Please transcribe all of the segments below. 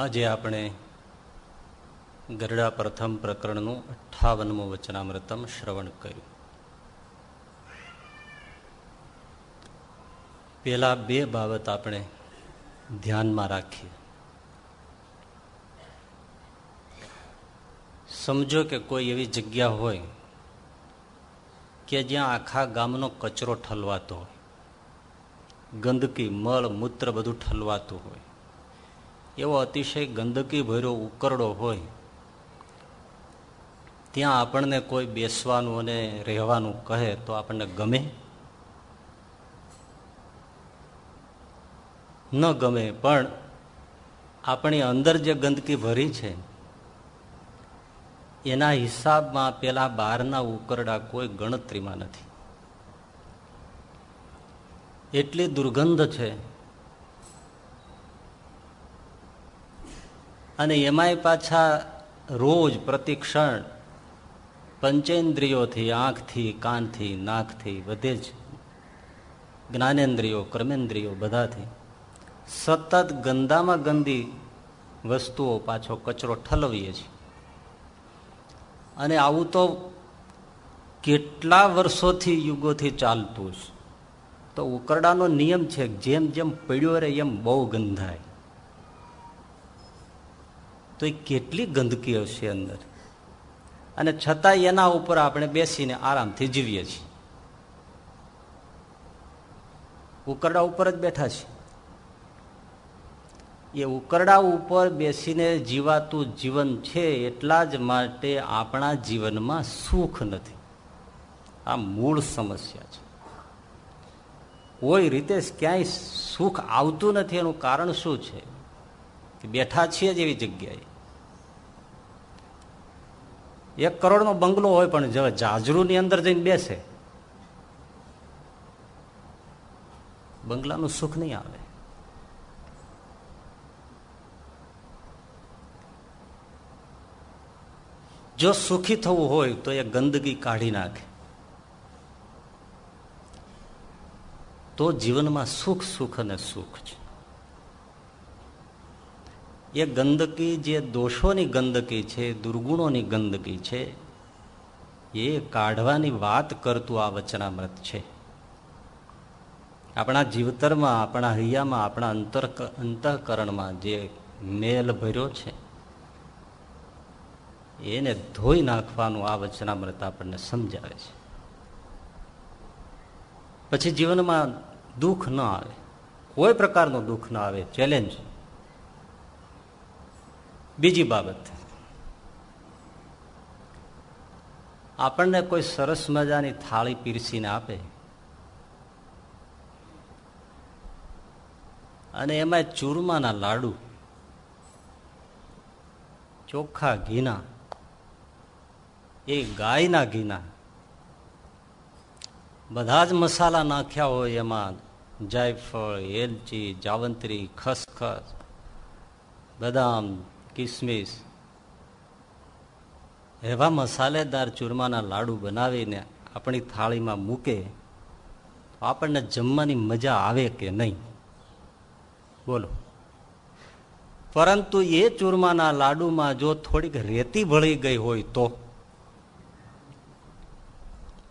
આજે આપણે ગરડા પ્રથમ પ્રકરણનું અઠ્ઠાવનમું વચનામૃતમ શ્રવણ કર્યું. પેલા બે બાબત આપણે ધ્યાનમાં રાખીએ. સમજો કે કોઈ એવી જગ્યા હોય કે જ્યાં આખા ગામનો કચરો ઠલવાતો હોય. ગંદકી, મળ, મૂત્ર બધું ઠલવાતું હોય. એવો અતિશય ગંદકી ભર્યો ઉકરડો હોય, ત્યાં આપણને કોઈ બેસવાનું અને રહેવાનું કહે તો આપણને ગમે? ન ગમે, પણ આપણી અંદર જે ગંદકી ભરી છે, એના હિસાબમાં પેલા બહારના ઉકરડા કોઈ ગણતરીમાં નથી. એટલી દુર્ગંધ છે અને એમાંય પાછા રોજ પ્રતિક્ષણ પંચેન્દ્રિયોથી, આંખથી, કાનથી, નાકથી, બધે જ જ્ઞાનેન્દ્રિયો, કર્મેન્દ્રિયો બધાથી સતત ગંદામાં ગંદી વસ્તુઓ પાછો કચરો ઠલવીએ છીએ. અને આવું તો કેટલા વર્ષોથી યુગોથી ચાલતું છે. તો ઉકરડાનો નિયમ છે જેમ જેમ પડ્યો રહે એમ બહુ ગંધાય. તો એ કેટલી ગંદકી હશે અંદર. અને છતાં એના ઉપર આપણે બેસીને આરામથી જીવીએ છીએ. ઉકરડા ઉપર જ બેઠા છીએ. એ ઉકરડા ઉપર બેસીને જીવાતું જીવન છે એટલા જ માટે આપણા જીવનમાં સુખ નથી. આ મૂળ સમસ્યા છે. કોઈ રીતે ક્યાંય સુખ આવતું નથી એનું કારણ શું છે? કે બેઠા છીએ જ એવી જગ્યાએ. એક કરોડનો બંગલો હોય પણ જાજરૂની અંદર જઈને બેસે, બંગલાનું સુખ નહીં આવે. જો સુખી થવું હોય તો એ ગંદકી કાઢી નાખે. તો જીવનમાં સુખ સુખ અને સુખ છે. એ ગંદકી જે દોષોની ગંદકી છે, દુર્ગુણોની ગંદકી છે, એ કાઢવાની વાત કરતું આ વચનામૃત છે. આપણા જીવતરમાં, આપણા હૈયામાં, આપણા અંતર અંતઃકરણમાં જે મેલ ભર્યો છે, એને ધોઈ નાખવાનું આ વચનામૃત આપણને સમજાવે છે. પછી જીવનમાં દુઃખ ન આવે. કોઈ પ્રકારનું દુઃખ ન આવે. ચેલેન્જ બીજી બાબત. આપણને કોઈ સરસ મજાની થાળી પીરસીને આપે. અને એમાં ચૂરમાના લાડુ ચોખ્ખા ઘીના, એ ગાયના ઘીના, બધા જ મસાલા નાખ્યા હોય એમાં જાયફળ, એલચી, જાવંત્રી, ખસખસ, બદામ કિસમિસ. એવા મસાલેદાર ચૂરમાના લાડુ બનાવીને આપણી થાળીમાં મૂકે, તો આપણને જમવાની મજા આવે કે નહીં? બોલો. પરંતુ એ ચૂરમાના લાડુમાં જો થોડીક રેતી ભળી ગઈ હોય તો?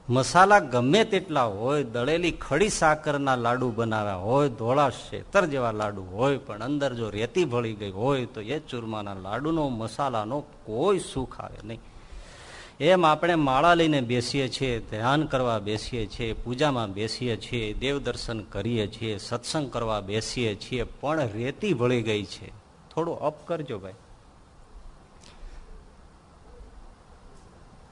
મસાલા ગમે તેટલા હોય, દળેલી ખડી સાકરના લાડુ બનાવ્યા હોય, ધોળા શેતર જેવા લાડુ હોય, પણ અંદર જો રેતી ભળી ગઈ હોય, તો એ ચૂરમાના લાડુનો, મસાલાનો કોઈ સુખ આવે નહીં. એમ આપણે માળા લઈને બેસીએ છીએ, ધ્યાન કરવા બેસીએ છીએ, પૂજામાં બેસીએ છીએ, દેવ દર્શન કરીએ છીએ, સત્સંગ કરવા બેસીએ છીએ, પણ રેતી ભળી ગઈ છે. થોડું અપ કરજો ભાઈ.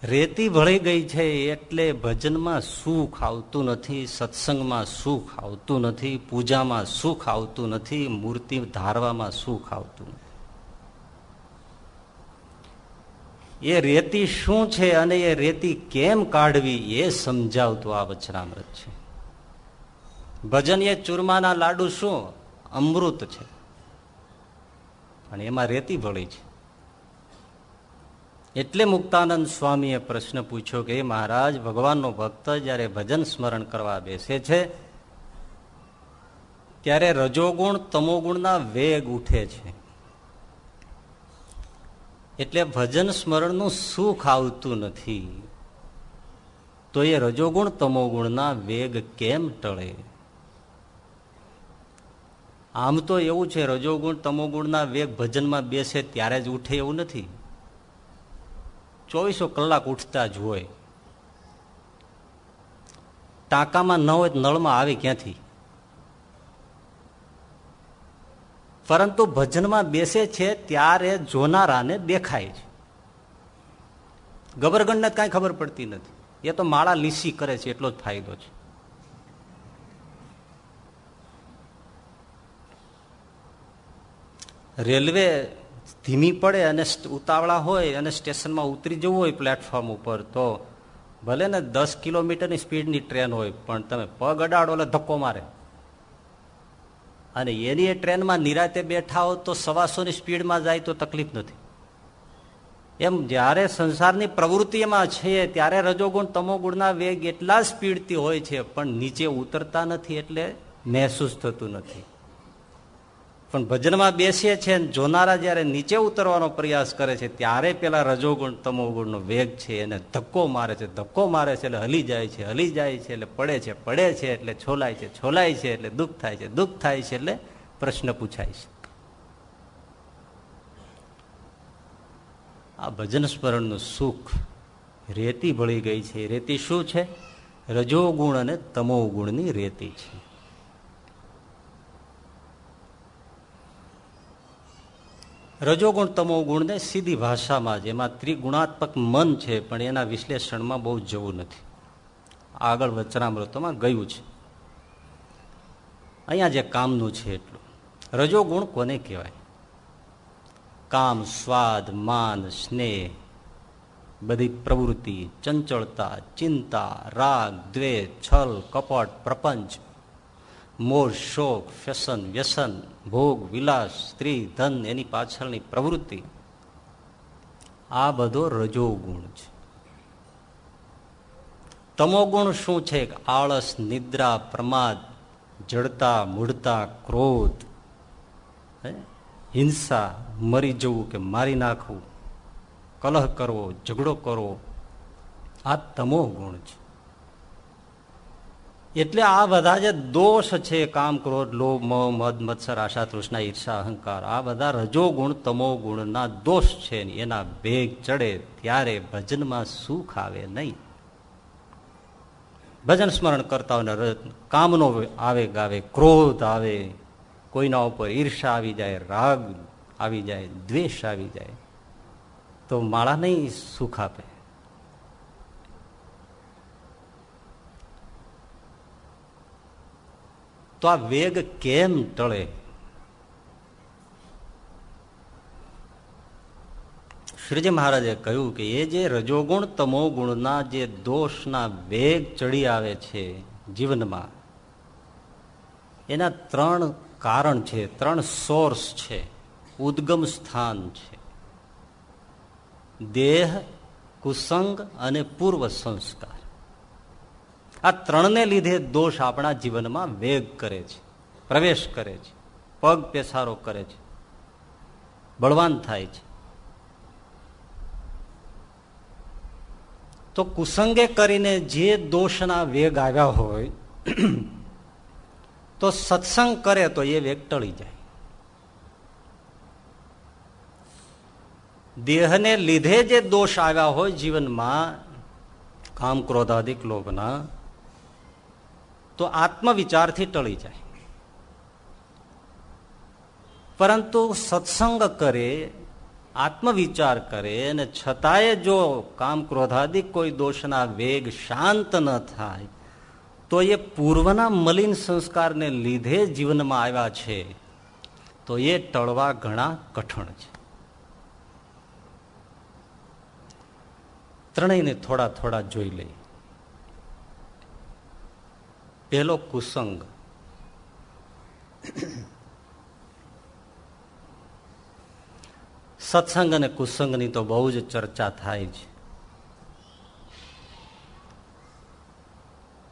રેતી ભળી ગઈ છે એટલે ભજનમાં સુખ આવતું નથી, સત્સંગમાં સુખ આવતું નથી, પૂજામાં સુખ આવતું નથી, મૂર્તિ ધારવામાં સુખ આવતું એ રેતી શું છે અને એ રેતી કેમ કાઢવી એ સમજાવતું આ વચનામૃત છે. ભજન એ ચૂરમાના લાડુ શું? અમૃત છે. અને એમાં રેતી ભળી છે. એટલે મુક્તાનંદ સ્વામીએ પ્રશ્ન પૂછ્યો કે મહારાજ, ભગવાનનો ભક્ત જ્યારે ભજન સ્મરણ કરવા બેસે છે, ત્યારે રજોગુણ તમોગુણના વેગ ઉઠે છે. એટલે ભજન સ્મરણનું સુખ આવતું નથી. તો એ રજોગુણ તમોગુણના વેગ કેમ ટળે? આમ તો એવું છે, રજોગુણ તમોગુણના વેગ ભજનમાં બેસે ત્યારે જ ઉઠે એવું નથી. ચોવીસો કલાક ઉઠતા જ હોય. ટાંકામાં ન હોય નળમાં આવે ક્યાંથી? પરંતુ ભજનમાં બેસે છે ત્યારે જોનારાને દેખાય છે. ગબરગણને કાંઈ ખબર પડતી નથી. એ તો માળા લીસી કરે છે, એટલો જ ફાયદો છે. રેલવે ધીમી પડે અને ઉતાવળા હોય અને સ્ટેશનમાં ઉતરી જવું હોય પ્લેટફોર્મ ઉપર, તો ભલે ને દસ કિલોમીટરની સ્પીડની ટ્રેન હોય, પણ તમે પગ અડાડો એટલે ધક્કો મારે. અને એની એ ટ્રેનમાં નિરાતે બેઠા હો તો સવાસોની સ્પીડમાં જાય તો તકલીફ નથી. એમ જ્યારે સંસારની પ્રવૃત્તિમાં છે, ત્યારે રજોગુણ તમોગુણના વેગ એટલા સ્પીડથી હોય છે, પણ નીચે ઉતરતા નથી એટલે મહેસૂસ થતું નથી. પણ ભજનમાં બેસીએ છે જોનારા જ્યારે નીચે ઉતરવાનો પ્રયાસ કરે છે, ત્યારે પેલા રજોગુણ, તમોગુણનો વેગ છે એને ધક્કો મારે છે, ધક્કો મારે છે એટલે હલી જાય છે, હલી જાય છે એટલે પડે છે પડે છે એટલે છોલાય છે છોલાય છે એટલે દુઃખ થાય છે, દુઃખ થાય છે એટલે પ્રશ્ન પૂછાય છે. આ ભજન સ્મરણનું સુખ રેતી ભળી ગઈ છે. રેતી શું છે? રજોગુણ અને તમોગુણની રેતી છે. રજોગુણ તમો ગુણને સીધી ભાષામાં જેમાં ત્રિગુણાત્મક મન છે, પણ એના વિશ્લેષણમાં બહુ જવું નથી. આગળ વચનામૃતમાં ગયું છે. અહીંયા જે કામનું છે એટલું. રજોગુણ કોને કહેવાય? કામ, સ્વાદ, માન, સ્નેહ, બધી પ્રવૃત્તિ, ચંચળતા, ચિંતા, રાગ, દ્વેષ, છલ, કપટ, પ્રપંચ, મોર, શોક ફેશન વ્યસન. ભોગ, વિલાસ, સ્ત્રી, ધન, એની પાછળની પ્રવૃત્તિ, આ બધો રજો ગુણ છે તમોગુણ શું છે? આળસ, નિદ્રા, પ્રમાદ, જડતા મૂળતા ક્રોધ હિંસા, મરી જવું કે મારી નાખવું, કલહ કરવો, ઝઘડો કરવો, આ તમો ગુણ છે. એટલે આ બધા જે દોષ છે, કામ, ક્રોધ, લોભ, મોહ, મદ, મત્સર, આશા, તૃષ્ણા, ઈર્ષા, અહંકાર, આ બધા રજો ગુણ તમો ગુણના દોષ છે એના ભેગ ચડે ત્યારે ભજનમાં સુખ આવે નહીં. ભજન સ્મરણ કરતા હોય કામનો આવે, ગાવે, ક્રોધ આવે, કોઈના ઉપર ઈર્ષા આવી જાય, રાગ આવી જાય, દ્વેષ આવી જાય, તો માળા નહીં સુખ આપે. તો આ વેગ કેમ ટળે? શ્રીજી મહારાજે કહ્યું કે એ જે રજોગુણ તમો ગુણના જે દોષના વેગ ચડી આવે છે જીવનમાં, એના ત્રણ કારણ છે, ત્રણ સોર્સ છે. ઉદ્ગમ સ્થાન છે. દેહ, કુસંગ અને પૂર્વ સંસ્કાર. આ ત્રણને લીધે દોષ આપણા જીવનમાં વેગ કરે છે, પ્રવેશ કરે છે, પગ પેસારો કરે છે, બળવાન થાય છે. તો કુસંગે કરીને જે દોષના વેગ આવ્યા હોય, તો સત્સંગ કરે તો એ વેગ ટળી જાય. દેહને લીધે જે દોષ આવ્યા હોય જીવનમાં, કામ ક્રોધાધિક લોભના તો આત્મવિચારથી ટળી જાય. પરંતુ સત્સંગ કરે, આત્મવિચાર કરે અને છતાંય જો કામ ક્રોધાદિક કોઈ દોષના વેગ શાંત ન થાય, તો એ પૂર્વના મલિન સંસ્કારને લીધે જીવનમાં આવ્યા છે, તો એ ટળવા ઘણા કઠણ છે. ત્રણેયને થોડા થોડા જોઈ લઈ પહેલો કુસંગ. સત્સંગ અને કુસંગની તો બહુ જ ચર્ચા થાય છે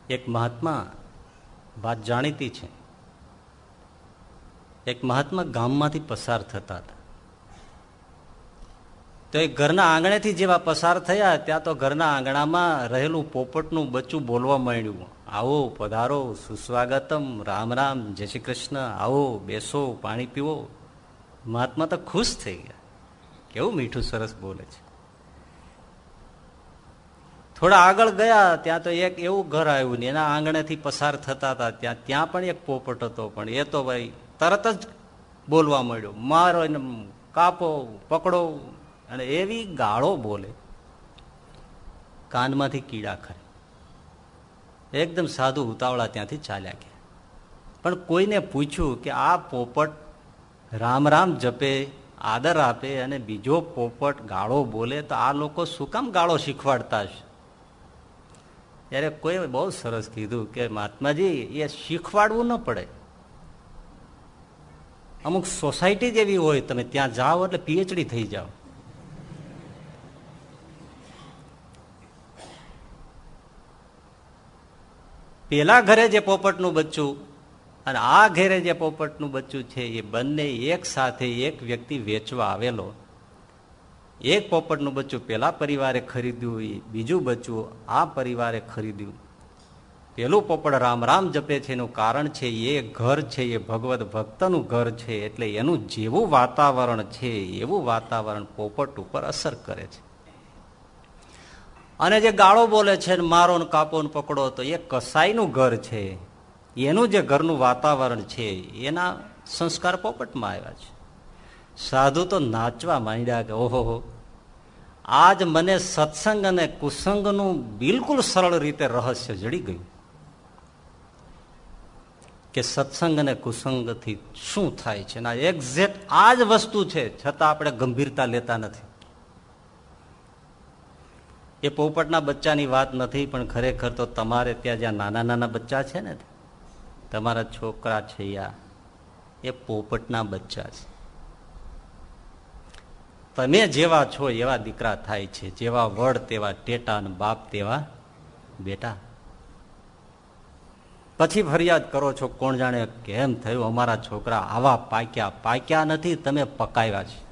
એક મહાત્મા વાત જાણીતી છે. એક મહાત્મા ગામમાંથી પસાર થતા હતા. તો એ ઘરના આંગણેથી જેવા પસાર થયા, ત્યાં તો ઘરના આંગણામાં રહેલું પોપટનું બચ્ચું બોલવા માંડ્યું. આવો પધારો, સુસ્વાગતમ, રામ રામ, જય શ્રી કૃષ્ણ. આવો, બેસો, પાણી પીવો. મહાત્મા તો ખુશ થઈ ગયા. કેવું મીઠું સરસ બોલે છે. થોડા આગળ ગયા, ત્યાં તો એક એવું ઘર આવ્યું ને એના આંગણેથી પસાર થતા હતા. ત્યાં ત્યાં પણ એક પોપટ હતો, પણ એ તો ભાઈ તરત જ બોલવા મળ્યો મારો એને કાપો, પકડો, અને એવી ગાળો બોલે. કાનમાંથી કીડા ખરે. એકદમ સાધુ ઉતાવળા ત્યાંથી ચાલ્યા ગયા. પણ કોઈને પૂછ્યું કે આ પોપટ રામ રામ જપે, આદર આપે અને બીજો પોપટ ગાળો બોલે, તો આ લોકો શું કામ ગાળો શીખવાડતા છે ત્યારે કોઈ બહુ સરસ કીધું કે મહાત્માજી, એ શીખવાડવું ન પડે. અમુક સોસાયટી જ એવી હોય, તમે ત્યાં જાઓ એટલે પીએચડી થઈ જાઓ. પેલા ઘરે જે પોપટનું બચ્ચું અને આ ઘેરે જે પોપટનું બચ્ચું છે, એ બંને એક સાથે એક વ્યક્તિ વેચવા આવેલો. એક પોપટનું બચ્ચું પેલા પરિવારે ખરીદ્યું બીજું બચ્ચું આ પરિવારે ખરીદ્યું. પેલું પોપટ રામ રામ જપે છે, એનું કારણ છે, એ ઘર છે, એ ભગવત ભક્તનું ઘર છે, એટલે એનું જેવું વાતાવરણ છે, એવું વાતાવરણ પોપટ ઉપર અસર કરે છે. અને જે ગાળો બોલે છે મારો ને કાપો ને પકડો, તો એ કસાઈનું ઘર છે. એનું જે ઘરનું વાતાવરણ છે, એના સંસ્કાર પોપટમાં આવ્યા છે. સાધુ તો નાચવા માંડ્યા કે, ઓહો આજ મને સત્સંગ અને કુસંગનું બિલકુલ સરળ રીતે રહસ્ય જડી ગયું. કે સત્સંગ અને કુસંગથી શું થાય છે? ના એક્ઝેક્ટ આ જ વસ્તુ છે, છતાં આપણે ગંભીરતા લેતા નથી. એ પોપટના બચ્ચાની વાત નથી, પણ ખરેખર તો તમારે ત્યાં જ્યાં નાના નાના બચ્ચા છે ને, તમારા છોકરા છે એ પોપટના બચ્ચા છે. તમે જેવા છો એવા દીકરા થાય છે, જેવા વડ તેવા ટેટા અને બાપ તેવા બેટા. પછી ફરિયાદ કરો છો, કોણ જાણે કેમ થયું, અમારા છોકરા આવા પાક્યા પાક્યા નથી, તમે પકાવ્યા છે.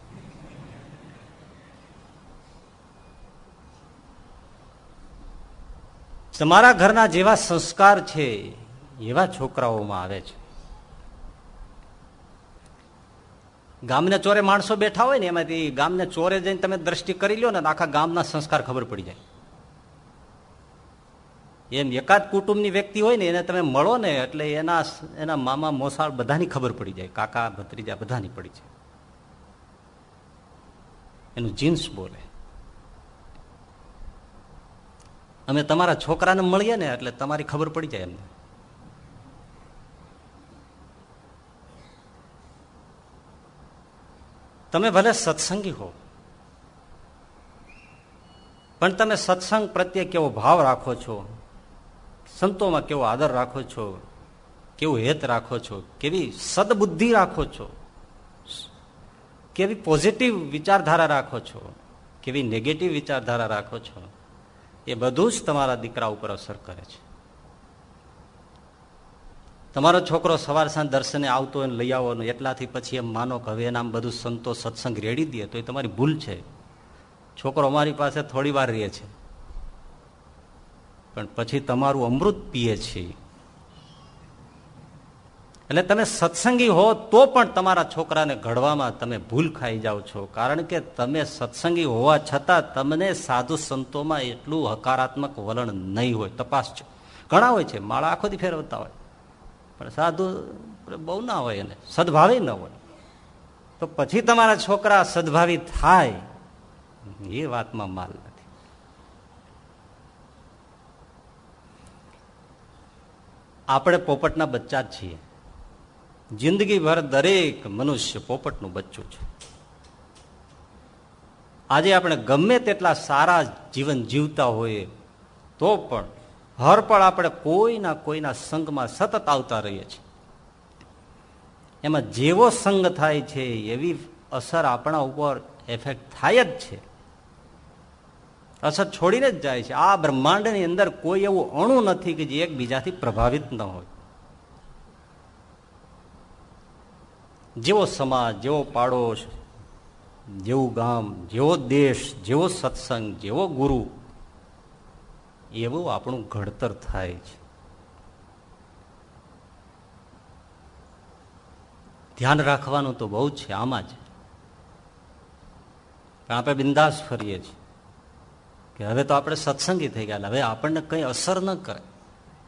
તમારા ઘરના જેવા સંસ્કાર છે, એવા છોકરાઓમાં આવે છે. ગામને ચોરે માણસો બેઠા હોય ને, એમાંથી ગામને ચોરે જઈને તમે દ્રષ્ટિ કરી લો ને આખા ગામના સંસ્કાર ખબર પડી જાય. એમ એકાદ કુટુંબની વ્યક્તિ હોય ને, એને તમે મળો ને, એટલે એના એના મામા મોસાળ બધાની ખબર પડી જાય. કાકા, ભત્રીજા બધાની પડી જાય. એનું જીન્સ બોલે. અમે તમારા છોકરાને મળીએ ને એટલે તમારી ખબર પડી જાય એમને. તમે ભલે સત્સંગી હો, પણ તમે સત્સંગ પ્રત્યે કેવો ભાવ રાખો છો, સંતોમાં કેવો આદર રાખો છો, કેવું હેત રાખો છો, કેવી સદબુદ્ધિ રાખો છો, કેવી પોઝિટિવ વિચારધારા રાખો છો, કેવી નેગેટિવ વિચારધારા રાખો છો એ બધું જ તમારા દીકરા ઉપર અસર કરે છે. તમારો છોકરો સવાર સાંજ દર્શને આવતો હોય લઈ આવવાનો એટલાથી પછી એમ માનો કે હવે એના બધું સંતો સત્સંગ રેડી દે તો એ તમારી ભૂલ છે. છોકરો અમારી પાસે થોડી વાર રહે છે. પણ પછી તમારું અમૃત પીએ છે એટલે તમે સત્સંગી હો તો પણ તમારા છોકરાને ઘડવામાં તમે ભૂલ ખાઈ જાઓ છો. કારણ કે તમે સત્સંગી હોવા છતાં તમને સાધુ સંતોમાં એટલું હકારાત્મક વલણ નહીં હોય. તપાસ છે. ઘણા હોય છે. માળા આખોથી ફેરવતા હોય. પણ સાધુ બહુ ના હોય એને. સદભાવી ન હોય. તો પછી તમારા છોકરા સદભાવી થાય. એ વાતમાં માલ નથી. આપણે પોપટના બચ્ચા જ છીએ. જિંદગીભર દરેક મનુષ્ય પોપટનું બચ્ચું છે. આજે આપણે ગમે તેટલા સારા જીવન જીવતા હોઈએ, તો પણ હરપળ આપણે કોઈના કોઈના સંગમાં સતત આવતા રહીએ છીએ. એમાં જેવો સંગ થાય છે, એવી અસર આપણા ઉપર એફેક્ટ થાય જ છે. અસર છોડીને જ જાય છે. આ બ્રહ્માંડની અંદર કોઈ એવું અણુ નથી કે જે એકબીજાથી પ્રભાવિત ન હોય. જેવો સમાજ, જેવો પાડોશ, જેવું ગામ, જેવો દેશ, જેવો સત્સંગ, જેવો ગુરુ, એવું આપણું ઘડતર થાય છે. ધ્યાન રાખવાનું તો બહુ છે, આમાં જ. પણ આપણે બિંદાસ ફરીએ છીએ કે હવે તો આપણે સત્સંગી થઈ ગયા, હવે આપણને કંઈ અસર ન કરે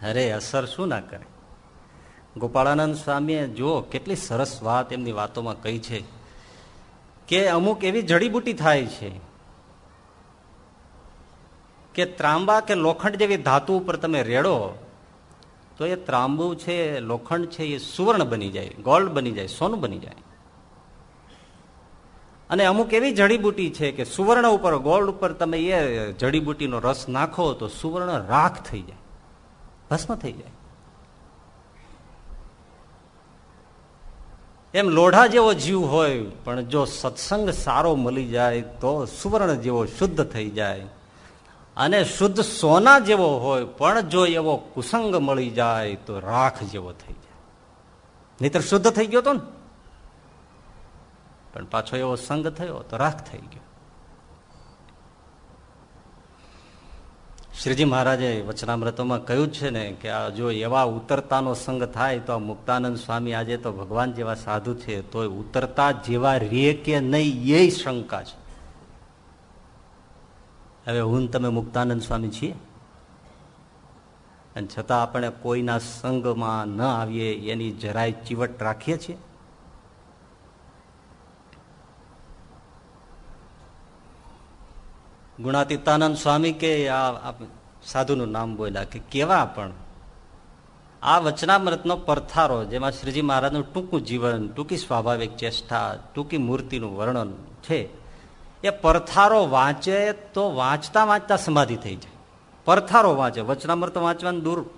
અરે, અસર શું ના કરે ગોપાળાનંદ સ્વામીએ જો કેટલી સરસ વાત એમની વાતોમાં કહી છે કે અમુક એવી જડીબુટી થાય છે કે ત્રાંબા કે લોખંડ જેવી ધાતુ ઉપર તમે રેડો, તો એ ત્રાંબુ છે, લોખંડ છે, એ સુવર્ણ બની જાય, ગોલ્ડ બની જાય, સોનું બની જાય. અને અમુક એવી જડીબુટી છે કે સુવર્ણ ઉપર, ગોલ્ડ ઉપર તમે એ જડીબુટીનો રસ નાખો તો સુવર્ણ રાખ થઈ જાય, ભસ્મ થઈ જાય. એમ લોઢા જેવો જીવ હોય, પણ જો સત્સંગ સારો મળી જાય તો સુવર્ણ જેવો શુદ્ધ થઈ જાય. અને શુદ્ધ સોના જેવો હોય, પણ જો એવો કુસંગ મળી જાય તો રાખ જેવો થઈ જાય. નહીતર શુદ્ધ થઈ ગયો તો ને. પણ પાછો એવો સંગ થયો તો રાખ થઈ ગયો. શ્રીજી મહારાજે વચનામૃતોમાં કહ્યું છે ને કે આ જો એવા ઉતરતાનો સંગ થાય તો મુક્તાનંદ સ્વામી આજે તો ભગવાન જેવા સાધુ છે તો ઉતરતા જેવા રે કે નહીં એ શંકા છે. હવે હું તમે મુક્તાનંદ સ્વામી છીએ? અને છતાં આપણે કોઈના સંગમાં ન આવીએ, એની જરાય ચીવટ રાખીએ છીએ? ગુણાતીતાનંદ સ્વામી કે આ સાધુનું નામ બોલ્યા કે કેવા પણ? આ વચનામૃતનો પરથારો, જેમાં શ્રીજી મહારાજનું ટૂંકું જીવન, ટૂંકી સ્વાભાવિક ચેષ્ટા, ટૂંકી મૂર્તિનું વર્ણન છે, એ પરથારો વાંચે તો વાંચતા વાંચતા સમાધિ થઈ જાય. પરથારો વાંચે, વચનામૃત વાંચવાનું દૂર.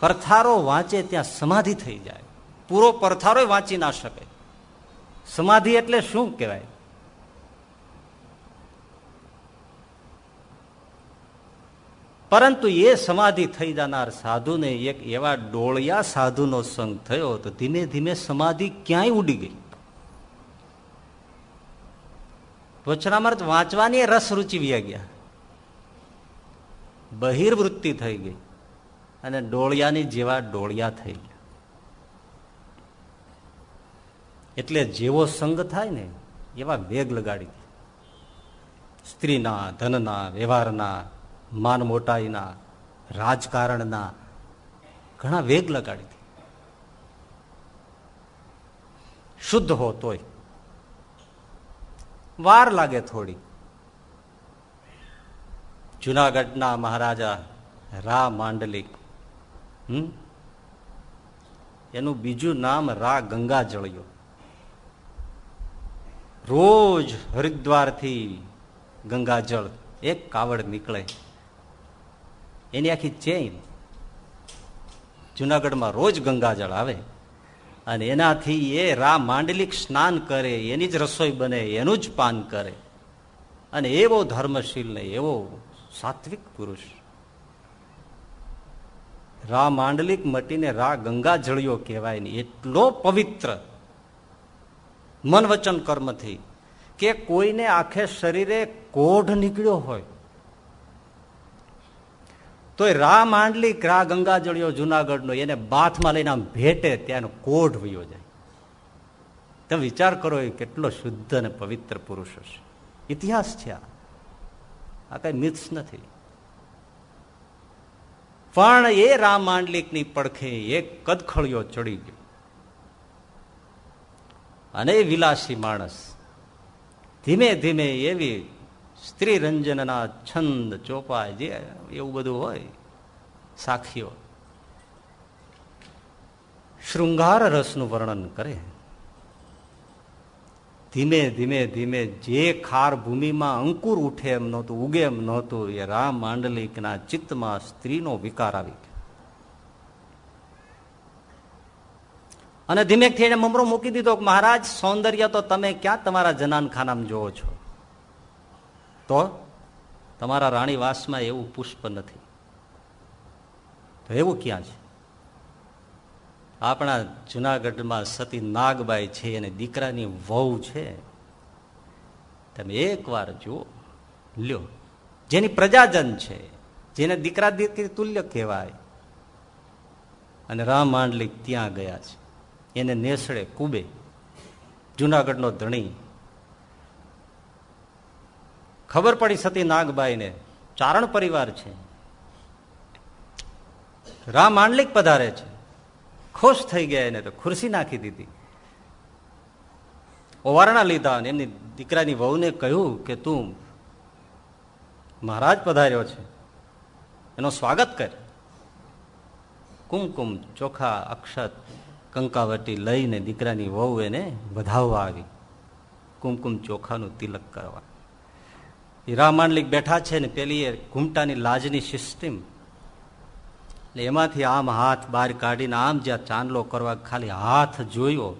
પરથારો વાંચે ત્યાં સમાધિ થઈ જાય. પૂરો પરથારો વાંચી ના શકે. સમાધિ એટલે શું કહેવાય? પરંતુ એ સમાધિ થઈ જનાર સાધુને એક એવા ડોળિયા સાધુનો સંગ થયો તો ધીમે ધીમે સમાધિ ક્યાંય ઉડી ગઈ. વચનામૃત વાંચવાની રસ રૂચી વ્યા ગયા. બહિર્વૃત્તિ થઈ ગઈ અને ડોળિયાની જેવા ડોળિયા થઈ ગયા. એટલે જેવો સંગ થાય ને એવા વેગ લગાડી સ્ત્રીના, ધનના, વ્યવહારના માન મોટાઈના રાજકારણના ઘણા વેગ લગાડી દે શુદ્ધ હો તોય. વાર લાગે થોડી. જુનાગઢના મહારાજા રા માંડલિક હમ? એનું બીજું નામ રા ગંગા જળિયો રોજ હરિદ્વારથી ગંગાજળ એક કાવડ નીકળે. એની આખી ચેઇન જુનાગઢમાં રોજ ગંગાજળ આવે અને એનાથી એ રા માંડલિક સ્નાન કરે, એની જ રસોઈ બને, એનું જ પાન કરે. અને એવો ધર્મશીલ ને એવો સાત્વિક પુરુષ. રા માંડલિક મટીને રા ગંગા જળિયો કહેવાય ને એટલો પવિત્ર મન વચન કર્મથી કે કોઈને આખે શરીરે કોઢ નીકળ્યો હોય તો રા માંડલી રા ગંગાજળિયો જુનાગઢનો એને બાથમાં લઈને આમ ભેટે ત્યાંનો કોઢ વયો જાય. તમે વિચાર કરો એ કેટલો શુદ્ધ અને પવિત્ર પુરુષ હશે. ઇતિહાસ છે આ. આ કઈ મિથ્સ નથી. પણ એ રામ માંડલિકની પડખે એક કદખળિયો ચડી ગયો. અને એ વિલાસી માણસ ધીમે ધીમે એવી સ્ત્રી રંજનના છંદ ચોપા જે એવું બધું હોય, સાખીઓ. શૃંગાર રસનું વર્ણન કરે. ધીમે ધીમે ધીમે જે ખાર ભૂમિમાં અંકુર ઉઠે એમ નહોતું, ઉગે એમ નહોતું, એ રામ માંડલિકના ચિત્તમાં સ્ત્રીનો વિકાર આવી અને ધીમેકથી એને મમરો મૂકી દીધો મહારાજ, સૌંદર્ય તો તમે ક્યાં તમારા જનાન ખાનામાં જોવો છો? તો તમારા રાણીવાસમાં એવું પુષ્પ નથી. તો એવું ક્યાં છે? આપણા જુનાગઢમાં સતી નાગબાઈ છે અને દીકરાની વહુ છે. તમે એકવાર જુઓ. લ્યો. જેની પ્રજાજન છે. જેને દીકરા દીકરી તુલ્ય કહેવાય. અને રામ માંડલિક ત્યાં ગયા છે. એને નેસડે કુબે જુનાગઢનો ધણી ખબર પડી સતી નાગબાઈને, ચારણ પરિવાર છે. રામ માંડલિક પધારે છે. ખુશ થઈ ગયા એને તો ખુરશી નાખી દીધી. ઓવારણા લીધા એમની દીકરાની વહુને કહ્યું કે તું મહારાજ પધાર્યો છે. એનો સ્વાગત કર. કુમકુમ, ચોખા, અક્ષત, કંકાવટી લઈને દીકરાની વહુ એને વધાવવા આવી. કુમકુમ ચોખાનું તિલક કરવા. હીરા માંડલિક બેઠા છે ને પેલી એ ઘૂમટાની લાજની સિસ્ટમ. એટલે એમાંથી આમ હાથ બહાર કાઢીને આમ જ્યાં ચાંદલો કરવા ખાલી હાથ જોયો.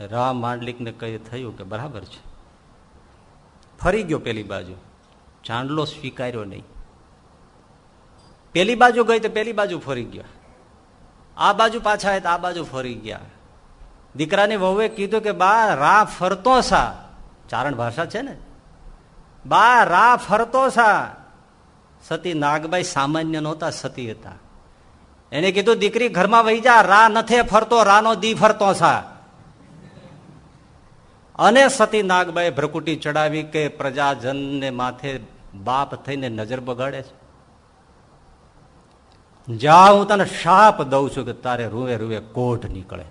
રામ માંડલિકને કઈ થયું કે બરાબર છે. ફરી ગયો પેલી બાજુ. ચાંદલો સ્વીકાર્યો નહીં. પેલી બાજુ ગઈ તો પેલી બાજુ ફરી ગયા. આ બાજુ પાછા આ બાજુ ફરી ગયા. દીકરાની વહુએ કીધું કે, બા રા ફરતો સા. ચારણ ભાષા છે ને? બા, રા ફરતો સા. સતી નાગબાઈ સામાન્ય નહોતા, સતી હતા. એને કીધું, દીકરી ઘરમાં વહી જા, રા નથી ફરતો, રાનો દી ફરતો સા. અને સતી નાગબાઈ ભ્રકુટી ચડાવી કે પ્રજાજનને માથે બાપ થઈને નજર બગાડે છે. જા, હું તને શાપ દઉં છું કે તારે રૂવે રૂવે કોઢ નીકળે.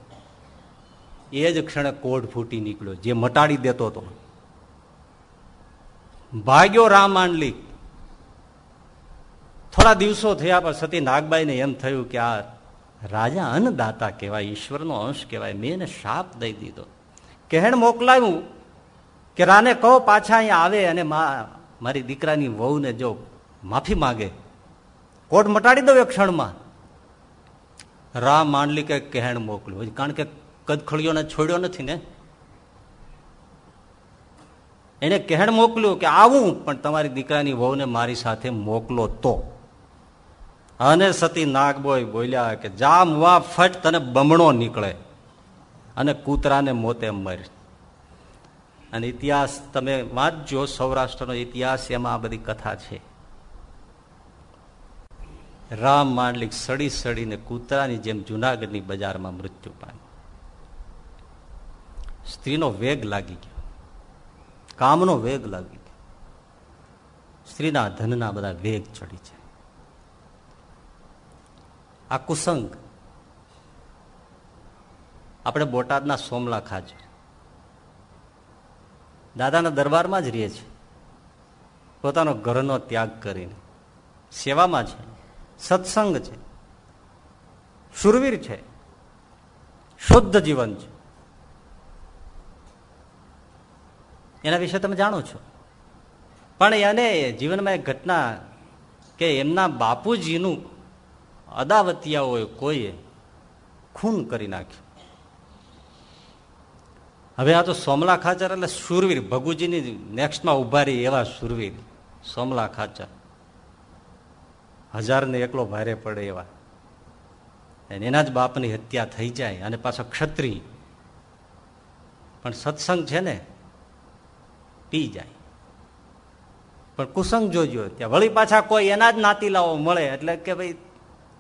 એ જ ક્ષણે કોઢ ફૂટી નીકળ્યો, જે મટાડી દેતો હતો ભાગ્યો રામ થોડા દિવસો થયા પર સતી નાગબાઈને એમ થયું કે આ રાજા અન્નદાતા કહેવાય, ઈશ્વરનો અંશ કહેવાય. મેં એને શાપ દઈ દીધો. કહેણ મોકલાવ્યું કે રાને કહો, પાછા અહીંયા આવે અને મારી દીકરાની વહુને જો માફી માગે, કોટ મટાડી દઉં એક ક્ષણમાં? રામ માંડલી કે કહેણ મોકલ્યું. કારણ કે કદખળીઓને છોડ્યો નથી ને. એને કહેણ મોકલ્યું કે આવું, પણ તમારી દીકરાની વહુને મારી સાથે મોકલો તો. અને સતી નાગબોય બોલ્યા કે જામ વા ફટ, તને બમણો નીકળે. અને કૂતરાને મોતે મર. અને ઇતિહાસ, તમે વાંચજો સૌરાષ્ટ્રનો ઇતિહાસ, એમાં આ બધી કથા છે. રામ માંડલિક સડી સડીને કૂતરાની જેમ જુનાગઢની બજારમાં મૃત્યુ પામ્યું. સ્ત્રીનો વેગ લાગી ગયો. કામનો વેગ લાગી ગયો. સ્ત્રીના ધનના બધા વેગ ચડી છે આ કુસંગ આપણે બોટાદના સોમલા ખાજ. દાદાના દરબારમાં જ રહીએ છીએ પોતાનો ઘરનો ત્યાગ કરીને. સેવામાં છે. સત્સંગ છે. શુરવીર છે. શુદ્ધ જીવન છે. એના વિશે તમે જાણો છો. પણ એને જીવનમાં એક ઘટના કે એમના બાપુજીનું અદાવતિયાઓએ કોઈએ ખૂન કરી નાખ્યું. હવે આ તો સોમલા ખાચર એટલે સુરવીર ભગુજીની નેક્સ્ટમાં ઊભા રહી એવા સુરવીર સોમલા ખાચર. હજારને એકલો ભારે પડે એવા. એના જ બાપની હત્યા થઈ જાય અને પાછો ક્ષત્રિય. પણ સત્સંગ છે ને પી જાય. પણ કુસંગ જોજો, ત્યાં વળી પાછા કોઈ એના જ નાતીલાઓ મળે એટલે કે ભાઈ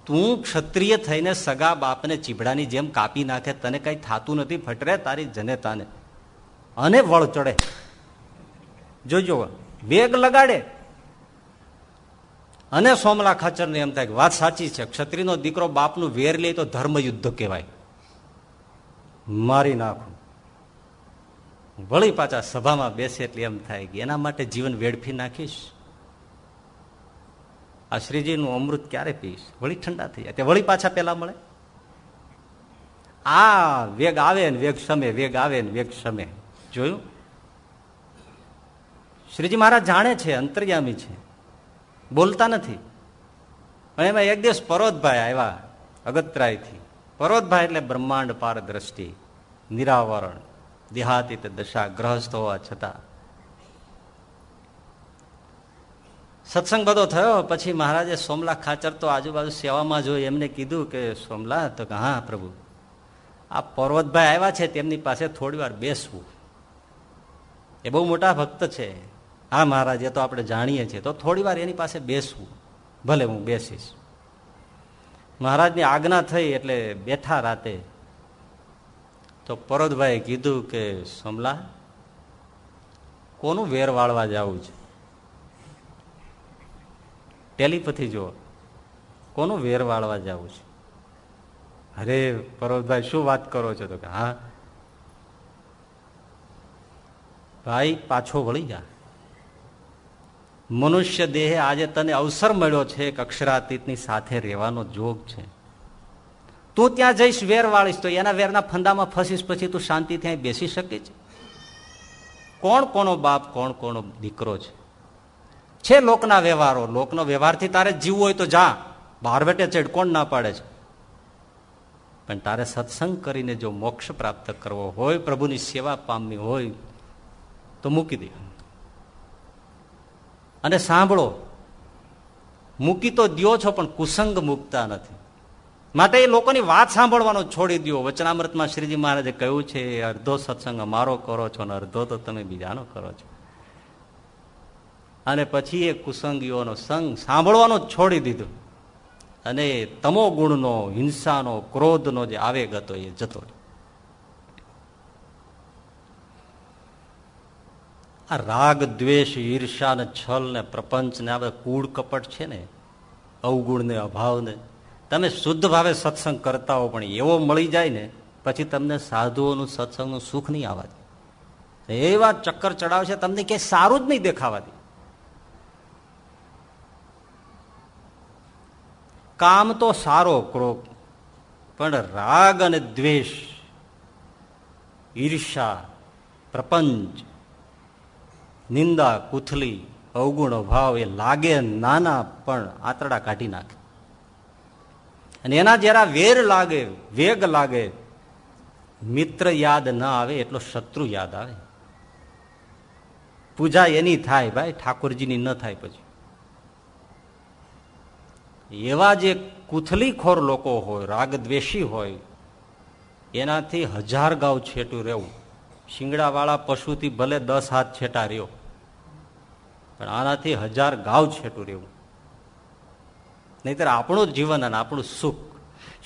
તું ક્ષત્રિય થઈને સગા બાપને ચીભડાની જેમ કાપી નાખે, તને કઈ થતું નથી, ફટરે તારી જનેતાને. અને વળ ચડે. જોજો, વેગ લગાડે. અને સોમલા ખાચરને એમ થાય કે વાત સાચી છે, ક્ષત્રિયનો દીકરો બાપનું વેર લે તો ધર્મયુદ્ધ કહેવાય. મારી નાખું. વળી પાછા સભામાં બેસે એટલે એમ થાય કે એના માટે જીવન વેડફી નાખીશ. આ શ્રીજીનું અમૃત ક્યારે પીશ? વળી ઠંડા થઈ જાય. વળી પાછા પેલા મળે? આ વેગ આવે ને વેગ સમે, વેગ આવે ને વેગ સમે. જોયું? શ્રીજી મહારાજ જાણે છે, અંતર્યામી છે. બોલતા નથી. પણ એમાં એક દિવસ પરોતભાઈ આવ્યા, અગતરાયથી. પરોતભાઈ એટલે બ્રહ્માંડ પાર દ્રષ્ટિ નિરાવરણ. દેહાતીત દશા ગ્રહસ્થ હોવા છતાં. સત્સંગ બધો થયો, પછી મહારાજે સોમલા ખાચર તો આજુબાજુ સેવામાં જોઈ એમને કીધું કે, સોમલા, તો કે, હા, પ્રભુ. આ પર્વતભાઈ આવ્યા છે, તેમની પાસે થોડી વાર બેસવું. એ બહુ મોટા ભક્ત છે. હા, મહારાજ, એ તો આપણે જાણીએ છીએ. તો થોડી વાર એની પાસે બેસવું. ભલે હું બેસીશ. મહારાજની આજ્ઞા થઈ એટલે બેઠા રાતે તો પરોદભાઈ કીધું કે, સમલા, કોનું વેર વાળવા જવું છે? ટેલિપથી જુઓ, કોનું વેર વાળવા જવું છે? અરે પરોતભાઈ શું વાત કરો છો તો કે, હા, ભાઈ, પાછો વળી જા. મનુષ્ય દેહે આજે તને અવસર મળ્યો છે એક અક્ષરાતીતની સાથે રહેવાનો જોગ છે. તું ત્યાં જઈશ, વેર વાળીશ, તો એના વેરના ફંદામાં ફસીશ, પછી તું શાંતિ ત્યાં બેસી શકે છે. કોણ કોનો બાપ, કોણ કોનો દીકરો છે? છે લોકના વ્યવહારો. લોકનો વ્યવહારથી તારે જીવવું હોય તો જા. બહાર વેટે ચેડ કોણ ના પાડે છે? પણ તારે સત્સંગ કરીને જો મોક્ષ પ્રાપ્ત કરવો હોય, પ્રભુની સેવા પામવી હોય, તો મૂકી દે. અને સાંભળો, મૂકી તો દો છો, પણ કુસંગ મૂકતા નથી. માટે એ લોકોની વાત સાંભળવાનો છોડી દો વચનામૃતમાં શ્રીજી મહારાજે કહ્યું છે અડધો સત્સંગ અમારો કરો છો અને અડધો તો તમે બીજાનો કરો છો. અને પછી એ કુસંગીઓનો સંગ સાંભળવાનો છોડી દીધો. અને તમો ગુણનો, હિંસાનો, ક્રોધનો જે આવેગ હતો એ જતો આ રાગ, દ્વેષ, ઈર્ષા ને છલ ને પ્રપંચ ને આ કૂડ કપટ છે ને અવગુણ ને અભાવ ને તમે શુદ્ધ ભાવે સત્સંગ કરતા હો પણ એવો મળી જાય ને, પછી તમને સાધુઓનું સત્સંગનું સુખ નહીં આવવા દે. એવા ચક્કર ચડાવશે, તમને ક્યાંય સારું જ નહીં દેખાવા દે. કામ તો સારો ક્રોપ પણ રાગ અને દ્વેષ ઈર્ષા પ્રપંચ, નિંદા, કુથલી, અવગુણ ભાવ એ લાગે નાના, પણ આતરડા કાઢી નાખે. અને એના જરા વેર લાગે, વેગ લાગે, મિત્ર યાદ ન આવે એટલો શત્રુ યાદ આવે. પૂજા એની થાય ભાઈ, ઠાકોરજીની ન થાય પછી. એવા જે કુથલીખોર લોકો હોય, રાગદ્વેષી હોય, એનાથી હજાર ગાઉ છેટું રહેવું. શિંગડાવાળા પશુથી ભલે દસ હાથ છેટા રહ્યો, પણ આનાથી હજાર ગાવ છેટું રહેવું. નહીતર આપણું જીવન અને આપણું સુખ.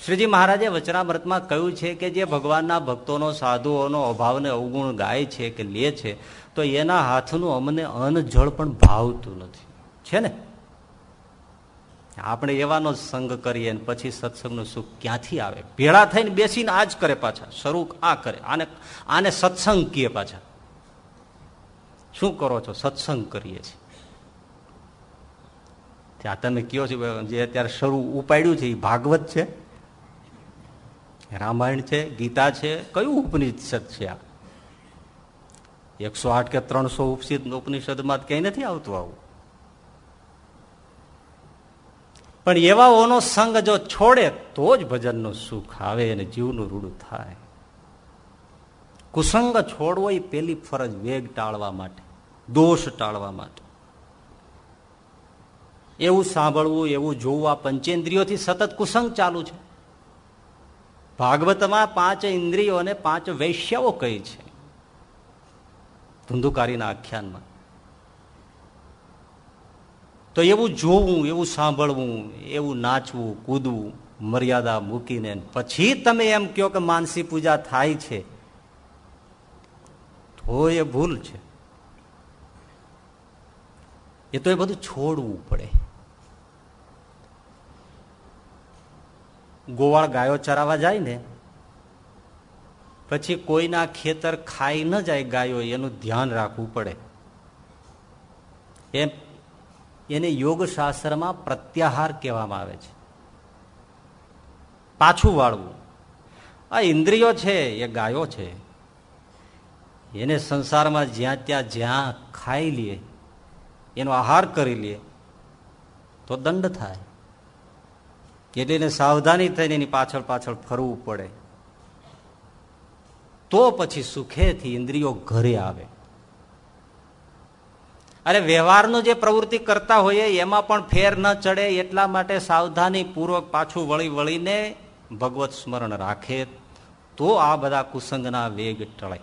શ્રીજી મહારાજે વચનામૃતમાં કહ્યું છે કે જે ભગવાનના ભક્તોનો, સાધુઓનો અભાવને અવગુણ ગાય છે કે લે છે, તો એના હાથનું અમને અન્ન પણ ભાવતું નથી. છે ને? આપણે એવાનો સંગ કરીએ ને પછી સત્સંગનું સુખ ક્યાંથી આવે? ભેળા થઈને બેસીને આ જ કરે પાછા, શરૂ આ કરે, આને આને સત્સંગ કીએ પાછા. શું કરો છો? સત્સંગ કરીએ છીએ. ત્યાં તમે કયો છો જે અત્યારે શરૂ ઉપાડ્યું છે, એ ભાગવત છે. રામાયણ છે, ગીતા છે, કયું ઉપનિષદ છે આ? એકસો આઠ કે ત્રણસો ઉપનિષદમાં ક્યાંય નથી આવતું આવું. પણ એવાઓનો સંગ જો છોડે, તો જ ભજનનું સુખ આવે અને જીવનું રૂડું થાય. કુસંગ છોડવો એ પેલી ફરજ વેગ ટાળવા માટે, દોષ ટાળવા માટે. એવું સાંભળવું, એવું જોવું આ પંચેન્દ્રિયોથી સતત કુસંગ ચાલુ છે. ભાગવતમાં પાંચ ઇન્દ્રિયોને પાંચ વૈશ્યાઓ કહી છે. ધુંધુકારીના આખ્યાનમાં. તો એવું જોવું, એવું સાંભળવું, એવું નાચવું, કૂદવું, મર્યાદા મૂકીને પછી તમે એમ કહો કે માનસી પૂજા થાય છે, તો એ ભૂલ છે. એ તો એ બધું છોડવું પડે. ગોવાળ ગાયો ચરાવવા જાય ને, પછી કોઈના ખેતર ખાઈ ન જાય ગાયો, એનું ધ્યાન રાખવું પડે. એમ, એને યોગશાસ્ત્રમાં પ્રત્યાહાર કહેવામાં આવે છે. પાછું વાળવું. આ ઇન્દ્રિયો છે, એ ગાયો છે. એને સંસારમાં જ્યાં ત્યાં જ્યાં ખાઈ લે, એનો આહાર કરી લે, તો દંડ થાય. એટલે એને સાવધાની થઈને એની પાછળ પાછળ ફરવું પડે. તો પછી સુખેથી ઇન્દ્રિયો ઘરે આવે. અરે વ્યવહારનું જે પ્રવૃત્તિ કરતા હોઈએ, એમાં પણ ફેર ન ચડે, એટલા માટે સાવધાની પૂર્વક પાછું વળી વળીને ભગવત સ્મરણ રાખે, તો આ બધા કુસંગના વેગ ટળે.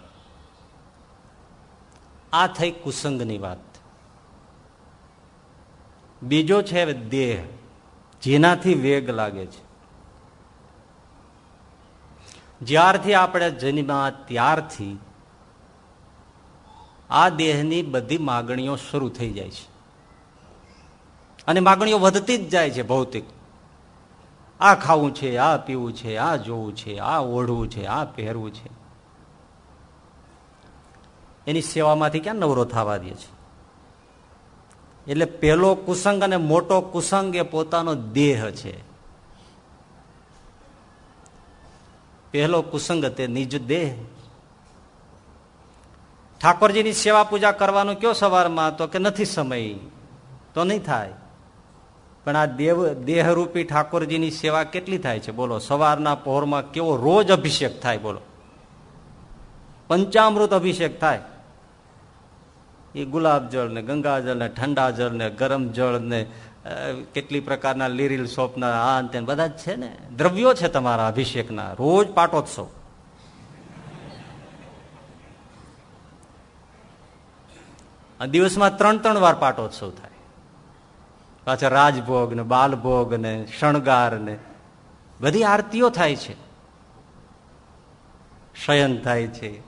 આ થઈ કુસંગની વાત. બીજો છે દેહ. જેનાથી વેગ લાગે છે. જ્યારથી આપણે જન્મા ત્યારથી આ દેહની બધી માગણીઓ શરૂ થઈ જાય છે. અને માગણીઓ વધતી જ જાય છે ભૌતિક. આ ખાવું છે, આ પીવું છે, આ જોવું છે, આ ઓઢવું છે, આ પહેરવું છે. એની સેવામાંથી ક્યાં નવરો થવા દે છે? એટલે પેલો કુસંગ અને મોટો કુસંગ એ પોતાનો દેહ છે. પહેલો કુસંગ તે નિજ દેહ. ઠાકોરજીની સેવા પૂજા કરવાનું કયો સવારમાં? તો કે નથી સમય. તો નહીં થાય. પણ આ દેવ, દેહરૂપી ઠાકોરજીની સેવા કેટલી થાય છે? બોલો, સવારના પહોરમાં કેવો રોજ અભિષેક થાય, બોલો. પંચામૃત અભિષેક થાય. એ ગુલાબ જળ ને ગંગાજળ ને ઠંડા જળ ને ગરમ જળ ને કેટલી પ્રકારના લીરીલ સોપના આ અંતે બધા જ છે ને. દ્રવ્યો છે તમારા અભિષેકના, રોજ પાટોત્સવ. દિવસમાં ત્રણ ત્રણ વાર પાટોત્સવ થાય. પાછા રાજભોગ ને, બાલભોગ ને, શણગાર ને, બધી આરતીઓ થાય છે. શયન થાય છે.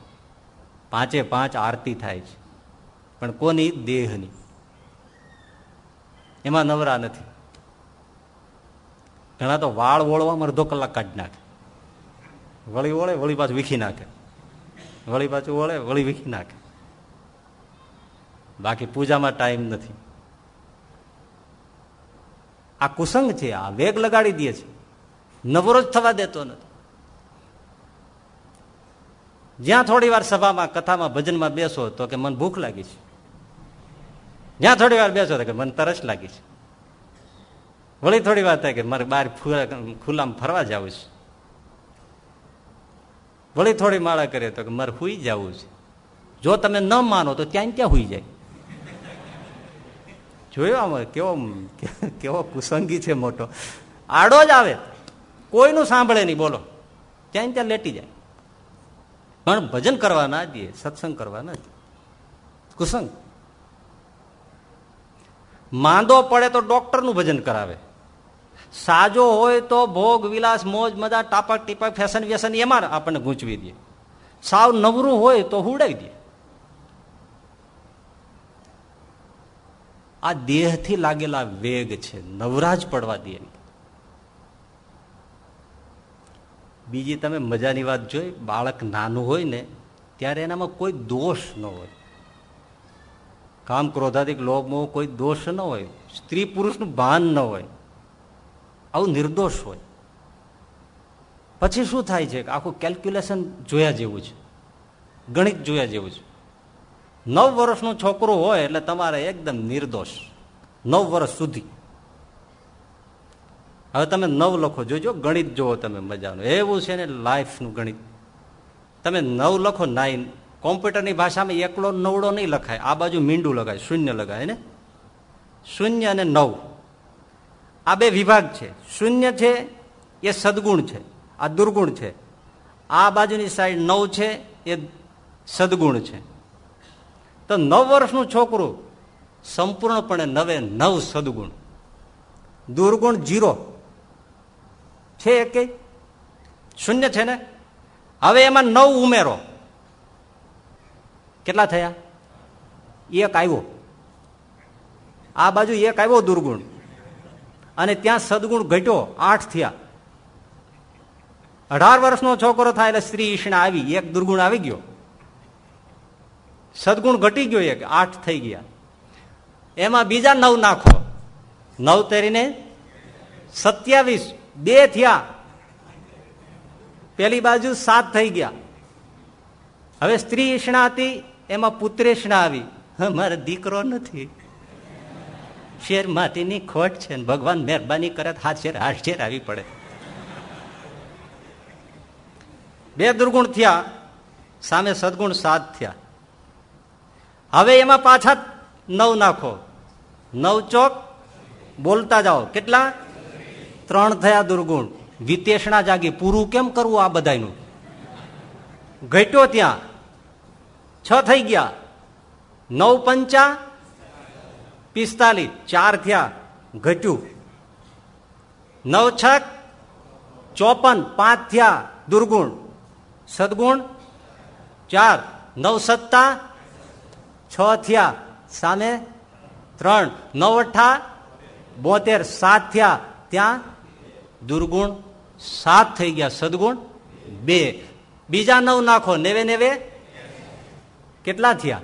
પાંચે પાંચ આરતી થાય છે. પણ કોની દેહની? એમાં નવરા નથી. ઘણા તો વાળ ઓળવામાં અડધો કલાક કાઢી નાખે. વળી ઓળે વળી પાછું વીખી નાખે. વળી પાછું ઓળે વળી વીખી નાખે. બાકી પૂજામાં ટાઈમ નથી. આ કુસંગ છે, આ વેગ લગાડી દે છે. નવરો જ થવા દેતો નથી. જ્યાં થોડી વાર સભામાં, કથામાં, ભજનમાં બેસો તો કે મન ભૂખ લાગી છે. જ્યાં થોડી વાર બેસો કે મને તરસ લાગી છે. વળી થોડી વાર થાય કે મારે બહાર ખુલ્લામાં ફરવા જવું છે. વળી થોડી માળા કરીએ તો કે મારે હુઈ જવું છે. જો તમે ન માનો તો ત્યાં ત્યાં હુઈ જાય. જોયો આમાં કેવો કેવો કુસંગી છે મોટો. આડો જ આવે. કોઈનું સાંભળે નહીં, બોલો. ત્યાં ત્યાં લેટી જાય. પણ ભજન કરવા ના દે, સત્સંગ કરવા ના દે. કુસંગ. માંદો પડે તો ડોક્ટરનું ભજન કરાવે. સાજો હોય તો ભોગ, વિલાસ, મોજ, મજા, ટાપક, ટીપક, ફેશન, વ્યસન એમાં આપણને ગૂંચવી દે. સાવ નવરું હોય તો હુડાવી દે. આ દેહથી લાગેલા વેગ છે નવરાજ પડવા દે બીજી તમે મજાની વાત જોઈ, બાળક નાનું હોય ને, ત્યારે એનામાં કોઈ દોષ ન હોય. કામ ક્રોધાધિક લોભમાં કોઈ દોષ ન હોય, સ્ત્રી પુરુષનું ભાન ન હોય, આવું નિર્દોષ હોય. પછી શું થાય છે આખું કેલ્ક્યુલેશન જોયા જેવું છે, ગણિત જોયા જેવું છે. નવ વર્ષનું છોકરું હોય એટલે તમારે એકદમ નિર્દોષ, નવ વર્ષ સુધી. હવે તમે નવ લખો, જોજો, ગણિત જોવો તમે મજાનું. એવું છે ને લાઈફનું ગણિત. તમે નવ લખો નાઈન કોમ્પ્યુટરની ભાષામાં એકલો નવડો નહીં લખાય. આ બાજુ મીંડું લગાય, શૂન્ય લગાય ને? શૂન્ય અને નવ. આ બે વિભાગ છે. શૂન્ય છે, એ સદગુણ છે. આ દુર્ગુણ છે. આ બાજુની સાઈડ નવ છે, એ સદગુણ છે. તો નવ વર્ષનું છોકરું સંપૂર્ણપણે નવે નવ સદગુણ. દુર્ગુણ જીરો. છે કે શૂન્ય છે ને? હવે એમાં નવ ઉમેરો. કેટલા થયા? એક આવ્યો. આ બાજુ એક આવ્યો દુર્ગુણ. અને ત્યાં સદગુણ ઘટ્યો, આઠ થયા. અઢાર વર્ષનો છોકરો થાય એટલે સ્ત્રી ઈષ્ણા આવી, એક દુર્ગુણ આવી ગયો. સદગુણ ઘટી ગયો એક, આઠ થઈ ગયા. એમાં બીજા નવ નાખો. નવ તેરીને સત્યાવીસ, બે થયા. પેલી બાજુ સાત થઈ ગયા. હવે સ્ત્રી ઈષ્ણા હતી એમાં પુત્રેષ્ણા આવી. મારો દીકરો નથી. શેર માટીની ખોટ છે ભગવાન મહેરબાની કરે હાથ શેર હાથ શેર આવી પડે. બે દુર્ગુણ થયા, સામે સદગુણ સાત થયા. હવે એમાં પાછા નવ નાખો. નવ ચોક, બોલતા જાઓ. કેટલા? ત્રણ થયા દુર્ગુણ. વિતેષણા જાગી. પૂરું કેમ કરવું આ બધાનું ઘટ્યો ત્યાં. છ થઈ ગયા. નવ પંચા, પિસ્તાલીસ, ચાર થયા, ઘટ્યું. નવ છક, ચોપન, પાંચ થયા, દુર્ગુણ. સદગુણ, ચાર. નવ સત્તા, છ થયા, સામે, ત્રણ. નવ અઠા, બોતેર, સાત થયા, ત્યાં, દુર્ગુણ, સાત થઈ ગયા, સદગુણ, બે. બીજા નવ નાખો, નેવે નેવે કેટલા થયા?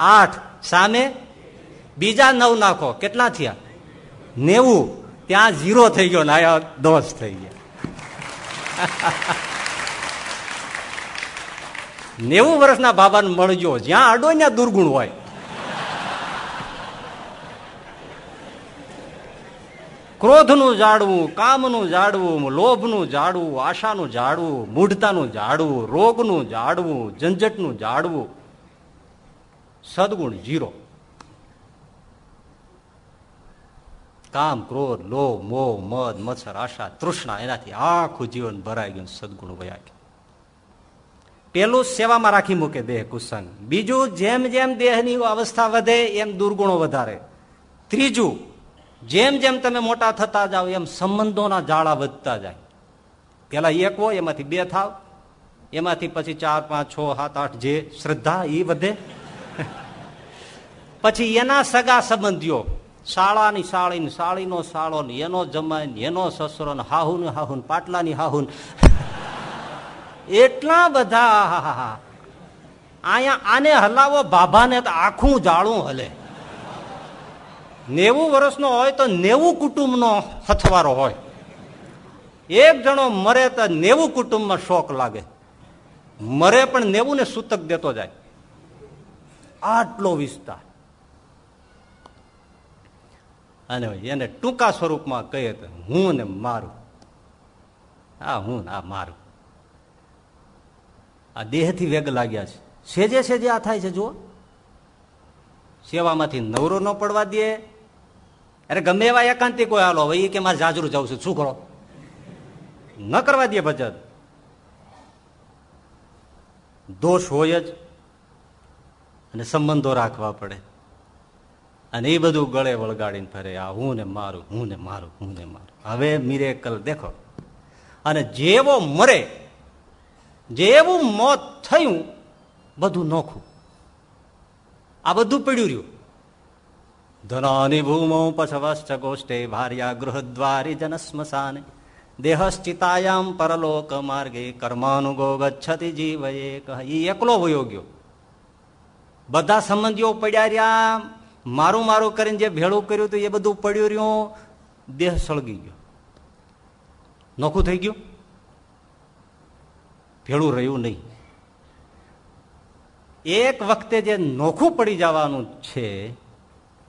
આઠ. સામે? બીજા નવ નાખો. કેટલા થયા? નેવું. ત્યાં ઝીરો થઈ ગયો ને દોષ થઈ ગયા. નેવું વર્ષના બાબાને મળજો. જ્યાં અડો ત્યાં દુર્ગુણ હોય. ક્રોધનું જાડવું કામનું જાડવું લોભનું જાડવું આશાનું જાડવું મૂઢતાનું જાડવું રોગનું જાડવું ઝંઝટનું જાડવું સદગુણ જીરો કામ, ક્રોધ, લોભ, મોહ, મદ, મચ્છર, આશા, તૃષ્ણા એનાથી આખું જીવન ભરાઈ ગયું સદગુણ વયા ગયું. પેલું સેવામાં રાખી મૂકે દેહ કુસંગ. બીજું, જેમ જેમ દેહની અવસ્થા વધે એમ દુર્ગુણો વધારે. ત્રીજું, જેમ જેમ તમે મોટા થતા જાઓ એમ સંબંધોના જાળા વધતા જાય. પેલા એક હોય, એમાંથી બે થાવ. એમાંથી પછી ચાર, પાંચ, છ, સાત, આઠ, જે શ્રદ્ધા એ વધે. પછી એના સગા સંબંધીઓ, શાળાની સાળી શાળીનો સાળો ને એનો જમાય એનો સસરો ને હાહુન હાહુન, પાટલાની હાહુન. એટલા બધા અહીંયા આને હલાવો ભાભાને તો આખું જાળું હલે. નેવું વર્ષનો હોય તો નેવું કુટુંબનો હથવારો હોય. એક જણો મરે તો નેવું કુટુંબમાં શોક લાગે. મરે પણ નેવું ને સૂતક દેતો જાય. આટલો વિસ્તાર. અને એને ટૂંકા સ્વરૂપમાં કહીએ તો હું ને મારું. આ હું આ મારું. આ દેહથી વેગ લાગ્યા છે. સેજે સેજે આ થાય છે, જુઓ. સેવામાંથી નવરો ન પડવા દે. અરે ગમે એવા એકાંતિક કોઈ હાલો ભાઈ કે મારે જાજરું જવું છું, શું કરો? ન કરવા દે ભજન. દોષ હોય જ અને સંબંધો રાખવા પડે. અને એ બધું ગળે વળગાડીને ફરે, આ હું ને મારું, હું ને મારું, હું ને મારું. હવે મિરેકલ દેખો. અને જેવો મરે, જેવું મોત થયું, બધું નોખું. આ બધું પડ્યું રહ્યું. ધનાની ભૂમો પછવશ્ચ ગોષ્ઠે ભાર્યા ગૃહદ્વારી જન સ્મશાને દેહશ્ચિતાયામ પરલોક માર્ગે કર્માનુગો ગચ્છતી જીવ એક એકલો વયો ગયો. બધા સંબંધીઓ પડ્યા રહ્યા મારું મારું કરીને જે ભેળું કર્યું હતું એ બધું પડ્યું રહ્યું, દેહ સળગી ગયો. નોખું થઈ ગયું? ભેળું રહ્યું નહીં. એક વખતે જે નોખું પડી જવાનું છે,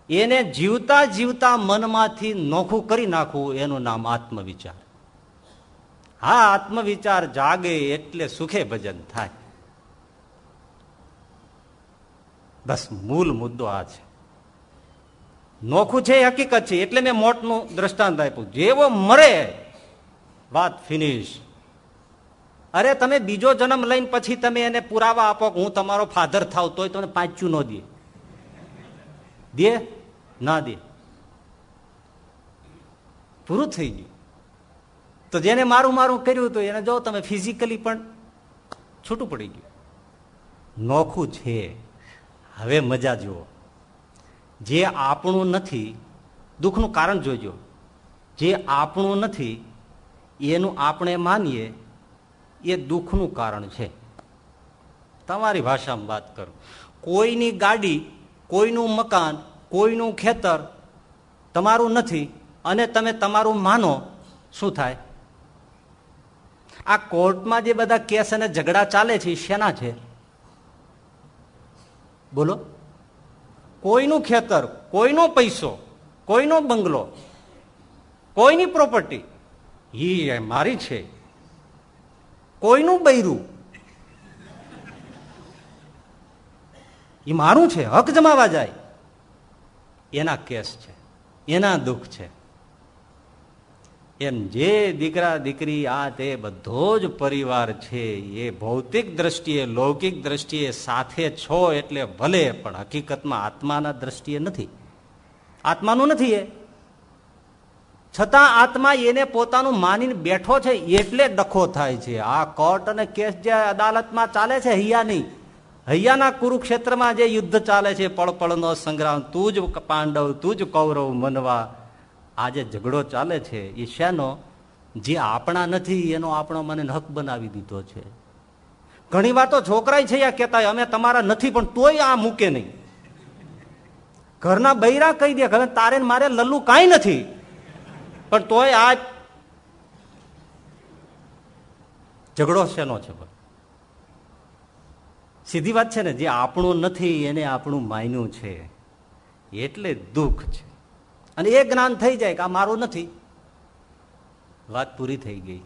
એને જીવતા જીવતા મનમાંથી નોખું કરી નાખવું, એનું નામ આત્મવિચાર. હા, આત્મવિચાર જાગે એટલે સુખે ભજન થાય. બસ મૂળ મુદ્દો આ છે. નોખું છે હકીકત છે, એટલે મેં મોટનું દ્રષ્ટાંત આપ્યું. જેવો મરે, વાત ફિનિશ અરે તમે બીજો જન્મ લઈને પછી તમે એને પુરાવા આપો કે હું તમારો ફાધર થાવ, તોય તમને પાંચું ન દે. દે? ના દે. પૂરું થઈ ગયું. તો જેને મારું મારું કર્યું હતું એને જો તમે ફિઝિકલી પણ છૂટું પડી ગયું. નોખું છે. હવે મજા જુઓ. જે આપણું નથી, દુઃખનું કારણ જોજો. જે આપણું નથી, એનું આપણે માનીએ, એ દુઃખનું કારણ છે. તમારી ભાષામાં વાત કરું. કોઈની ગાડી, કોઈનું મકાન, કોઈનું ખેતર તમારું નથી અને તમે તમારું માનો, શું થાય? આ કોર્ટમાં જે બધા કેસ અને ઝઘડા ચાલે છે, શેના છે? બોલો. કોઈનું ખેતર, કોઈનો પૈસો, કોઈનો બંગલો, કોઈની પ્રોપર્ટી એ મારી છે. કોઈનું બૈરું. એ મારું છે, હક જમાવા જાય. એના કેસ છે, એના દુઃખ છે. એમ જે દીકરા દીકરી આ તે બધો જ પરિવાર છે, એ ભૌતિક દ્રષ્ટિએ, લૌકિક દ્રષ્ટિએ સાથે છો એટલે ભલે, પણ હકીકતમાં આત્માના દ્રષ્ટિએ નથી. આત્માનું નથી એ. છતાં આત્મા એને પોતાનું માનીને બેઠો છે, એટલે ડખો થાય છે. આ કોર્ટ અને કેસ જે અદાલતમાં ચાલે છે હૈયાની હૈયાના કુરુક્ષેત્રમાં જે યુદ્ધ ચાલે છે, પળપળનો સંગ્રામ, તું જ પાંડવ, તું જ કૌરવ મનવા આ જે ઝઘડો ચાલે છે, એ શેનો? જે આપણા નથી, એનો આપણો મને હક બનાવી દીધો છે. ઘણી વાર તો છોકરાય છે યા કેતા અમે તમારા નથી, પણ તોય આ મૂકે નહીં. ઘરના બૈરા કહી દે હવે તારે મારે લલ્લુ કાંઈ નથી. પણ તોય આ ઝઘડો શેનો છે સીધી વાત છે ને, જે આપણું નથી, એને આપણું માન્યું છે. એટલે દુઃખ છે. અને એ જ્ઞાન થઈ જાય કે આ મારું નથી. વાત પૂરી થઈ ગઈ.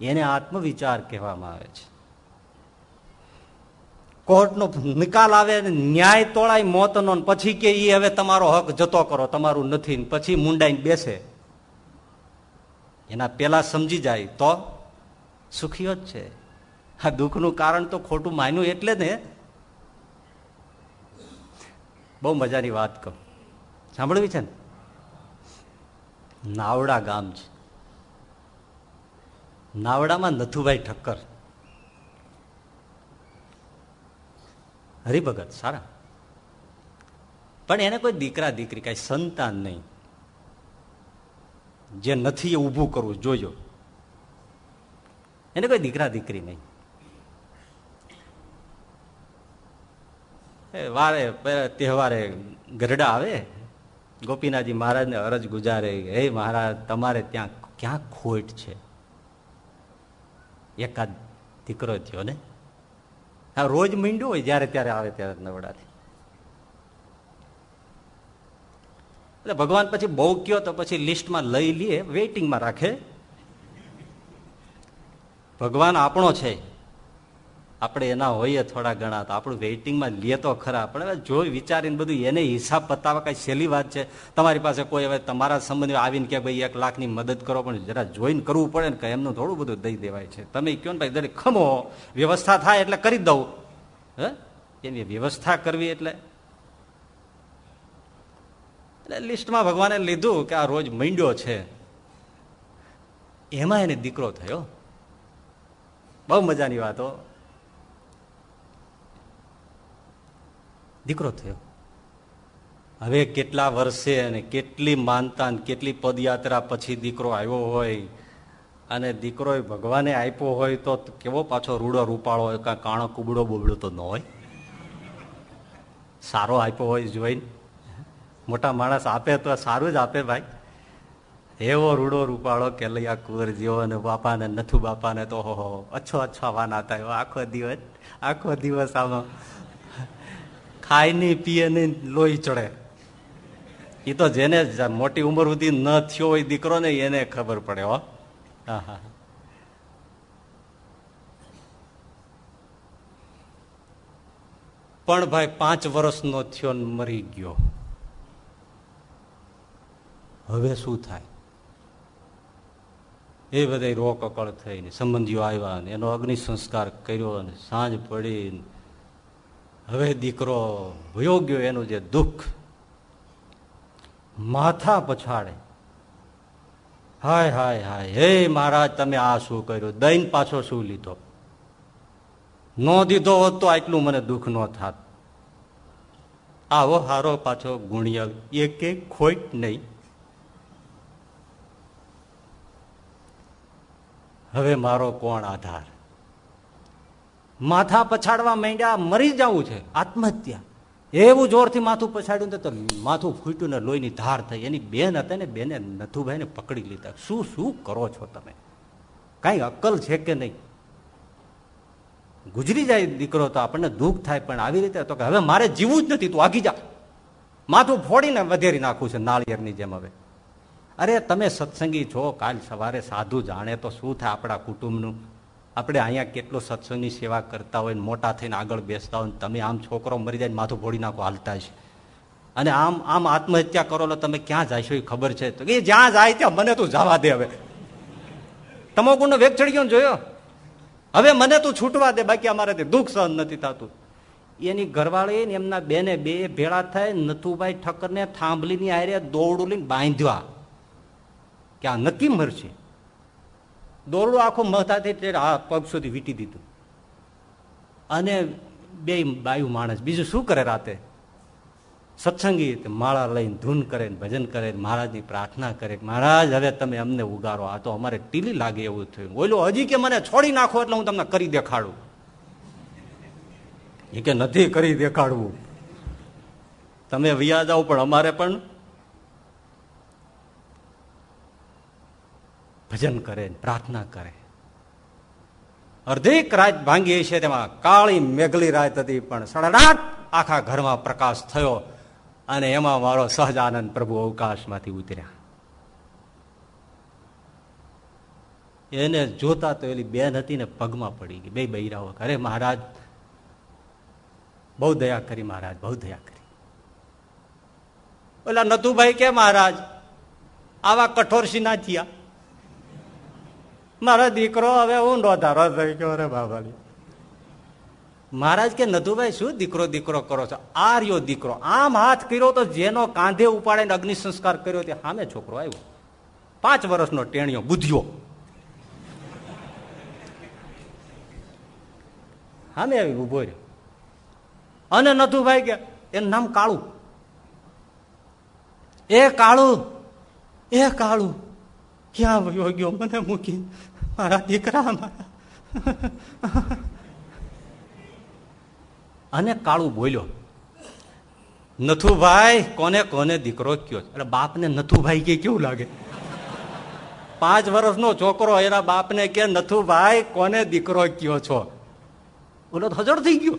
એને આત્મવિચાર કહેવામાં આવે છે. કોર્ટનો નિકાલ આવે ન્યાય તોળાય મોતનો પછી કે એ હવે તમારો હક જતો કરો, તમારું નથી પછી મુંડાઈને બેસે. એના પેલા સમજી જાય તો સુખીઓ જ છે. આ દુઃખનું કારણ તો ખોટું માન્યું એટલે ને. બહુ મજાની વાત કહું. સાંભળવી છે ને? નાવડા ગામ છે. નાવડામાં નથુભાઈ ઠક્કર. હરિભગત, સારા. પણ એને કોઈ દીકરા, દીકરી, કઈ સંતાન નહીં. જે નથી એ ઊભું કરવું જોજો એને કોઈ દીકરા, દીકરી નહીં. વારે તહેવારે ગરડા આવે ગોપીનાથજી મહારાજને અરજ ગુજારે હે મહારાજ, તમારે ત્યાં ક્યાં ખોટ છે? એકાદ દીકરો થયો ને? હા રોજ મીંડું હોય જ્યારે ત્યારે આવે ત્યારે નવડાથી. એટલે ભગવાન પછી બહુ કયો તો પછી લિસ્ટમાં લઈ લઈએ વેઇટિંગમાં રાખે. ભગવાન આપણો છે. આપણે એના હોઈએ થોડા ઘણા તો આપણું વેઇટિંગમાં લે તો ખરા. પણ જોઈ વિચારીને બધું એને હિસાબ પતાવવા કાંઈ સહેલી વાત છે. તમારી પાસે કોઈ હવે તમારા સંબંધી આવીને કે ભાઈ એક લાખની મદદ કરો, પણ જરા જોઈને કરવું પડે ને કે એમનું થોડું બધું દઈ દેવાય છે. તમે કહો ને ભાઈ દરેક ખમો, વ્યવસ્થા થાય એટલે કરી દઉં. હે? એની વ્યવસ્થા કરવી એટલે? એટલે લિસ્ટમાં ભગવાને લીધું કે આ રોજ મંડ્યો છે. એમાં એને દીકરો થયો. બહુ મજાની વાતો દીકરો થયો. હવે કેટલા વર્ષે અને કેટલી માનતા કેટલી પદયાત્રા પછી દીકરો આવ્યો હોય અને દીકરો ભગવાને આપ્યો હોય તો કેવો પાછો રૂડો રૂપાળો હોય, કાં કાણો કુબડો બોબડો તો ન હોય? સારો આપ્યો હોય જોઈને. મોટા માણસ આપે તો સારું જ આપે ભાઈ. એવો રૂડો રૂપાળો કે લૈયા કુંવર જેવો અને બાપાને નથુ બાપાને તો હો અચ્છો અચ્છા વાના થાય આખો દિવસ આખો દિવસ આમાં ખાય નહીં પીએ નહીં લોહી ચડે. એ તો જેને મોટી ઉંમર સુધી ન થયો હોય દીકરો ને એને ખબર પડે, હો. હા હા પણ ભાઈ પાંચ વર્ષનો થયો મરી ગયો. હવે શું થાય? એ બધા રોકકળ થઈને સંબંધીઓ આવ્યા ને એનો અગ્નિ સંસ્કાર કર્યો અને સાંજ પડી હવે દીકરો ભયોગ્યો એનું જે દુઃખ, માથા પછાડે. હાય હાય હાય, હે મહારાજ, તમે આ શું કર્યું? દઈને પાછો શું લીધો? ન દીધો હોત તો આટલું મને દુઃખ ન થાત. આવો હારો પાછો ગુણિયલ એક એક ખોટ નહીં. હવે મારો કોણ આધાર? માથા પછાડવા માંડ્યા, મરી જવું છે. આત્મહત્યા. એવું જોરથી માથું પછાડ્યું તો માથું ફૂટ્યું ને લોહીની ધાર થઈ. એની બેન હતા ને, બેને નથુભાઈને પકડી લીધા. શું શું કરો છો તમે? કઈ અક્કલ છે કે નહીં? ગુજરી જાય દીકરો તો આપણને દુઃખ થાય, પણ આવી રીતે તો કે હવે મારે જીવવું જ નથી, તું આગી જા. માથું ફોડીને વધેરી નાખું છે, નાળિયેરની જેમ હવે. અરે, તમે સત્સંગી છો, કાલ સવારે સાધુ જાણે તો શું થાય આપણા કુટુંબનું? આપણે અહીંયા કેટલો સત્સંગની સેવા કરતા હોય મોટા થઈને આગળ બેસતા હોય તમે આમ છોકરો મરી જાય માથું ભોડી નાખો, હાલતા છે અને આમ આમ આત્મહત્યા કરો લો તમે ક્યાં જશો એ ખબર છે? તો એ જ્યાં જાય ત્યાં મને તું જવા દે હવે. તમાકુનો વેગ ચડી ગયો જોયો? હવે મને તું છૂટવા દે, બાકી અમારે દુઃખ સહન નથી થતું. એની ઘરવાળી ને એમના બેને બે ભેળા થાય નથુભાઈ ઠક્કરને થાંભલીની આરે દોડું લઈને બાંધ્યા. કે આ નક્કી મરશે? દોરડું આખું મથાથી આ પગ સુધી વીટી દીધું. અને બે બાયુ માણસ, બીજું શું કરે રાતે? સત્સંગી માળા લઈને ધૂન કરે ભજન કરે મહારાજની પ્રાર્થના કરે મહારાજ, હવે તમે અમને ઉગારો. આ તો અમારે ટીલી લાગે એવું થયું. ઓલું, હજી કે મને છોડી નાખો એટલે હું તમને કરી દેખાડું. એ કે, નથી કરી દેખાડવું. તમે વ્યા જાઓ પણ અમારે પણ ભજન કરે પ્રાર્થના કરે. અર્ધેક રાત ભાંગી છે તેમાં કાળી મેઘલી રાત હતી, પણ સડડાટ આખા ઘરમાં પ્રકાશ થયો અને એમાં મારો સહજાનંદ પ્રભુ અવકાશમાંથી ઉતર્યા. એને જોતા તો એલી બેન હતી ને પગમાં પડી ગઈ, બે બૈરાઓ અરે મહારાજ, બહુ દયા કરી મહારાજ, બહુ દયા કરી. ઓલા નતુભાઈ કે, મહારાજ, આવા કઠોરસી સિના થયા. મારા દીકરો હવે હું નોંધારો થઈ ગયો રે બાબાલી. મહારાજ કે નથુભાઈ શું દીકરો દીકરો કરો છો? આ રહ્યો દીકરો. આમ હાથ કર્યો તો જેનો કાંધે ઉપાડીને અગ્નિ સંસ્કાર કર્યો તે સામે છોકરો આવ્યો. પાંચ વર્ષનો ટેણીઓ બુદ્ધિયો. સામે આવી ઊભો રહ્યો. અને નથુભાઈ કે, એનું નામ કાળું. એ કાળું એ કાળું. ક્યાં વયો ગયો મને મૂકી મારા દીકરા મારા અને કાળું બોલ્યો નથુભાઈ કોને કોને દીકરો કયો એટલે બાપને નથુભાઈ કે કેવું લાગે પાંચ વર્ષનો છોકરો એના બાપને કે નથુભાઈ કોને દીકરો કયો છો ઓલો હજર થઈ ગયો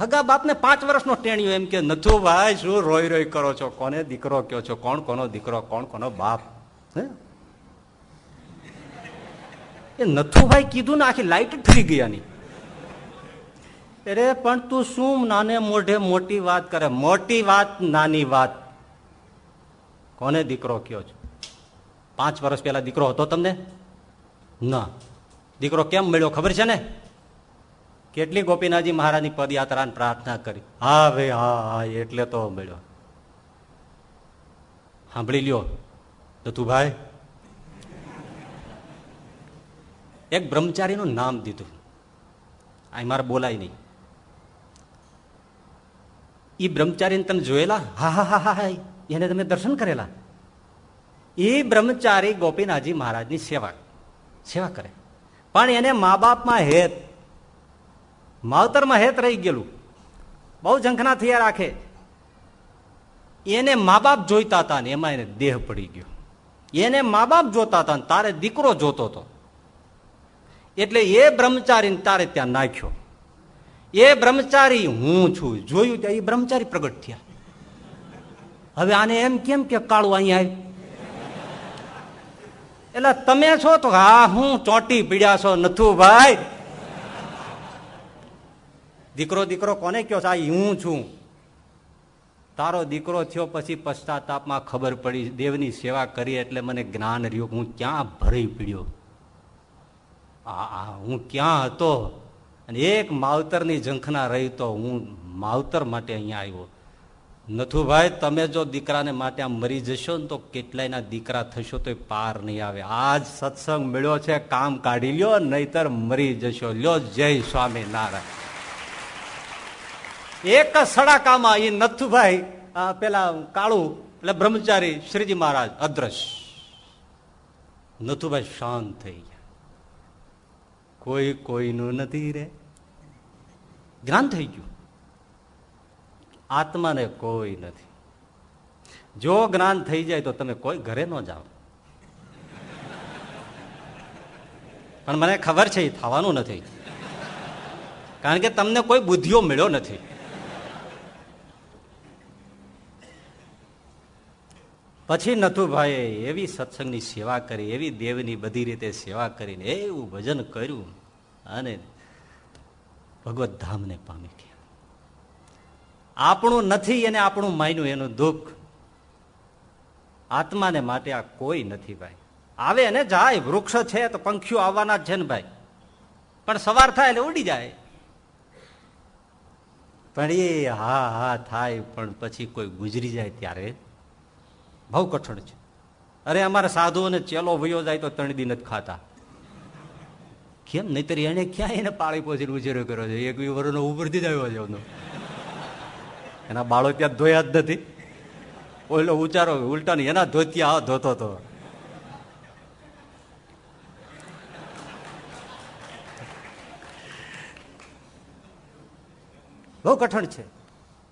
હગા બાપને પાંચ વર્ષનો ટેણ્યો એમ કે નથુભાઈ શું રોઈ રોઈ કરો છો? કોને દીકરો કયો છો? કોણ કોનો દીકરો? કોણ કોનો બાપ? હે? એ નથુભાઈ કીધું ને આખી લાઈટ થઈ ગયાની અરે, પણ તું શું નાને મોઢે મોટી વાત કરે? મોટી વાત, નાની વાત. કોને દીકરો કયો છો? પાંચ વર્ષ પહેલા દીકરો હતો તમને? ના. દીકરો કેમ મળ્યો? ખબર છે ને? કેટલી ગોપીનાથજી મહારાજની પદયાત્રાની પ્રાર્થના કરી? હા ભાઈ હા હા એટલે તો મળ્યો. સાંભળી લ્યો તો તું ભાઈ એક બ્રહ્મચારીનું નામ દીધું. આ મારે બોલાય નહીં. એ બ્રહ્મચારીને તમે જોયેલા? હા હા હા હા એને તમે દર્શન કરેલા? એ બ્રહ્મચારી ગોપીનાથજી મહારાજની સેવા સેવા કરે. પણ એને મા બાપમાં હેત માવતરમાં હેત રહી ગયેલું. બહુ ઝંખના થયા રાખે. એને મા બાપ જોઈતા હતા ને એમાં એને દેહ પડી ગયો. એને મા બાપ જોતા હતા તારે દીકરો જોતો હતો. એટલે એ બ્રહ્મચારી તારે ત્યાં નાખ્યો. એ બ્રહ્મચારી, હું છું. જોયું ત્યાં એ બ્રહ્મચારી પ્રગટ થયા. હવે આને એમ કેમ કે કાળું અહીંયા આવ્યું? એટલે તમે છો તો, હા, હું ચોટી પીડ્યા છો નથું ભાઈ દીકરો દીકરો કોને કયો આ હું છું. તારો દીકરો થયો પછી પશ્ચાતાપમાં ખબર પડી, દેવની સેવા કરી એટલે મને જ્ઞાન રહ્યું હું ક્યાં ભરી પીડ્યો. આ હું ક્યાં હતો? અને એક માવતરની ઝંખના રહી તો હું માવતર માટે અહીંયા આવ્યો. નથુભાઈ તમે જો દીકરાને માટે આમ મરી જશો ને તો કેટલાયના દીકરા થશો તો પાર નહીં આવે. આજ સત્સંગ મળ્યો છે, કામ કાઢી લ્યો, નહીતર મરી જશો. લ્યો, જય સ્વામી એક સડાકામાં એ નથુભાઈ પેલા કાળું, એટલે બ્રહ્મચારી શ્રીજી મહારાજ અદ્રશ્ય નથુભાઈ શાંત થઈ ગયા. કોઈ કોઈનું નથી રે. જ્ઞાન થઈ ગયું. આત્માને કોઈ નથી. જો જ્ઞાન થઈ જાય તો તમે કોઈ ઘરે ન જાઓ. પણ મને ખબર છે એ થવાનું નથી. કારણ કે તમને કોઈ બુદ્ધિઓ મળ્યો નથી. પછી નથુભાઈએ એવી સત્સંગની સેવા કરી, એવી દેવની બધી રીતે સેવા કરીને એવું ભજન કર્યું અને ભગવત ધામને પામી ગયા. આપણું નથી અને આપણું માન્યું એનું દુઃખ આત્માને માટે આ કોઈ નથી ભાઈ. આવે ને જાય, વૃક્ષ છે તો પંખીઓ આવવાના જ છે ને ભાઈ. પણ સવાર થાય એટલે ઉડી જાય. પણ એ હા હા થાય, પણ પછી કોઈ ગુજરી જાય ત્યારે બહુ કઠણ છે. અરે અમારા સાધુઓને ચેલો વયો જાય તો ત્રણ દિન જ ખાતા. કેમ? નહીતર એને ક્યાં એને પાળી પોચીને ઉછેરો કર્યો છે? એક વર્ષનો ઉપરથી જ આવ્યો છે એનો એના બાળો ત્યાં ધોયા જ નથી. ઓલો ઉચારો ઉલટા એના ધોતિયા આ ધોતો હતો. બહુ કઠણ છે.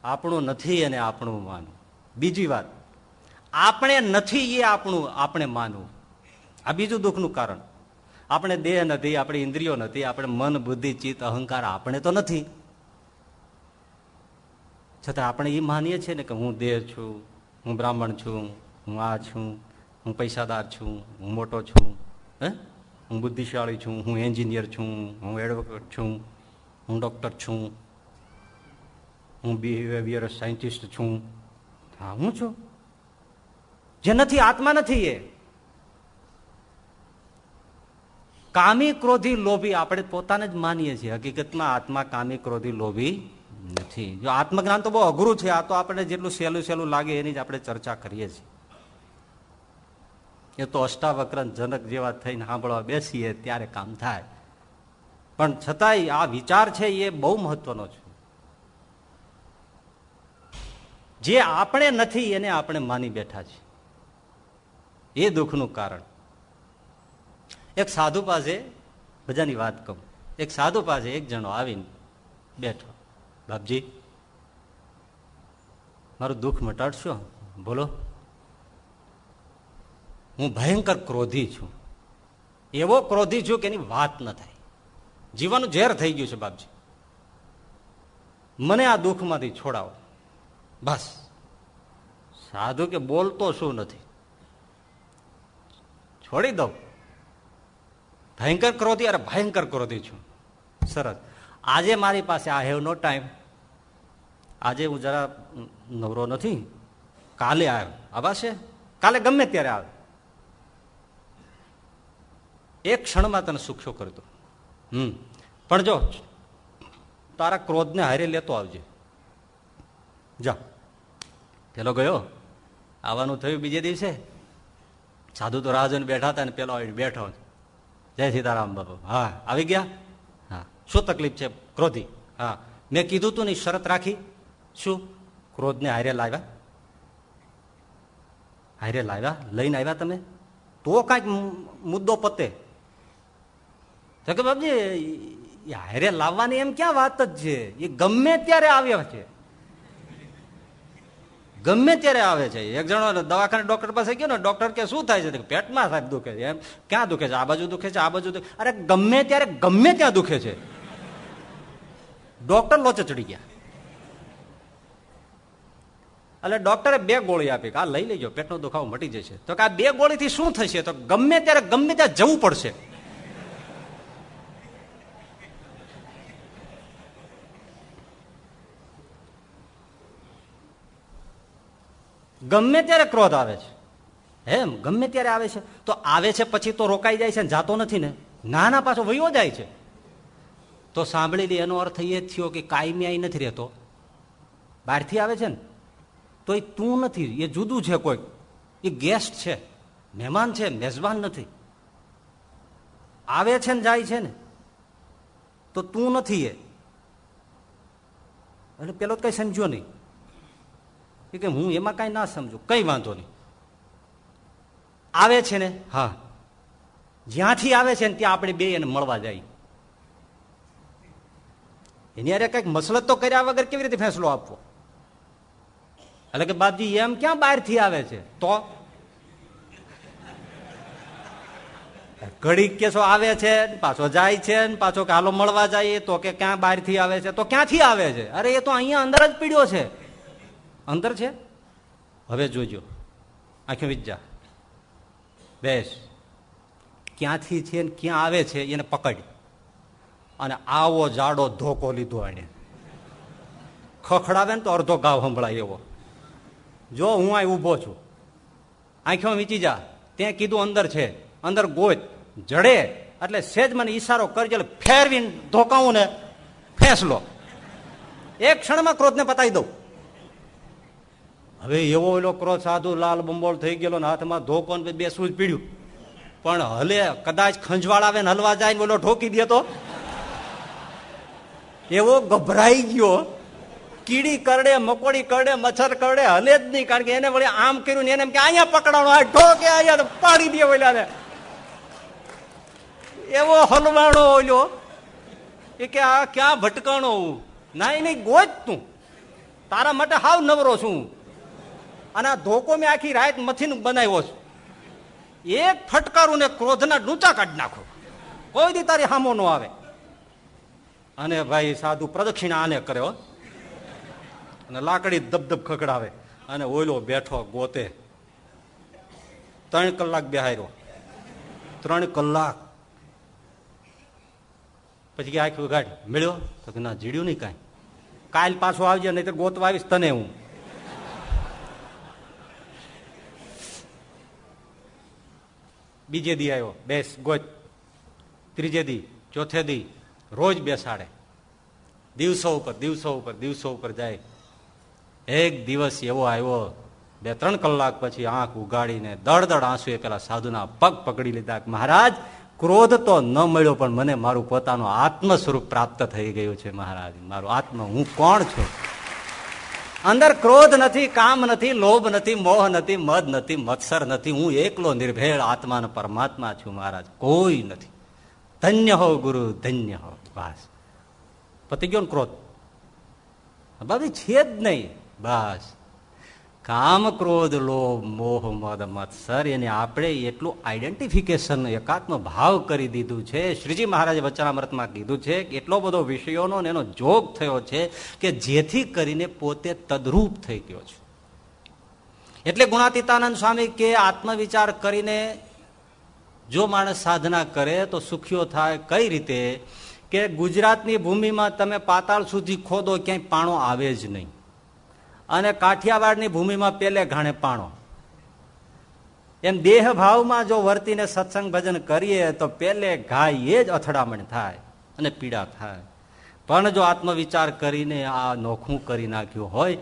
આપણું નથી અને આપણું માનું. બીજી વાત આપણે નથી એ આપણું, આપણે માનવું. આ બીજું દુઃખનું કારણ. આપણે દેહ નથી, આપણે ઇન્દ્રિયો નથી, આપણે મન, બુદ્ધિ, ચિત્ત, અહંકાર આપણે તો નથી. છતાં આપણે એ માનીએ છીએ ને કે હું દેહ છું, હું બ્રાહ્મણ છું, હું આ છું, હું પૈસાદાર છું, હું મોટો છું, હે? હું બુદ્ધિશાળી છું, હું એન્જિનિયર છું, હું એડવોકેટ છું, હું ડોક્ટર છું, હું બિહેવિયર સાયન્ટિસ્ટ છું. હા, હું છું. જે નથી આત્મા નથી એ. કામી ક્રોધી લોભી આપણે પોતાને જ માનીએ છીએ. હકીકતમાં આત્મા કામી ક્રોધી લોભી નથી. જો આત્મજ્ઞાન તો બહુ અઘરું છે, આ તો આપણે જેટલું સહેલું સહેલું લાગે એની જ આપણે ચર્ચા કરીએ છીએ. એ તો અષ્ટાવક્ર જનક જેવા થઈને સાંભળવા બેસીએ ત્યારે કામ થાય. પણ છતાંય આ વિચાર છે એ બહુ મહત્વનો છે. જે આપણે નથી એને આપણે માની બેઠા છીએ. એ દુઃખનું કારણ. એક સાધુ પાસે, બધાની વાત કહું, એક સાધુ પાસે એક જણો આવીને બેઠો. બાપજી, મારું દુઃખ મટાડશો? બોલો. હું ભયંકર ક્રોધી છું. એવો ક્રોધી છું કે એની વાત ન થાય. જીવનનું ઝેર થઈ ગયું છે, બાપજી. મને આ દુઃખમાંથી છોડાવો. બસ. સાધુ કે, બોલતો શું નથી? છોડી દઉં. ભયંકર ક્રોધી અરે ભયંકર ક્રોધી છું. સરસ. આજે મારી પાસે આ હેવ નો ટાઈમ. આજે હું જરા નવરો નથી. કાલે આવ્યો. આવા કાલે ગમે ત્યારે આવે. એક ક્ષણમાં તને સુખ્યો કરતો હમ. પણ જો, તારા ક્રોધને હારે લેતો આવજે. જા. પેલો ગયો. આવવાનું થયું બીજે દિવસે. સાધુ તો રાહ બેઠા હતા ને પેલો બેઠો જય સીતારામ બાપુ. હા, આવી ગયા? હા. શું તકલીફ છે ક્રોધી? હા. મેં કીધું તું ને શરત રાખી. શું? ક્રોધને હારે લાવ્યા? હારે લાવ્યા? લઈને આવ્યા તમે? તો કાંઈક મુદ્દો પતે. તો કે બાપજી હારે લાવવાની એમ ક્યાં વાત જ છે? એ ગમે ત્યારે આવ્યા છે. ગમે ત્યારે આવે છે. એક જણો દવાખાને ડોક્ટર પાસે ગયો ને, ડોક્ટર કે, શું થાય છે? પેટમાં સાહેબ દુખે છે. એમ, ક્યાં દુખે છે? આ બાજુ દુખે છે, આ બાજુ દુખે અરે, ગમે ત્યારે, ગમે ત્યાં દુખે છે. ડોક્ટર લોચે ચડી ગયા. એટલે ડોક્ટરે બે ગોળી આપી કે, આ લઈ લેજો, પેટનો દુખાવો મટી જશે. તો કે, આ બે ગોળીથી શું થશે? તો ગમે ત્યારે, ગમે ત્યાં જવું પડશે. ગમે ત્યારે ક્રોધ આવે છે. એમ, ગમે ત્યારે આવે છે. તો આવે છે પછી તો રોકાઈ જાય છે ને જાતો નથી ને. નાના પાછો વયો જાય છે. તો સાંભળી લે, એનો અર્થ એ થયો કે કાયમી અહીં નથી રહેતો. બહારથી આવે છે ને. તો એ તું નથી, એ જુદું છે કોઈ એ ગેસ્ટ છે, મહેમાન છે, મેજબાન નથી. આવે છે ને, જાય છે ને. તો તું નથી એ. અને પેલો કઈ સમજ્યો નહીં. કે હું એમાં કાંઈ ના સમજુ, કઈ વાંધો નહીં. આવે છે ને? હા. જ્યાંથી આવે છે ને, ત્યાં આપણે બે એને મળવા જાય. એની અરે કંઈક મસલત તો કર્યા વગર કેવી રીતે ફેંસલો આપવો? એટલે કે બાપજી, એમ ક્યાં બહારથી આવે છે? તો? ઘડીક કેસો આવે છે, પાછો જાય છે પાછો કે હાલો મળવા જાય, તો કે ક્યાં બહારથી આવે છે? તો ક્યાંથી આવે છે? અરે એ તો અહીંયા અંદર જ પીડ્યો છે. અંદર છે? હવે જોજો. આંખે વિજા બેસ. ક્યાંથી છે ને ક્યાં આવે છે એને પકડ. અને આવો જાડો ધોકો લીધો એને ખખડાવે ને તો અડધો ગાવ સંભળાય એવો. જો હું અહીં ઊભો છું. આંખો વીંચી જા. ત્યાં કીધું અંદર છે. અંદર ગોચ. જડે. એટલે સેજ મને ઈશારો કરજે એટલે ફેરવીને ધોકાવું ને ફેંસલો એક ક્ષણમાં ક્રોધને પતાવી દઉં. હવે એવો એલો ક્રોધ સાધુ લાલ બંબોળ થઈ ગયેલો ને હાથમાં ધોકો બેસવું જ પીડ્યું. પણ હલે કદાચ ખંજવાળ આવે ને હલવા જાય ને ઓલો ઠોકી દે તો? એવો ગભરાઈ ગયો. કીડી કરડે, મકોડી કરડે, મચ્છર કરડે, હલે જ નહીં. કારણ કે એને વળી આમ કર્યું ને એને એમ કે અહીંયા પકડાણો આ ઢોકે અહીંયા પાડી દે ઓલાને એવો હલવાણો ઓલ્યો એ કે આ ક્યાં ભટકાણો ના, એ નહીં ગોજ તું તારા માટે હાવ નવરો છું અને ધોકો મેં આખી રાત મથીને બનાવ્યો છું. એક ફટકારું ને ક્રોધના ડૂંચા કાઢી નાખો. કોઈ દી તારી હામો ન આવે. અને ભાઈ સાધુ પ્રદક્ષિણા આને કર્યો અને લાકડી ધબધબ ખકડાવે અને ઓયલો બેઠો ગોતે. ત્રણ કલાક બેહાર્યો ત્રણ કલાક. પછી કે આખી ગાડી મળ્યો? તો ના, જીડ્યું નહીં કાંઈ. કાલ પાછો આવજે નહીં તો ગોતવા આવીશ તને હું. બીજે દી આવ્યો. બેસ, ગોચ. ત્રીજે દી, ચોથે દી, રોજ બેસાડે. દિવસો ઉપર દિવસો ઉપર દિવસો ઉપર જાય. એક દિવસ એવો આવ્યો, બે, ત્રણ કલાક પછી આંખ ઉગાડીને દળદળ દળ આંસુ એ પેલા સાધુના પગ પકડી લીધા મહારાજ, ક્રોધ તો ન મળ્યો, પણ મને મારું પોતાનું આત્મ સ્વરૂપ પ્રાપ્ત થઈ ગયું છે, મહારાજ. મારું આત્મ, હું કોણ છું? અંદર ક્રોધ નથી, કામ નથી, લોભ નથી, મોહ નથી, મદ નથી, મત્સર નથી. હું એકલો નિર્ભેળ આત્મા પરમાત્મા છું મહારાજ. કોઈ નથી. ધન્ય હો ગુરુ, ધન્ય હો. બસ. પતી ગયો ને ક્રોધ. બાબી છે જ નહીં. બસ. કામ ક્રોધ લોભ, મોહ, મદ મત્સર એને આપણે એટલું આઈડેન્ટિફિકેશન એકાત્મ ભાવ કરી દીધું છે. શ્રીજી મહારાજે વચનામૃતમાં કીધું છે કે એટલો બધો વિષયોનો એનો જોગ થયો છે કે જેથી કરીને પોતે તદરૂપ થઈ ગયો છે. એટલે ગુણાતીતાનંદ સ્વામી કે આત્મવિચાર કરીને જો માણસ સાધના કરે તો સુખીઓ થાય. કઈ રીતે? કે ગુજરાતની ભૂમિમાં તમે પાતાળ સુધી ખોદો, ક્યાંય પાણો આવે જ નહીં. અને કાઠિયાવાડની ભૂમિમાં પેલે ઘાણે પાણો. એમ દેહ ભાવમાં જો વર્તીને સત્સંગ ભજન કરીએ તો પેલે ઘાય એ જ અથડામણ થાય અને પીડા થાય. પણ જો આત્મવિચાર કરીને આ નોખું કરી નાખ્યું હોય,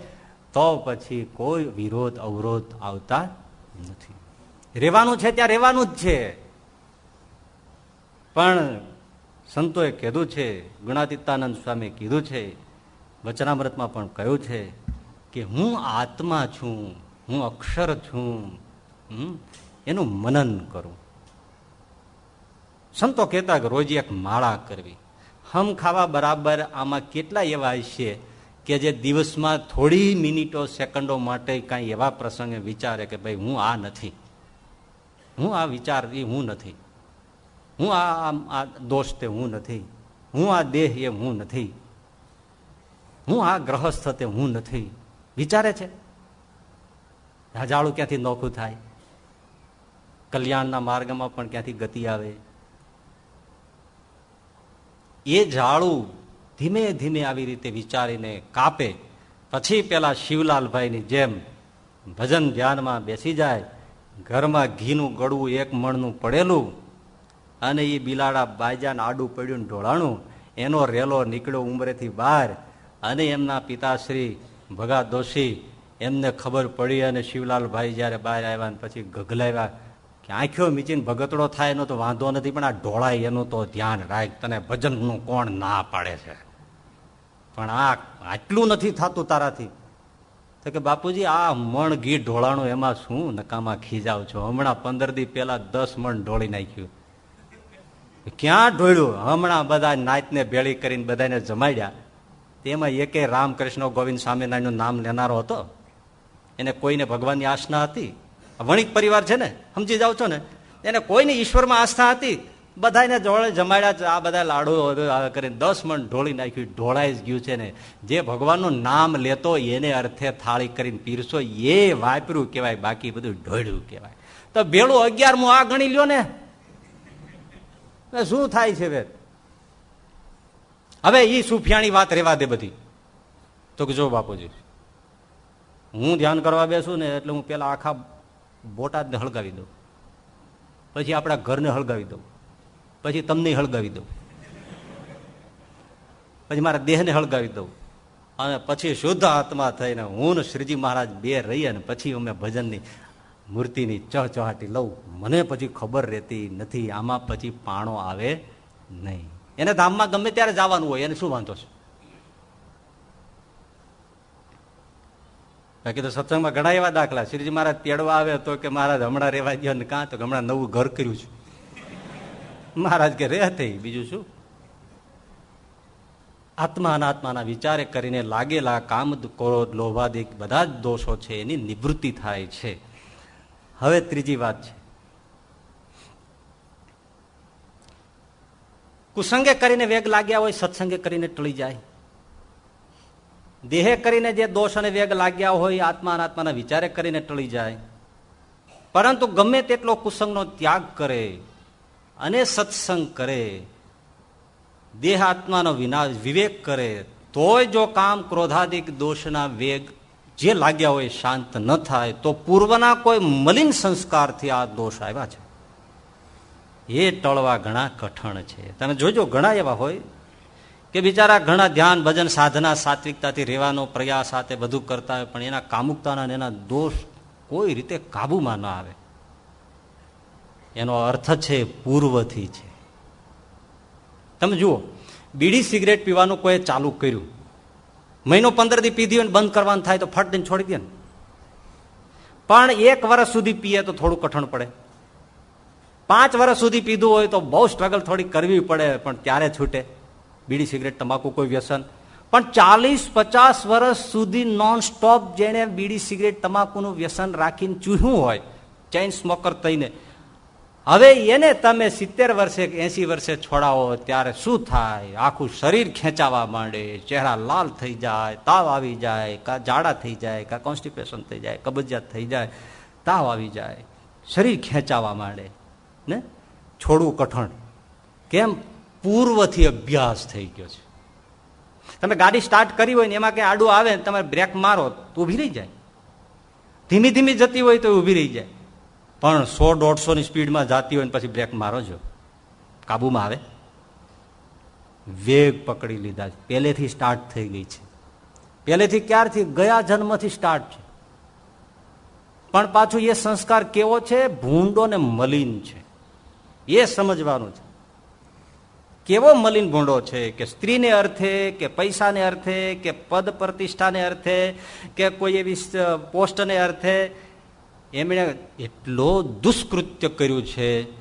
તો પછી કોઈ વિરોધ, અવરોધ આવતા નથી. રહેવાનું છે ત્યાં રહેવાનું જ છે. પણ સંતોએ કીધું છે, ગુણાતીતાનંદ સ્વામી કીધું છે, વચનામૃતમાં પણ કહ્યું છે કે હું આત્મા છું, હું અક્ષર છું એનું મનન કરું. સંતો કહેતા કે રોજ એક માળા કરવી. હમ ખાવા બરાબર આમાં કેટલા એવા છે કે જે દિવસમાં થોડી મિનિટો, સેકન્ડો માટે કાંઈ એવા પ્રસંગે વિચારે કે ભાઈ હું આ નથી. હું આ વિચાર એ હું નથી. હું આ આ દોષ તે હું નથી. હું આ દેહ એ હું નથી. હું આ ગ્રહસ્થ તે હું નથી. વિચારે છે? ઝાડું ક્યાંથી નોખું થાય? કલ્યાણના માર્ગમાં પણ ક્યાંથી ગતિ આવે? એ ઝાડું ધીમે ધીમે આવી રીતે વિચારીને કાપે. પછી પેલા શિવલાલભાઈની જેમ ભજન ધ્યાનમાં બેસી જાય. ઘરમાં ઘીનું ગળવું એક મણનું પડેલું અને એ બિલાડા બાજાને આડું પડ્યું ઢોળાણું. એનો રેલો નીકળ્યો ઉંમરેથી બહાર અને એમના પિતાશ્રી ભગા દોશી, એમને ખબર પડી અને શિવલાલભાઈ જયારે બહાર આવ્યા ને પછી ગગલાવ્યા કે આંખો મીચીને ભગતડો થાય એનો તો વાંધો નથી, પણ આ ઢોળાય એનું તો ધ્યાન રાખ, તને ભજનનું કોણ ના પાડે છે? પણ આ આટલું નથી થતું તારાથી. તો કે બાપુજી, આ મણ ઘી ઢોળાણું એમાં શું નકામાં ખીજાવ છો? હમણાં પંદર દી પેલા દસ મણ ઢોળી નાખ્યું. ક્યાં ઢોળ્યું? હમણાં બધા નાચને ભેળી કરીને બધાને જમાડ્યા. તેમાં એકે રામકૃષ્ણ ગોવિંદ સ્વામિનારાયણનું નામ લેનારો હતો. એને કોઈને ભગવાનની આસ્થા હતી. વણિક પરિવાર છે ને, સમજી જાવ છો ને, એને કોઈને ઈશ્વરમાં આસ્થા હતી. બધાને જોડે જમાડ્યા આ બધા લાડુ કરીને દસ મણ ઢોળી નાખ્યું, ઢોળાઈ જ ગયું છે ને. જે ભગવાનનું નામ લેતો એને અર્થે થાળી કરીને પીરસો, એ વાપર્યું કહેવાય, બાકી બધું ઢોળ્યું કહેવાય. તો ભેળું અગિયારમું આ ગણી લ્યો ને. શું થાય છે વેદ હવે એ સુફિયાણી વાત રેવા દે બધી. તો કે જો બાપુજી, હું ધ્યાન કરવા બેસું ને એટલે હું પેલા આખા બોટાદને હળગાવી દઉં. પછી આપણા ઘરને હળગાવી દઉં. પછી તમને હળગાવી દઉં. પછી મારા દેહને હળગાવી દઉં. અને પછી શુદ્ધ આત્મા થઈને હું ને શ્રીજી મહારાજ બે રહીએ ને પછી અમે ભજનની મૂર્તિની ચહચહાટી લઉં. મને પછી ખબર રહેતી નથી, આમાં પછી પાણો આવે નહીં. એને ધામમાં ગમે ત્યારે જવાનું હોય, એને શું વાંધો છે? બાકી તો સત્સંગમાં ઘણા એવા દાખલા. શ્રીજી મહારાજ તેડવા આવે તો કે મહારાજ, હમણાં રેવા ગયો ને કાં? તો હમણાં નવું ઘર કર્યું છે. મહારાજ કે રે થઈ, બીજું શું? આત્મા અનાત્માના વિચારે કરીને લાગેલા કામ, ક્રોધ, લોભાદિક બધા જ દોષો છે, એની નિવૃત્તિ થાય છે. હવે ત્રીજી વાત છે. કુસંગે કરીને વેગ લાગ્યા હોય, સત્સંગે કરીને ટળી જાય. દેહે કરીને જે દોષ અને વેગ લાગ્યા હોય, આત્મા અનાત્માના વિચારે કરીને ટળી જાય. પરંતુ ગમે તેટલો કુસંગનો ત્યાગ કરે અને સત્સંગ કરે, દેહ આત્માનો વિનાશ, વિવેક કરે, તોય જો કામ ક્રોધાદિક દોષના વેગ જે લાગ્યા હોય, શાંત ન થાય, તો પૂર્વના કોઈ મલિન સંસ્કારથી આ દોષ આવ્યા છે. એ ટળવા ઘણા કઠણ છે. તમે જોજો, ઘણા એવા હોય કે બિચારા ઘણા ધ્યાન, ભજન, સાધના, સાત્વિકતાથી રહેવાનો પ્રયાસ સાથે બધું કરતા હોય, પણ એના કામુકતાના એના દોષ કોઈ રીતે કાબુમાં ન આવે. એનો અર્થ છે પૂર્વથી છે. તમે જુઓ, બીડી સિગરેટ પીવાનું કોઈ ચાલુ કર્યું. મહિનો પંદર દી પીધી હોય બંધ કરવાનું થાય તો ફટ દઈને છોડી દે ને. પણ એક વર્ષ સુધી પીએ તો થોડું કઠણ પડે. પાંચ વર્ષ સુધી પીધું હોય તો બહુ સ્ટ્રગલ થોડી કરવી પડે, પણ ત્યારે છૂટે. બીડી સિગરેટ, તમાકુ કોઈ વ્યસન. પણ ચાલીસ, પચાસ વર્ષ સુધી નોન સ્ટોપ જેને બીડી સિગરેટ, તમાકુનું વ્યસન રાખીને ચૂહ્યું હોય ચેઇન સ્મોકર થઈને. હવે એને તમે સિત્તેર વર્ષે એસી વર્ષે છોડાવો, ત્યારે શું થાય? આખું શરીર ખેંચાવા માંડે, ચહેરા લાલ થઈ જાય, તાવ આવી જાય, કા જાડા થઈ જાય, કા કોન્સ્ટિપેશન થઈ જાય, કબજિયાત થઈ જાય, તાવ આવી જાય. શરીર ખેંચાવા માંડે. ને? છોડવું કઠણ. કેમ? પૂર્વથી અભ્યાસ થઈ ગયો છે. તમે ગાડી સ્ટાર્ટ કરી હોય ને, એમાં કંઈ આડું આવે ને તમે બ્રેક મારો, તો ઊભી રહી જાય. ધીમી ધીમી જતી હોય તો ઊભી રહી જાય. પણ સો દોઢસો ની સ્પીડમાં જતી હોય ને, પછી બ્રેક મારો છો. કાબુમાં આવે. વેગ પકડી લીધા છે. પહેલેથી સ્ટાર્ટ થઈ ગઈ છે. પહેલેથી ક્યારથી? ગયા જન્મથી સ્ટાર્ટ છે. પણ પાછું એ સંસ્કાર કેવો છે? ભૂંડો ને મલિન છે. એ સમજવાનું છે. કેવો મલિન ભૂંડો છે કે સ્ત્રીને અર્થે, કે પૈસાને અર્થે, કે પદ પ્રતિષ્ઠાને અર્થે, કે કોઈ એવી પોસ્ટને અર્થે. એમણે એટલો દુષ્કૃત્ય કર્યું છે,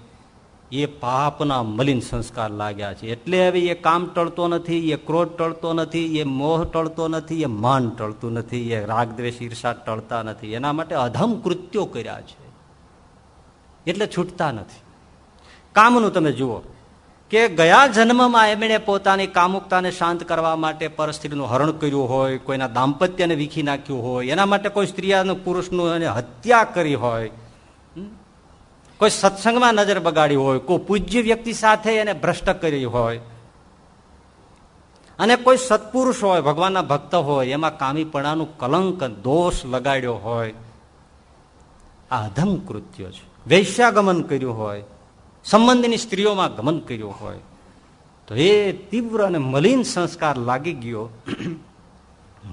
એ પાપના મલિન સંસ્કાર લાગ્યા છે. એટલે હવે એ કામ ટળતો નથી, એ ક્રોધ ટળતો નથી, એ મોહ ટળતો નથી, એ માન ટળતું નથી, એ રાગદ્વેષ ઈર્ષા ટળતા નથી. એના માટે અધમ કૃત્યો કર્યા છે. એટલે છૂટતા નથી. કામનું તમે જુઓ કે ગયા જન્મમાં એમણે પોતાની કામુકતાને શાંત કરવા માટે પરસ્ત્રીનું હરણ કર્યું હોય, કોઈના દાંપત્યને વીખી નાખ્યું હોય, એના માટે કોઈ સ્ત્રીનું પુરુષનું એને હત્યા કરી હોય કોઈ સત્સંગમાં નજર બગાડી હોય, કોઈ પૂજ્ય વ્યક્તિ સાથે એને ભ્રષ્ટ કરી હોય, અને કોઈ સત્પુરુષ હોય, ભગવાનના ભક્ત હોય, એમાં કામીપણાનું કલંક, દોષ લગાડ્યો હોય, આ અધમ કૃત્યો છે. વૈશ્યાગમન કર્યું હોય સંબંધીની સ્ત્રીઓમાં ગમન કર્યું હોય, તો એ તીવ્ર અને મલિન સંસ્કાર લાગી ગયો.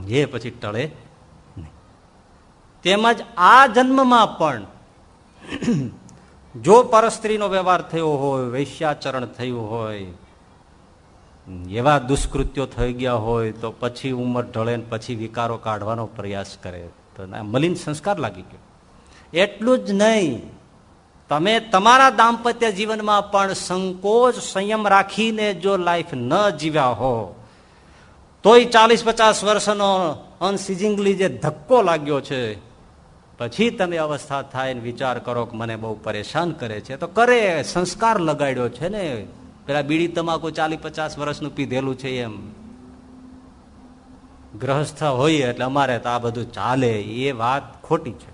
એ પછી ટળે તેમજ આ જન્મમાં પણ જો પરસ્ત્રીનો વ્યવહાર થયો હોય, વૈશ્યાચરણ થયું હોય, એવા દુષ્કૃત્યો થઈ ગયા હોય, તો પછી ઉંમર ઢળે પછી વિકારો કાઢવાનો પ્રયાસ કરે. તો મલિન સંસ્કાર લાગી ગયો. એટલું જ નહીં. તમે તમારા દાંપત્ય જીવનમાં પણ સંકોચ સંયમ રાખીને જો લાઈફ ન જીવ્યા હો, તોય ચાલીસ પચાસ વર્ષનો અનસિઝિંગલી જે ધક્કો લાગ્યો છે, પછી તમે અવસ્થા થાય વિચાર કરો કે મને બહુ પરેશાન કરે છે. તો કરે, સંસ્કાર લગાડ્યો છે ને. પેલા બીડી તમાકુ ચાલીસ પચાસ વર્ષનું પીધેલું છે એમ. ગ્રહસ્થ હોઈએ એટલે અમારે તો આ બધું ચાલે, એ વાત ખોટી છે.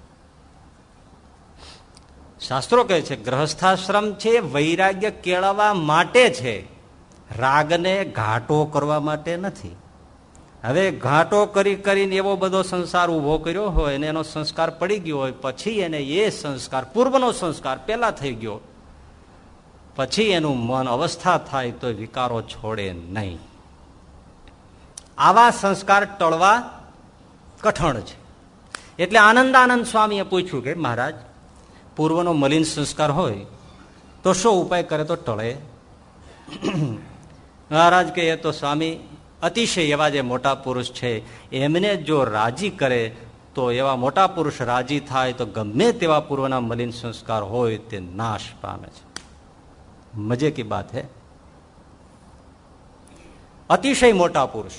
શાસ્ત્રો કહે છે, ગ્રહસ્થાશ્રમ છે, વૈરાગ્ય કેળવવા માટે છે. રાગને ઘાટો કરવા માટે નથી. હવે ઘાટો કરી કરીને એવો બધો સંસાર ઊભો કર્યો હોય અને એનો સંસ્કાર પડી ગયો હોય, પછી એને એ સંસ્કાર, પૂર્વનો સંસ્કાર પેલા થઈ ગયો, પછી એનું મન અવસ્થા થાય તો વિકારો છોડે નહીં. આવા સંસ્કાર ટળવા કઠણ છે. એટલે આનંદાનંદ સ્વામીએ પૂછ્યું કે, મહારાજ પૂર્વનો મલિન સંસ્કાર હોય, તો શું ઉપાય કરે તો ટળે? મહારાજ કે તો, સ્વામી, અતિશય એવા જે મોટા પુરુષ છે, એમને જો રાજી કરે, તો એવા મોટા પુરુષ રાજી થાય, તો ગમે તેવા પૂર્વના મલિન સંસ્કાર હોય, તે નાશ પામે છે. મજે કી બાત હે? અતિશય મોટા પુરુષ.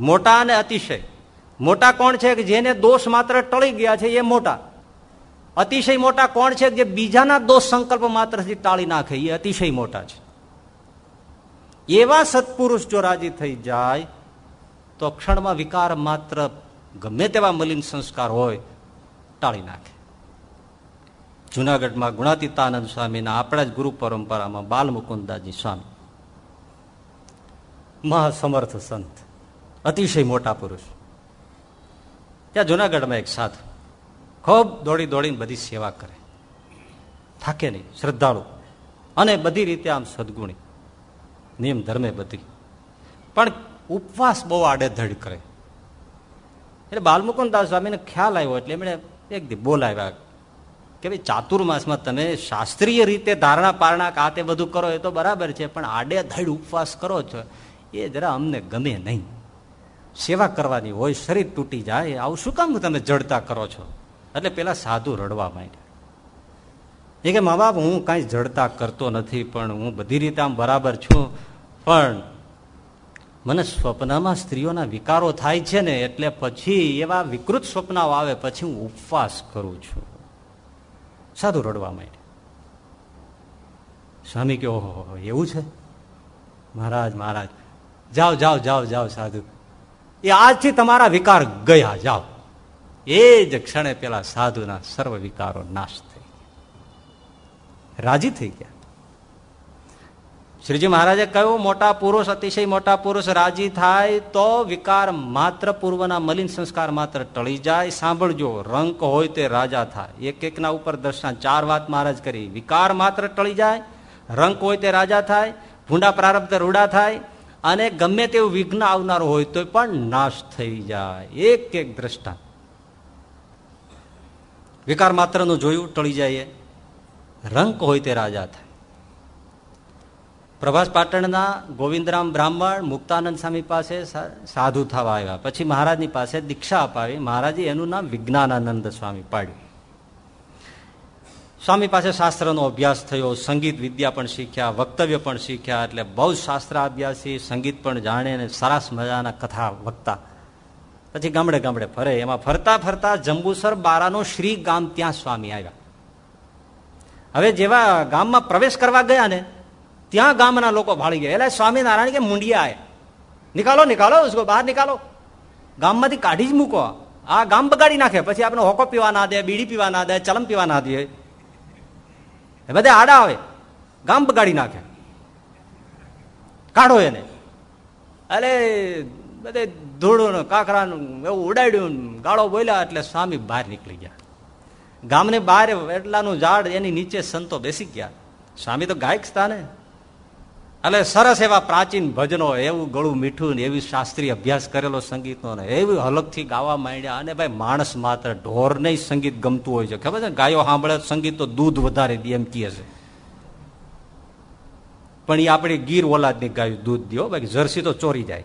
મોટા અને અતિશય. મોટા કોણ છે? કે જેને દોષ માત્ર ટળી ગયા છે, એ મોટા. અતિશય મોટા કોણ છે જે બીજાના દોષ સંકલ્પ માત્રથી ટાળી નાખે? એ અતિશય મોટા છે. એવા સત્પુરુષ જો રાજી થઈ જાય, તો ક્ષણમાં વિકાર માત્ર ગમે તેવા મલિન સંસ્કાર હોય, ટાળી નાખે. જુનાગઢમાં ગુણાતીતાનંદ સ્વામીના આપણા જ ગુરુ પરંપરામાં બાલ મુકુંદાજી સ્વામી. મહાસમર્થ સંત. અતિશય મોટા પુરુષ. ત્યાં જુનાગઢમાં એક સાધુ ખૂબ દોડી દોડીને બધી સેવા કરે. થાકે નહીં, શ્રદ્ધાળુ. અને બધી રીતે આમ સદગુણી. નિયમ ધર્મે બધી. પણ ઉપવાસ બહુ આડેધડ કરે. એટલે બાલમુકુદાસ સ્વામીને ખ્યાલ આવ્યો એટલે એમણે એક દી બોલાવ્યા કે ભાઈ, ચાતુર્માસમાં તમે શાસ્ત્રીય રીતે ધારણા પારણા આ તે બધું કરો એ તો બરાબર છે, પણ આડે ધડ ઉપવાસ કરો છો, એ જરા અમને ગમે નહીં. સેવા કરવાની હોય, શરીર તૂટી જાય, આવું શું કામ તમે જડતા કરો છો? એટલે પેલા સાધુ રડવા માંડ્યા. એ કે, મા બાપ, હું કાંઈ જડતા કરતો નથી, પણ હું બધી રીતે આમ બરાબર છું. પણ મને સ્વપ્નમાં સ્ત્રીઓના વિકારો થાય છે ને, એટલે પછી એવા વિકૃત સ્વપ્નાઓ આવે, પછી હું ઉપવાસ કરું છું. સાધુ રડવા માંડ્યા. સ્વામી કે, ઓહો એવું છે? મહારાજ મહારાજ, જાઓ જાઓ જાઓ જાઓ, સાધુ. એ આજથી તમારા વિકાર ગયા, જાઓ. એ જ ક્ષણે પેલા સાધુના સર્વ વિકારો નાશ થઈ રાજી થઈ ગયા. શ્રીજી મહારાજે કહ્યું, મોટા પુરુષ, અતિશય મોટા પુરુષ, રાજી થાય તો વિકાર માત્ર પૂર્વના મલિન સંસ્કાર માત્ર ટળી જાય. સાંભળજો, રંક હોય તે રાજા થાય. એક એકના ઉપર દર્શન, ચાર વાત મહારાજ કરી. વિકાર માત્ર ટળી જાય, રંક હોય તે રાજા થાય, ભૂંડા પ્રારબ્ધ રૂડા થાય અને ગમે તેવું વિઘ્ન આવનાર હોય તો પણ નાશ થઈ જાય. એક એક દ્રષ્ટાંત. વિકાર માત્રનું જોયું, ટળી જાય રંક હોય તે રાજા થાય. પ્રભાસ પાટણના ગોવિંદરામ બ્રાહ્મણ મુક્તાનંદ સ્વામી પાસે સાધુ થવા આવ્યા. પછી મહારાજની પાસે દીક્ષા અપાવી. મહારાજે એનું નામ વિજ્ઞાનાનંદ સ્વામી પાડ્યું. સ્વામી પાસે શાસ્ત્રનો અભ્યાસ થયો, સંગીત વિદ્યા પણ શીખ્યા, વક્તવ્ય પણ શીખ્યા, એટલે બહુ શાસ્ત્ર અભ્યાસી સંગીત પણ જાણે અને સરસ મજાના કથા વક્તા. પછી ગામડે ગામડે ફરે. એમાં ફરતા ફરતા જંબુસર બારાનું શ્રી ગામ ત્યાં સ્વામી આવ્યા. હવે જેવા ગામમાં પ્રવેશ કરવા ગયા ને, ત્યાં ગામના લોકો ભાળી ગયા. એટલે સ્વામિનારાયણ કે મુંડિયા આય. નિકાલો નિકાલો, ઉસકો બહાર નિકાલો. ગામમાંથી કાઢી જ મૂકો. આ ગામ બગાડી નાખે. પછી આપણે હોકો પીવા ના દે, બીડી પીવા ના દે, ચલમ પીવા ના દે. એ બધે આડા આવે. ગામ બગાડી નાખે. કાઢો એને. અરે બધે ધૂળું કાકરાનું, એવું ઉડાડ્યું ગાળો બોલ્યા એટલે સ્વામી બહાર નીકળી ગયા. ગામને બહાર એટલાનું ઝાડ એની નીચે સંતો બેસી ગયા. સ્વામી તો ગાયક સ્થાને. એટલે સરસ એવા પ્રાચીન ભજનો, એવું ગળું મીઠું ને એવી શાસ્ત્રીય અભ્યાસ કરેલો સંગીતનો એવી હલકથી ગાવા માંડ્યા. અને ભાઈ માણસ માત્ર ઢોર નહીં સંગીત ગમતું હોય છે. ખબર છે? ગાયો સાંભળે સંગીત તો દૂધ વધારે દે એમ કહે છે. પણ એ આપણી ગીર ઓલાદની ગાયું દૂધ દો બાકી જર્સી તો ચોરી જાય.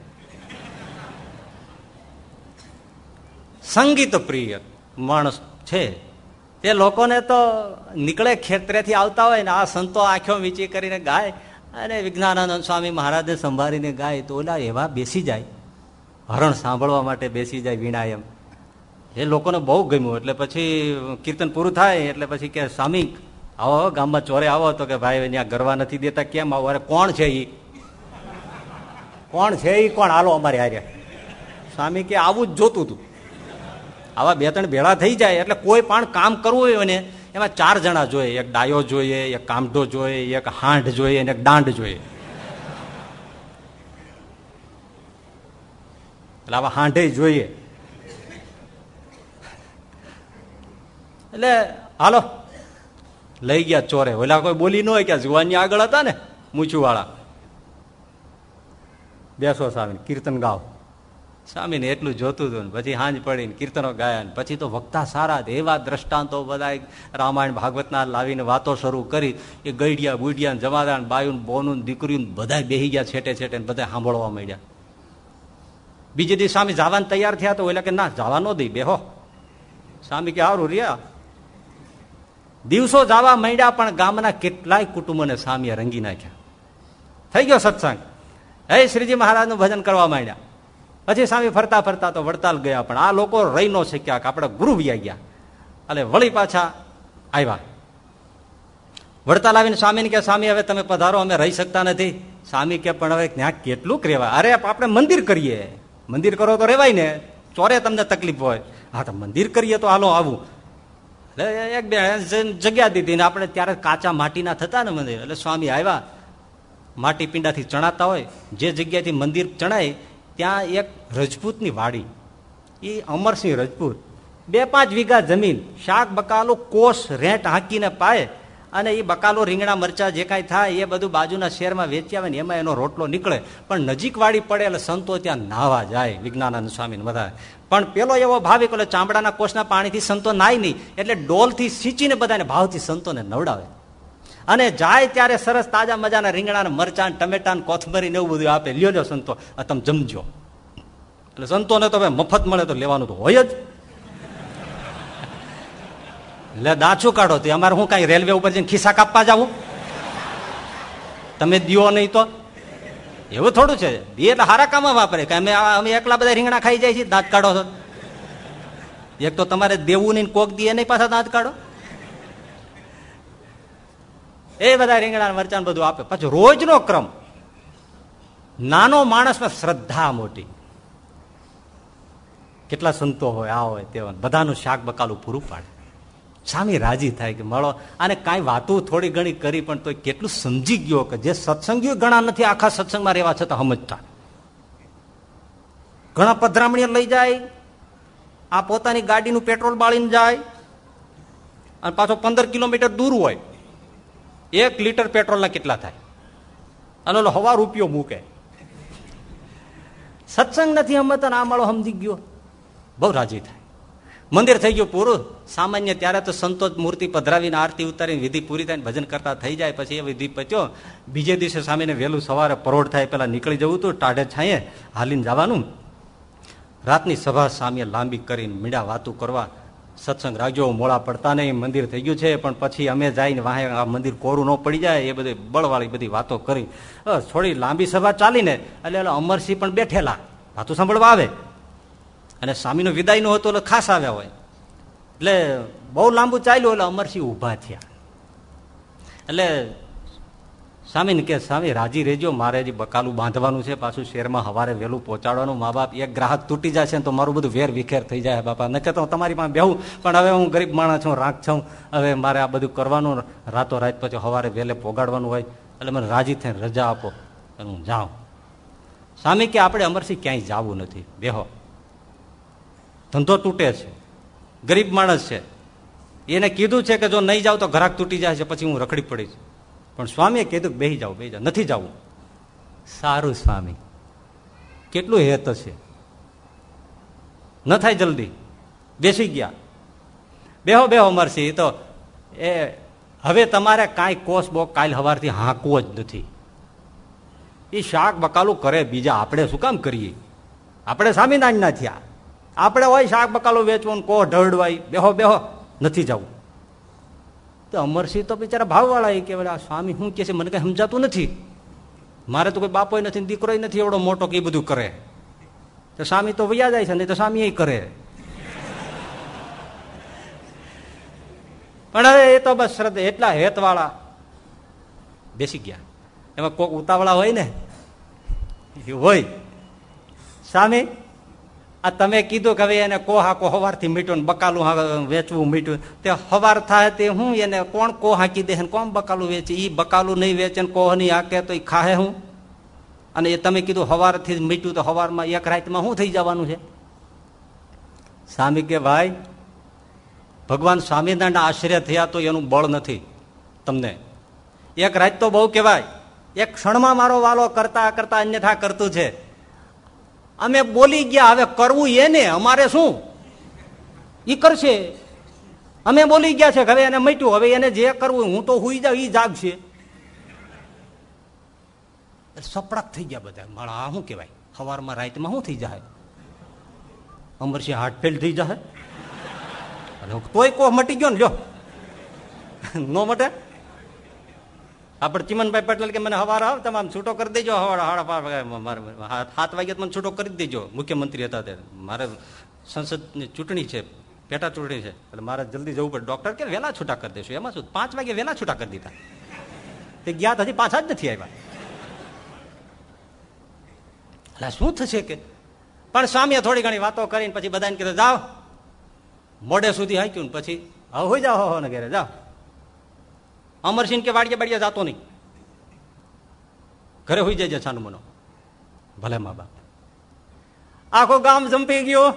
સંગીત પ્રિય માણસ છે. તે લોકોને તો નીકળે ખેતરેથી આવતા હોય ને, આ સંતો આંખો વીંચી કરીને ગાય અને વિજ્ઞાનાનંદ સ્વામી મહારાજને સંભાળીને ગાય તો ઓલા એવા બેસી જાય. હરણ સાંભળવા માટે બેસી જાય વીણા એમ એ લોકોને બહુ ગમ્યું. એટલે પછી કીર્તન પૂરું થાય, એટલે પછી કે સ્વામી, આવો ગામમાં ચોરે આવો. તો કે ભાઈ ત્યાં ગરવા નથી દેતા, કેમ આવો? અરે, કોણ છે એ કોણ છે એ કોણ? હાલો અમારે હારે. સ્વામી કે, આવું જ જોતું હતું. આવા બે ત્રણ ભેળા થઈ જાય એટલે કોઈ પણ કામ કરવું હોય ને એમાં ચાર જણા જોઈએ. એક ડાયો જોઈએ, એક કામઢો જોઈએ, એક હાંઢ જોઈએ અને એક દાંડ જોઈએ. એટલે આવા હાંઢે જોઈએ. એટલે હાલો, લઈ ગયા ચોરે. ઓલા કોઈ બોલી ન હોય કે જુવાની આગળ હતા ને મૂછું વાળા બેસો સ્વામી કીર્તન ગાવ સ્વામીને એટલું જોતું હતું પછી હાંજ પડીને કીર્તનો ગાયા પછી તો વક્તા સારા એવા દ્રષ્ટાંતો બધા રામાયણ, ભાગવતના લાવીને વાતો શરૂ કરી, એ ગઈડિયા બુડિયા જમાદાર બાયું બોનું દીકરીયું બધા બેહી ગયા છેટે છેટે બધા સાંભળવા માંડ્યા. બીજે દિવસ સ્વામી જવાનું તૈયાર થયા તો એટલે કે, ના, જવા ન દઈ બેહો. સ્વામી કે સારું રહ્યા દિવસો જવા માંડ્યા પણ ગામના કેટલાય કુટુંબોને સ્વામીએ રંગી નાખ્યા. થઈ ગયો સત્સંગ. હે, શ્રીજી મહારાજનું ભજન કરવા માંડ્યા. પછી સ્વામી ફરતા ફરતા તો વડતાલ ગયા, પણ આ લોકો રહી ન શક્યા આપણે ગુરુ વ્યા ગયા. એટલે વળી પાછા આવ્યા. વડતાલ આવીને સ્વામીને કે સ્વામી, હવે તમે પધારો, અમે રહી શકતા નથી. સ્વામી કે પણ હવે ત્યાં કેટલું રેવા અરે આપણે મંદિર કરીએ. મંદિર કરો તો રેવાય ને. ચોરે તમને તકલીફ હોય. હા, તો મંદિર કરીએ તો હાલો આવું. એટલે એક બે જગ્યા દીધી ને આપણે ત્યારે કાચા માટીના થતા ને મંદિર. એટલે સ્વામી આવ્યા. માટી પીંડાથી ચણાતા હોય. જે જગ્યાથી મંદિર ચણાય ત્યાં એક રજપૂતની વાડી. એ અમરસિંહ રજપૂત. બે પાંચ વીઘા જમીન, શાક, બકાલો કોષ રેંટ હાંકીને પાય અને એ બકાલો, રીંગણા, મરચા જે કાંઈ થાય એ બધું બાજુના શહેરમાં વેચી આવે ને એમાં એનો રોટલો નીકળે. પણ નજીક વાડી પડે એટલે સંતો ત્યાં નાહવા જાય, વિજ્ઞાનંદ સ્વામીને બધા પણ પેલો એવો ભાવિક એટલે ચામડાના કોષના પાણીથી સંતો નાય નહીં, એટલે ડોલથી સિંચીને બધાને ભાવથી સંતોને નવડાવે. અને જાય ત્યારે સરસ તાજા મજાના રીંગણા મરચાં, ટમેટા, કોથમરી ને એવું બધું આપે. લ્યો લ્યો સંતો તમે જમજો. એટલે સંતોને તો મફત મળે તો લેવાનું તો હોય જ. એટલે દાછું કાઢો તો. અમારે હું કઈ રેલવે ઉપર જઈને ખિસ્સા કાપવા જવું તમે દિયો નહીં તો? એવું થોડું છે. એ એટલે સારા કામમાં વાપરે. કે અમે અમે એકલા બધા રીંગણા ખાઈ જાય છે દાંત કાઢો છો. એક તો તમારે દેવું નહીં કોક દે નહીં પાછા દાંત કાઢો. એ બધા રીંગણા મરચાં બધું આપે. પછી રોજનો ક્રમ. નાનો માણસમાં શ્રદ્ધા મોટી. કેટલા સંતો હોય, આ હોય, તે બધાનું શાક બકાલું પૂરું પાડે. સ્વામી રાજી થાય કે મળો. અને કાંઈ વાતો થોડી ઘણી કરી, પણ તો કેટલું સમજી ગયો કે જે સત્સંગીઓ ઘણા નથી, આખા સત્સંગમાં રહેવા છતાં સમજતા. ઘણા પધરામણીઓ લઈ જાય, આ પોતાની ગાડીનું પેટ્રોલ બાળીને જાય, અને પાછો પંદર કિલોમીટર દૂર હોય. એક લીટર પેટ્રોલના કેટલા થાય? અને ઓલો હવા રૂપિયો મૂકે. સત્સંગ નથી સમજતા આ માળો સમજી ગયો? બહુ રાજી થાય. મંદિર થઈ ગયું પૂરું. સામાન્ય ત્યારે તો સંતોષ મૂર્તિ પધરાવીને આરતી ઉતારીને વિધિ પૂરી થાય ભજન કરતા થઈ જાય, પછી એ વિધિ પચ્યો બીજે દિવસે સામેને વહેલું સવારે પરોઢ થાય પેલા નીકળી જવું હતું ટાઢે છાંયે હાલીને જવાનું. રાતની સભા સામે લાંબી કરીને મીડા વાતું કરવા સત્સંગ રાખજો મોડા પડતા નહીં, મંદિર થઈ ગયું છે, પણ પછી અમે જઈને વાહે આ મંદિર કોરું ન પડી જાય, એ બધી બળવાળી બધી વાતો કરી. થોડી લાંબી સભા ચાલીને, એટલે અમરસિંહ પણ બેઠેલા. વાતો સાંભળવા આવે. અને સ્વામીનો વિદાય નો હતો, એટલે ખાસ આવ્યા હોય. એટલે બહુ લાંબુ ચાલ્યું, એટલે અમરસિંહ ઊભા થયા. એટલે સ્વામીને કે સ્વામી રાજી રહેજો, મારે હજી બકાલું બાંધવાનું છે, પાછું શહેરમાં હવારે વહેલું પહોંચાડવાનું, મા બાપ એક ગ્રાહક તૂટી છે તો મારું બધું વેર વિખેર થઈ જાય બાપા. નકે તો તમારી પાસે બેહું, પણ હવે હું ગરીબ માણસ છું, રાખ છું, હવે મારે આ બધું કરવાનું રાતો રાત પછી હવારે વહેલે પોગાડવાનું હોય, એટલે મને રાજી થઈને રજા આપો અને હું જાઉં. સ્વામી કે આપણે અમરસિંહ ક્યાંય જવું નથી. બેહો. ધંધો તૂટે છે. ગરીબ માણસ છે. એને કીધું છે કે જો નહીં જાવ તો ઘરાક તૂટી જાય છે, પછી હું રખડી પડીશ. પણ સ્વામીએ કીધું કે જાઓ બે જાઓ, નથી જવું. સારું સ્વામી, કેટલું હેત છે ન થાય જલ્દી, બેસી ગયા. બેહો બેહો મરસી તો, એ, હવે તમારે કાંઈ કોસ બો કાલ હવારથી હાંકવો જ નથી. એ શાક બકાલું કરે બીજા, આપણે શું કામ કરીએ? આપણે સ્વામિનારાયણના થયા. આપણે હોય શાક બકાલું વેચવાનું કોહ ઢળવાય? બેહો બેહો, નથી જવું. તો અમરસિંહ તો બિચારા ભાવવાળા કે આ સ્વામી શું કહે છે? મને કઈ સમજાતું નથી. મારે તો કોઈ બાપો નથી દીકરો નથી, એવડો મોટો કે બધું કરે. તો સ્વામી તો વૈયા જાય છે, નહીં તો સ્વામી એ કરે. પણ હવે એ તો બસ શ્રદ્ધા, એટલા હેતવાળા બેસી ગયા. એમાં કોક ઉતાવળા હોય ને? હોય. સ્વામી આ તમે કીધું કે હવે એને કોહાકો હવારથી મીઠું બકાલું વેચવું મીઠું. તે હવાર થાય તે હું એને કોણ કોહા હાકી દે કોણ બકાલું વેચે? એ બકાલું નહીં વેચે કોહ નહીં આકે તો એ ખાહે હું? અને એ તમે કીધું હવારથી મીઠું તો હવારમાં એક રાતમાં શું થઈ જવાનું છે? સ્વામી કે ભાઈ, ભગવાન સ્વામિનારાયણ આશ્રય થયા તો એનું બળ નથી તમને. એક રાત તો બહુ કહેવાય. એક ક્ષણમાં મારો વાલો કરતા કરતા અન્યથા કરતું છે. અમે બોલી ગયા, હવે કરવું એને, અમારે શું? એ કરશે. અમે બોલી ગયા છે હવે એને મટ્યું, હવે એને જે કરવું હું તો હુઈ જાઉં એ જાગશે. સપડાક થઈ ગયા બધા. મારા શું કહેવાય? સવારમાં, રાતમાં શું થઈ જાય અમરસિંહ હાર્ટ ફેલ થઈ જાય તોય કો મટી ગયો ને, લ્યો. નો મટે? આપણે ચિમનભાઈ પટેલ કે મને હવાર આવ તમે આમ છૂટો કરી દેજો સાત વાગ્યા મને છૂટો કરી દેજો. મુખ્યમંત્રી હતા ત્યારે. મારે સંસદની ચૂંટણી છે, પેટા ચૂંટણી છે. એટલે મારે જલ્દી જવું પડે. ડોક્ટર કે વહેલા છૂટા કરી દેશું? એમાં શું? પાંચ વાગે વહેલા છૂટા કરી દીધા. તે ગયા હજી પાછા જ નથી આવ્યા. એટલે શું થશે કે? પણ સ્વામીએ થોડી ઘણી વાતો કરીને પછી બધાને કીધું, જાઓ. મોડે સુધી હાક્યું પછી હવે જાઓ હો, ને ઘેરે, જાઓ. અમરસિંહ કે વાડિયા બાડિયા જાતો નહીં. ઘરે હોઈ જાય છાનુમનો ભલે મા બાપ. આખો ગામ જંપી ગયો.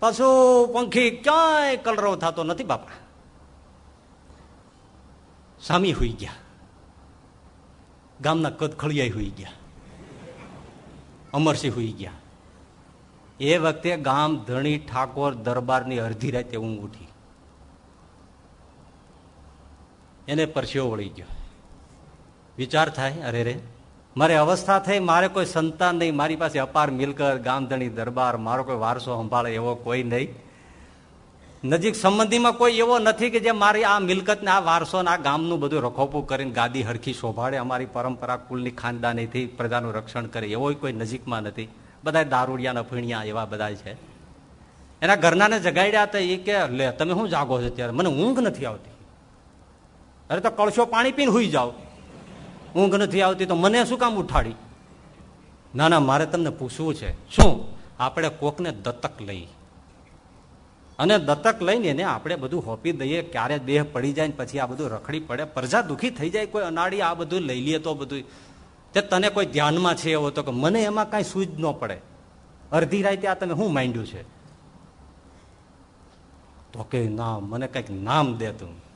પશુ પંખી ક્યાંય કલરવ થતો નથી બાપા. સામી હોઈ ગયા. ગામના કદ ખળિયાઈ હોઈ ગયા. અમરસિંહ હોઈ ગયા. એ વખતે ગામ ધણી ઠાકોર દરબારની અડધી રાતે ઊંઘ ઉઠી. એને પરસ્યો વળી ગયો. વિચાર થાય, અરે રે, મારે અવસ્થા થઈ, મારે કોઈ સંતાન નહીં, મારી પાસે અપાર મિલકત, ગામધણી, દરબાર, મારો કોઈ વારસો સંભાળે એવો કોઈ નહીં. નજીક સંબંધીમાં કોઈ એવો નથી કે જે મારી આ મિલકતને, આ વારસો આ ગામનું બધું રખોપું કરીને ગાદી હરખી શોભાડે અમારી પરંપરા કુલની ખાનદાનીથી પ્રજાનું રક્ષણ કરે, એવો કોઈ નજીકમાં નથી. બધા દારૂડિયા, નફીણિયા એવા બધા છે. એના ઘરનાને જગાડ્યા હતા એ કે, લે, તમે શું જાગો છો ત્યારે? મને ઊંઘ નથી આવતી. અરે તો કળશો પાણી પીને હોઈ જાઓ. ઊંઘ નથી આવતી તો મને શું કામ ઉઠાડી? ના ના, મારે તમને પૂછવું છે. શું? આપણે કોકને દત્તક લઈ. અને દત્તક લઈને એને આપણે બધું હોપી દઈએ, ક્યારે દેહ પડી જાય ને પછી આ બધું રખડી પડે. પ્રજા દુઃખી થઈ જાય, કોઈ અનાડી આ બધું લઈ લઈએ તો બધું. તે તને કોઈ ધ્યાનમાં છે એવો તો કે મને એમાં કાંઈ સૂજ ન પડે. અડધી રાતે આ તમે શું માંડ્યું છે? તો કે ના, મને કંઈક નામ દે તું.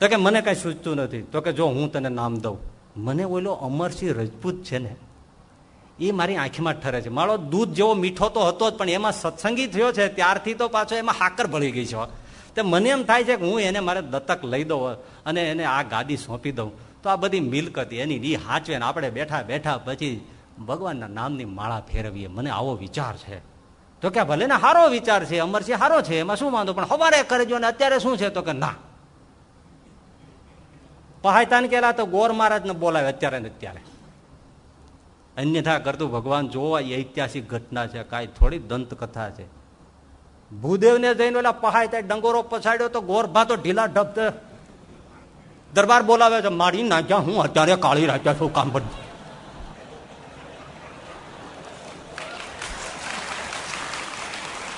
તો કે મને કઈ સૂચતું નથી. તો કે જો હું તને નામ દઉં. મને ઓલો અમરસિંહ રજપૂત છે ને, એ મારી આંખીમાં ઠરે છે. મારો દૂધ જેવો મીઠો તો હતો જ, પણ એમાં સત્સંગી થયો છે. ત્યારથી તો પાછો એમાં હાકર ભળી ગઈ છે તે મને એમ થાય છે કે હું એને મારે દત્તક લઈ દઉં અને એને આ ગાદી સોંપી દઉં. તો આ બધી મિલકત એની ડી હાચવે ને આપણે બેઠા બેઠા પછી ભગવાનના નામની માળા ફેરવીએ. મને આવો વિચાર છે. તો કે ભલે ને સારો વિચાર છે, અમરસિંહ સારો છે, એમાં શું વાંધો? પણ સવારે કરજો ને અત્યારે શું છે? તો કે ના. પહાયતાન કેલા તો ગોર મહારાજને બોલાવે અત્યારે ને અત્યારે. અન્યથા કરતું ભગવાન જોવા એ ઐતિહાસિક ઘટના છે, કાંઈ થોડી દંત કથા છે. ભૂદેવને જઈને ઓલા પહાયતા ડંગોરો પછાડ્યો તો ગોરભા તો ઢીલા ઢબ દરબાર બોલાવે છે, મારી નાખ્યા હું, અત્યારે કાળી રાખ્યા છું, કામ બધું.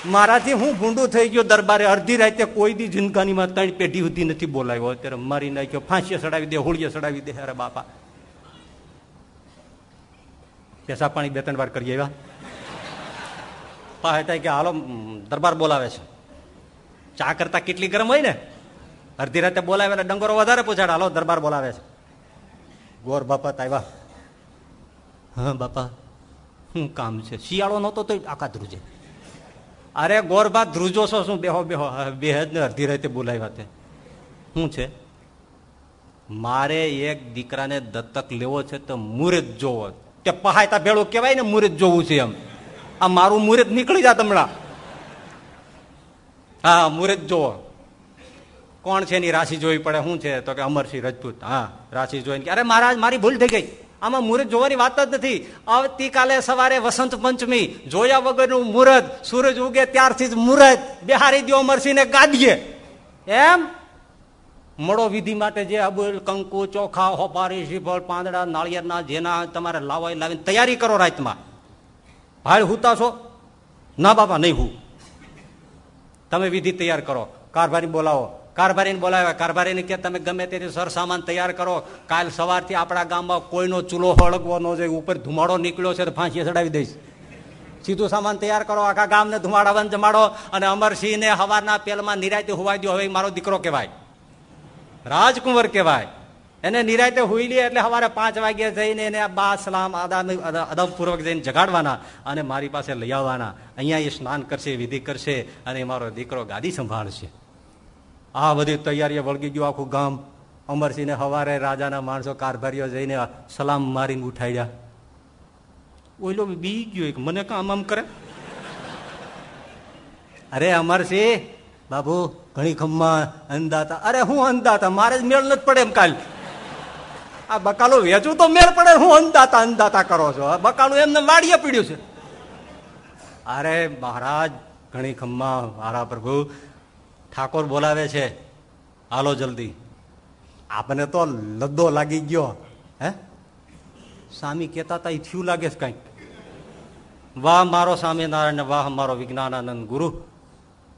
મારાથી હું ભૂંડું થઈ ગયો દરબારે અડધી રાતે કોઈ દી જિંદગાનીમાં ત્રણ પેઢી સુધી નથી બોલાવ્યો. અત્યારે મારી નાખ્યો ફાંસીએ ચડાવી દે હોળીએ સડાવી દે અરે બાપા. પેસા પાણી બે ત્રણ વાર કરી એવા પાસે કે હાલો દરબાર બોલાવે છે. ચા કરતા કેટલી ગરમ હોય ને? અડધી રાતે બોલાવે એટલે ડંગોરો વધારે પૂછાડે હાલો, દરબાર બોલાવે છે. ગોર બાપા આવ્યા. હા, બાપા, શું કામ છે? શિયાળો નહોતો તો આખા ધ્રુજે. અરે ગોરબા ધ્રુજો છો, શું બેહો બેહો? બેહજ ને અડધી રાતે બોલાવ્યા તે. શું છે? મારે એક દીકરાને દત્તક લેવો છે તો મુહૂર્ત જોવો. તે પહાયતા ભેળું કેવાય ને મુહૂર્ત જોવું છે એમ. આ મારું મુહૂર્ત નીકળી જાત હમણાં. હા મુહૂર્ત જોવો. કોણ છે એની રાશિ જોવી પડે? શું છે? તો કે અમરસિંહ રજપૂત. હા, રાશિ જોઈને અરે મહારાજ, મારી ભૂલ થઈ ગઈ. આમાં મુહૂર્ત જોવાની વાત જ નથી. આવતીકાલે સવારે વસંત પંચમી, જોયા વગરનું મુહૂર્ત. સૂરજ ઉગે ત્યારથી જ મુહૂર્ત. બિહારી દો મરસીને ગાદીએ એમ? મળો વિધિ માટે જે અબુલ, કંકુ, ચોખા, હોપારી, શ્રીફળ, પાંદડા, નાળિયેરના જેના તમારે લાવવા લાવીને તૈયારી કરો રાતમાં. ભાઈ હુતા છો? ના બાપા, નહીં હું. તમે વિધિ તૈયાર કરો. કારભારી બોલાવો. કારભારીને બોલાવ્યા. કારભારીને કે તમે ગમે તેથી સર સામાન તૈયાર કરો. કાલ સવારથી આપણા ગામમાં કોઈનો ચૂલો હળગવો ન જોઈએ ઉપર ધુમાડો નીકળ્યો છે તો ફાંસી ચડાવી દઈશ. સીધું સામાન તૈયાર કરો, આખા ગામને ધુમાડાવન જમાડો અને અમરસિંહને હવારના પેલમાં નિરાયતે હોવાઈ દો હવે મારો દીકરો કહેવાય. રાજકુંવર કહેવાય. એને નિરાયતે હોઈ લે એટલે સવારે પાંચ વાગે જઈને એને બા સલામ અદબપૂર્વક જઈને જગાડવાના અને મારી પાસે લઈ આવવાના. અહીંયા એ સ્નાન કરશે, વિધિ કરશે અને મારો દીકરો ગાદી સંભાળશે. આ બધી તૈયારીઓ વળગી ગયું. આખું ગામ અમરસિંહને હવારે રાજાના માણસો કારભારીઓ જઈને સલામ મારીને ઉઠાડ્યા. ઓઈલો બી ગયો મને કામ આમ કરે? અરે અમરસિંહ બાબુ ઘણી ખમ્મા અંદાતા અરે હું અંદાતા મારે જ મેળ નથી પડે એમ કાલ. આ બકાલું વેચું તો મેળ પડે. હું અંદાતા અંદાતા કરો છો? બકાલું એમને વાડીએ પીડ્યું છે. અરે મહારાજ, ઘણી ખમ્મા મારા પ્રભુ ઠાકોર બોલાવે છે, હાલો જલ્દી. આપને તો લદ્દો લાગી ગયો. હે? સ્વામી કેતા તા થયું લાગે છે કંઈક. વાહ, મારો સ્વામિનારાયણ, વાહ, મારો વિજ્ઞાનાનંદ ગુરુ.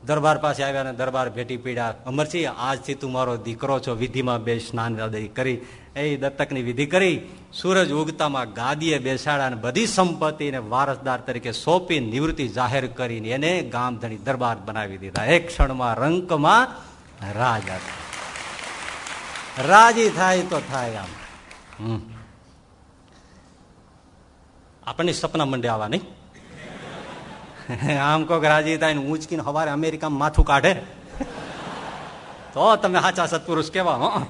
દરબાર પાસે આવ્યા ને દરબાર ભેટી પીડ્યા અમરસિંહ આજથી તું મારો દીકરો છો. વિધિમાં બે સ્નાન કરી. એ દત્તકની વિધિ કરી. સૂરજ ઉગતામાં ગાદીએ બેસાડ્યા અને બધી સંપત્તિને વારસદાર તરીકે સોંપી નિવૃત્તિ જાહેર કરીને એને ગામધણી દરબાર બનાવી દીધા. એક ક્ષણમાં રંકમાં રાજા રાજી થાય તો થાય આમ. આપણને સપના મંડે આવા નહીં? આમ કોક રાજી થાય ઊંચકીને હવારે અમેરિકામાં માથું કાઢે. તો તમે સાચા સત્પુરુષ કેવા હો.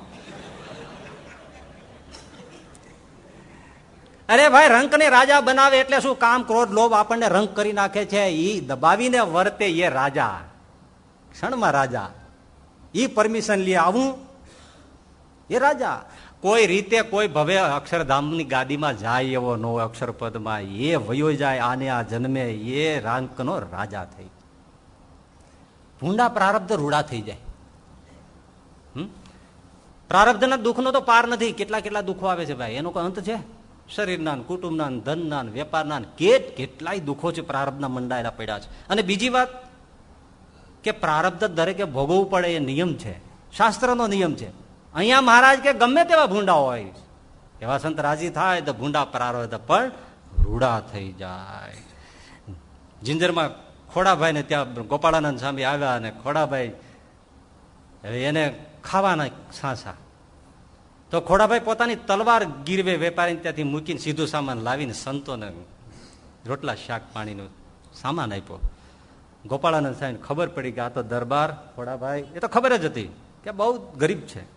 અરે ભાઈ રંક ને રાજા બનાવે એટલે શું? કામ, ક્રોધ, લોભ આપણને રંક કરી નાખે છે. એ દબાવીને વર્તે એ રાજા. ક્ષણમાં રાજા. એ પરમિશન લે આવું. એ રાજા. કોઈ રીતે કોઈ ભવ્ય અક્ષરધામની ગાદીમાં જાય એવો નો અક્ષરપદમાં. એ વયો જાય, આને આ જન્મે, એ રાંકનો રાજા થઈ ભૂંડા પ્રારબ્ધ રૂડા થઈ જાય. પ્રારબ્ધના દુઃખનો તો પાર નથી. કેટલા કેટલા દુઃખો આવે છે ભાઈ? એનો કોઈ અંત છે? શરીરના કુટુંબના ધનના વેપારના કેટ કેટલાય દુઃખો છે પ્રારબ્ધના મંડાયેલા પડ્યા છે. અને બીજી વાત કે પ્રારબ્ધ દરેકે ભોગવવું પડે એ નિયમ છે. શાસ્ત્રનો નિયમ છે. અહીંયા મહારાજ કે ગમે તેવા ભૂંડા હોય. એવા સંત રાજી થાય તો ભૂંડા પ્રારબ્ધ પણ રૂડા થઈ જાય. જિંજરમાં ખોડાભાઈ ને ત્યાં ગોપાળાનંદ સ્વામી આવ્યા અને ખોડાભાઈ હવે એને ખાવાના સાસા તો ખોડાભાઈ પોતાની તલવાર ગીરવે વેપારી ત્યાંથી મૂકીને સીધું સામાન લાવીને સંતોને રોટલા, શાક, પાણીનો સામાન આપ્યો. ગોપાળાનંદ સાહેબ ખબર પડી કે આ તો દરબાર ખોડાભાઈ, એ તો ખબર જ હતી કે બહુ ગરીબ છે.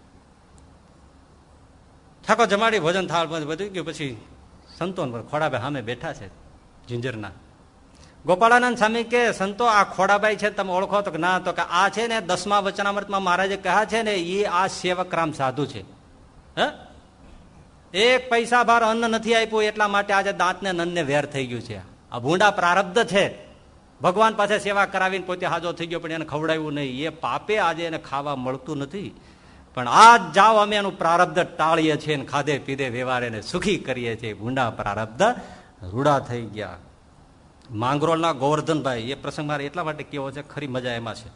ઠાકો જમાડી ભોજન થાળ બધું ગયું. પછી સંતોન ખોડાભાઈ સામે બેઠા છે જિંજરના. ગોપાળાનંદ સ્વામી કે, સંતો, આ ખોડાભાઈ છે, તમે ઓળખો તો ના, તો કે આ છે ને, દસમા વચનામૃતમાં મહારાજે કહ્યા છે ને એ આ સેવકરામ સાધુ છે. હ? એક પૈસા ભાર અન્ન નથી આપ્યું, એટલા માટે આજે દાંતને નનને વેર થઈ ગયું છે. આ ભૂંડા પ્રારબ્ધ છે. ભગવાન પાસે સેવા કરાવીને પોતે હાજો થઈ ગયો, પણ એને ખવડાવ્યું નહીં. એ પાપે આજે એને ખાવા મળતું નથી. પણ આજ જાઓ અમે એનું પ્રારબ્ધ ટાળીએ છીએ ખાધે પીધે વ્યવહારે સુખી કરીએ છીએ. ભૂંડા પ્રારબ્ધ રૂડા થઈ ગયા. માંગરોળના ગોવર્ધનભાઈ, એ પ્રસંગ મારે એટલા માટે કેવો છે, ખરી મજા એમાં છે.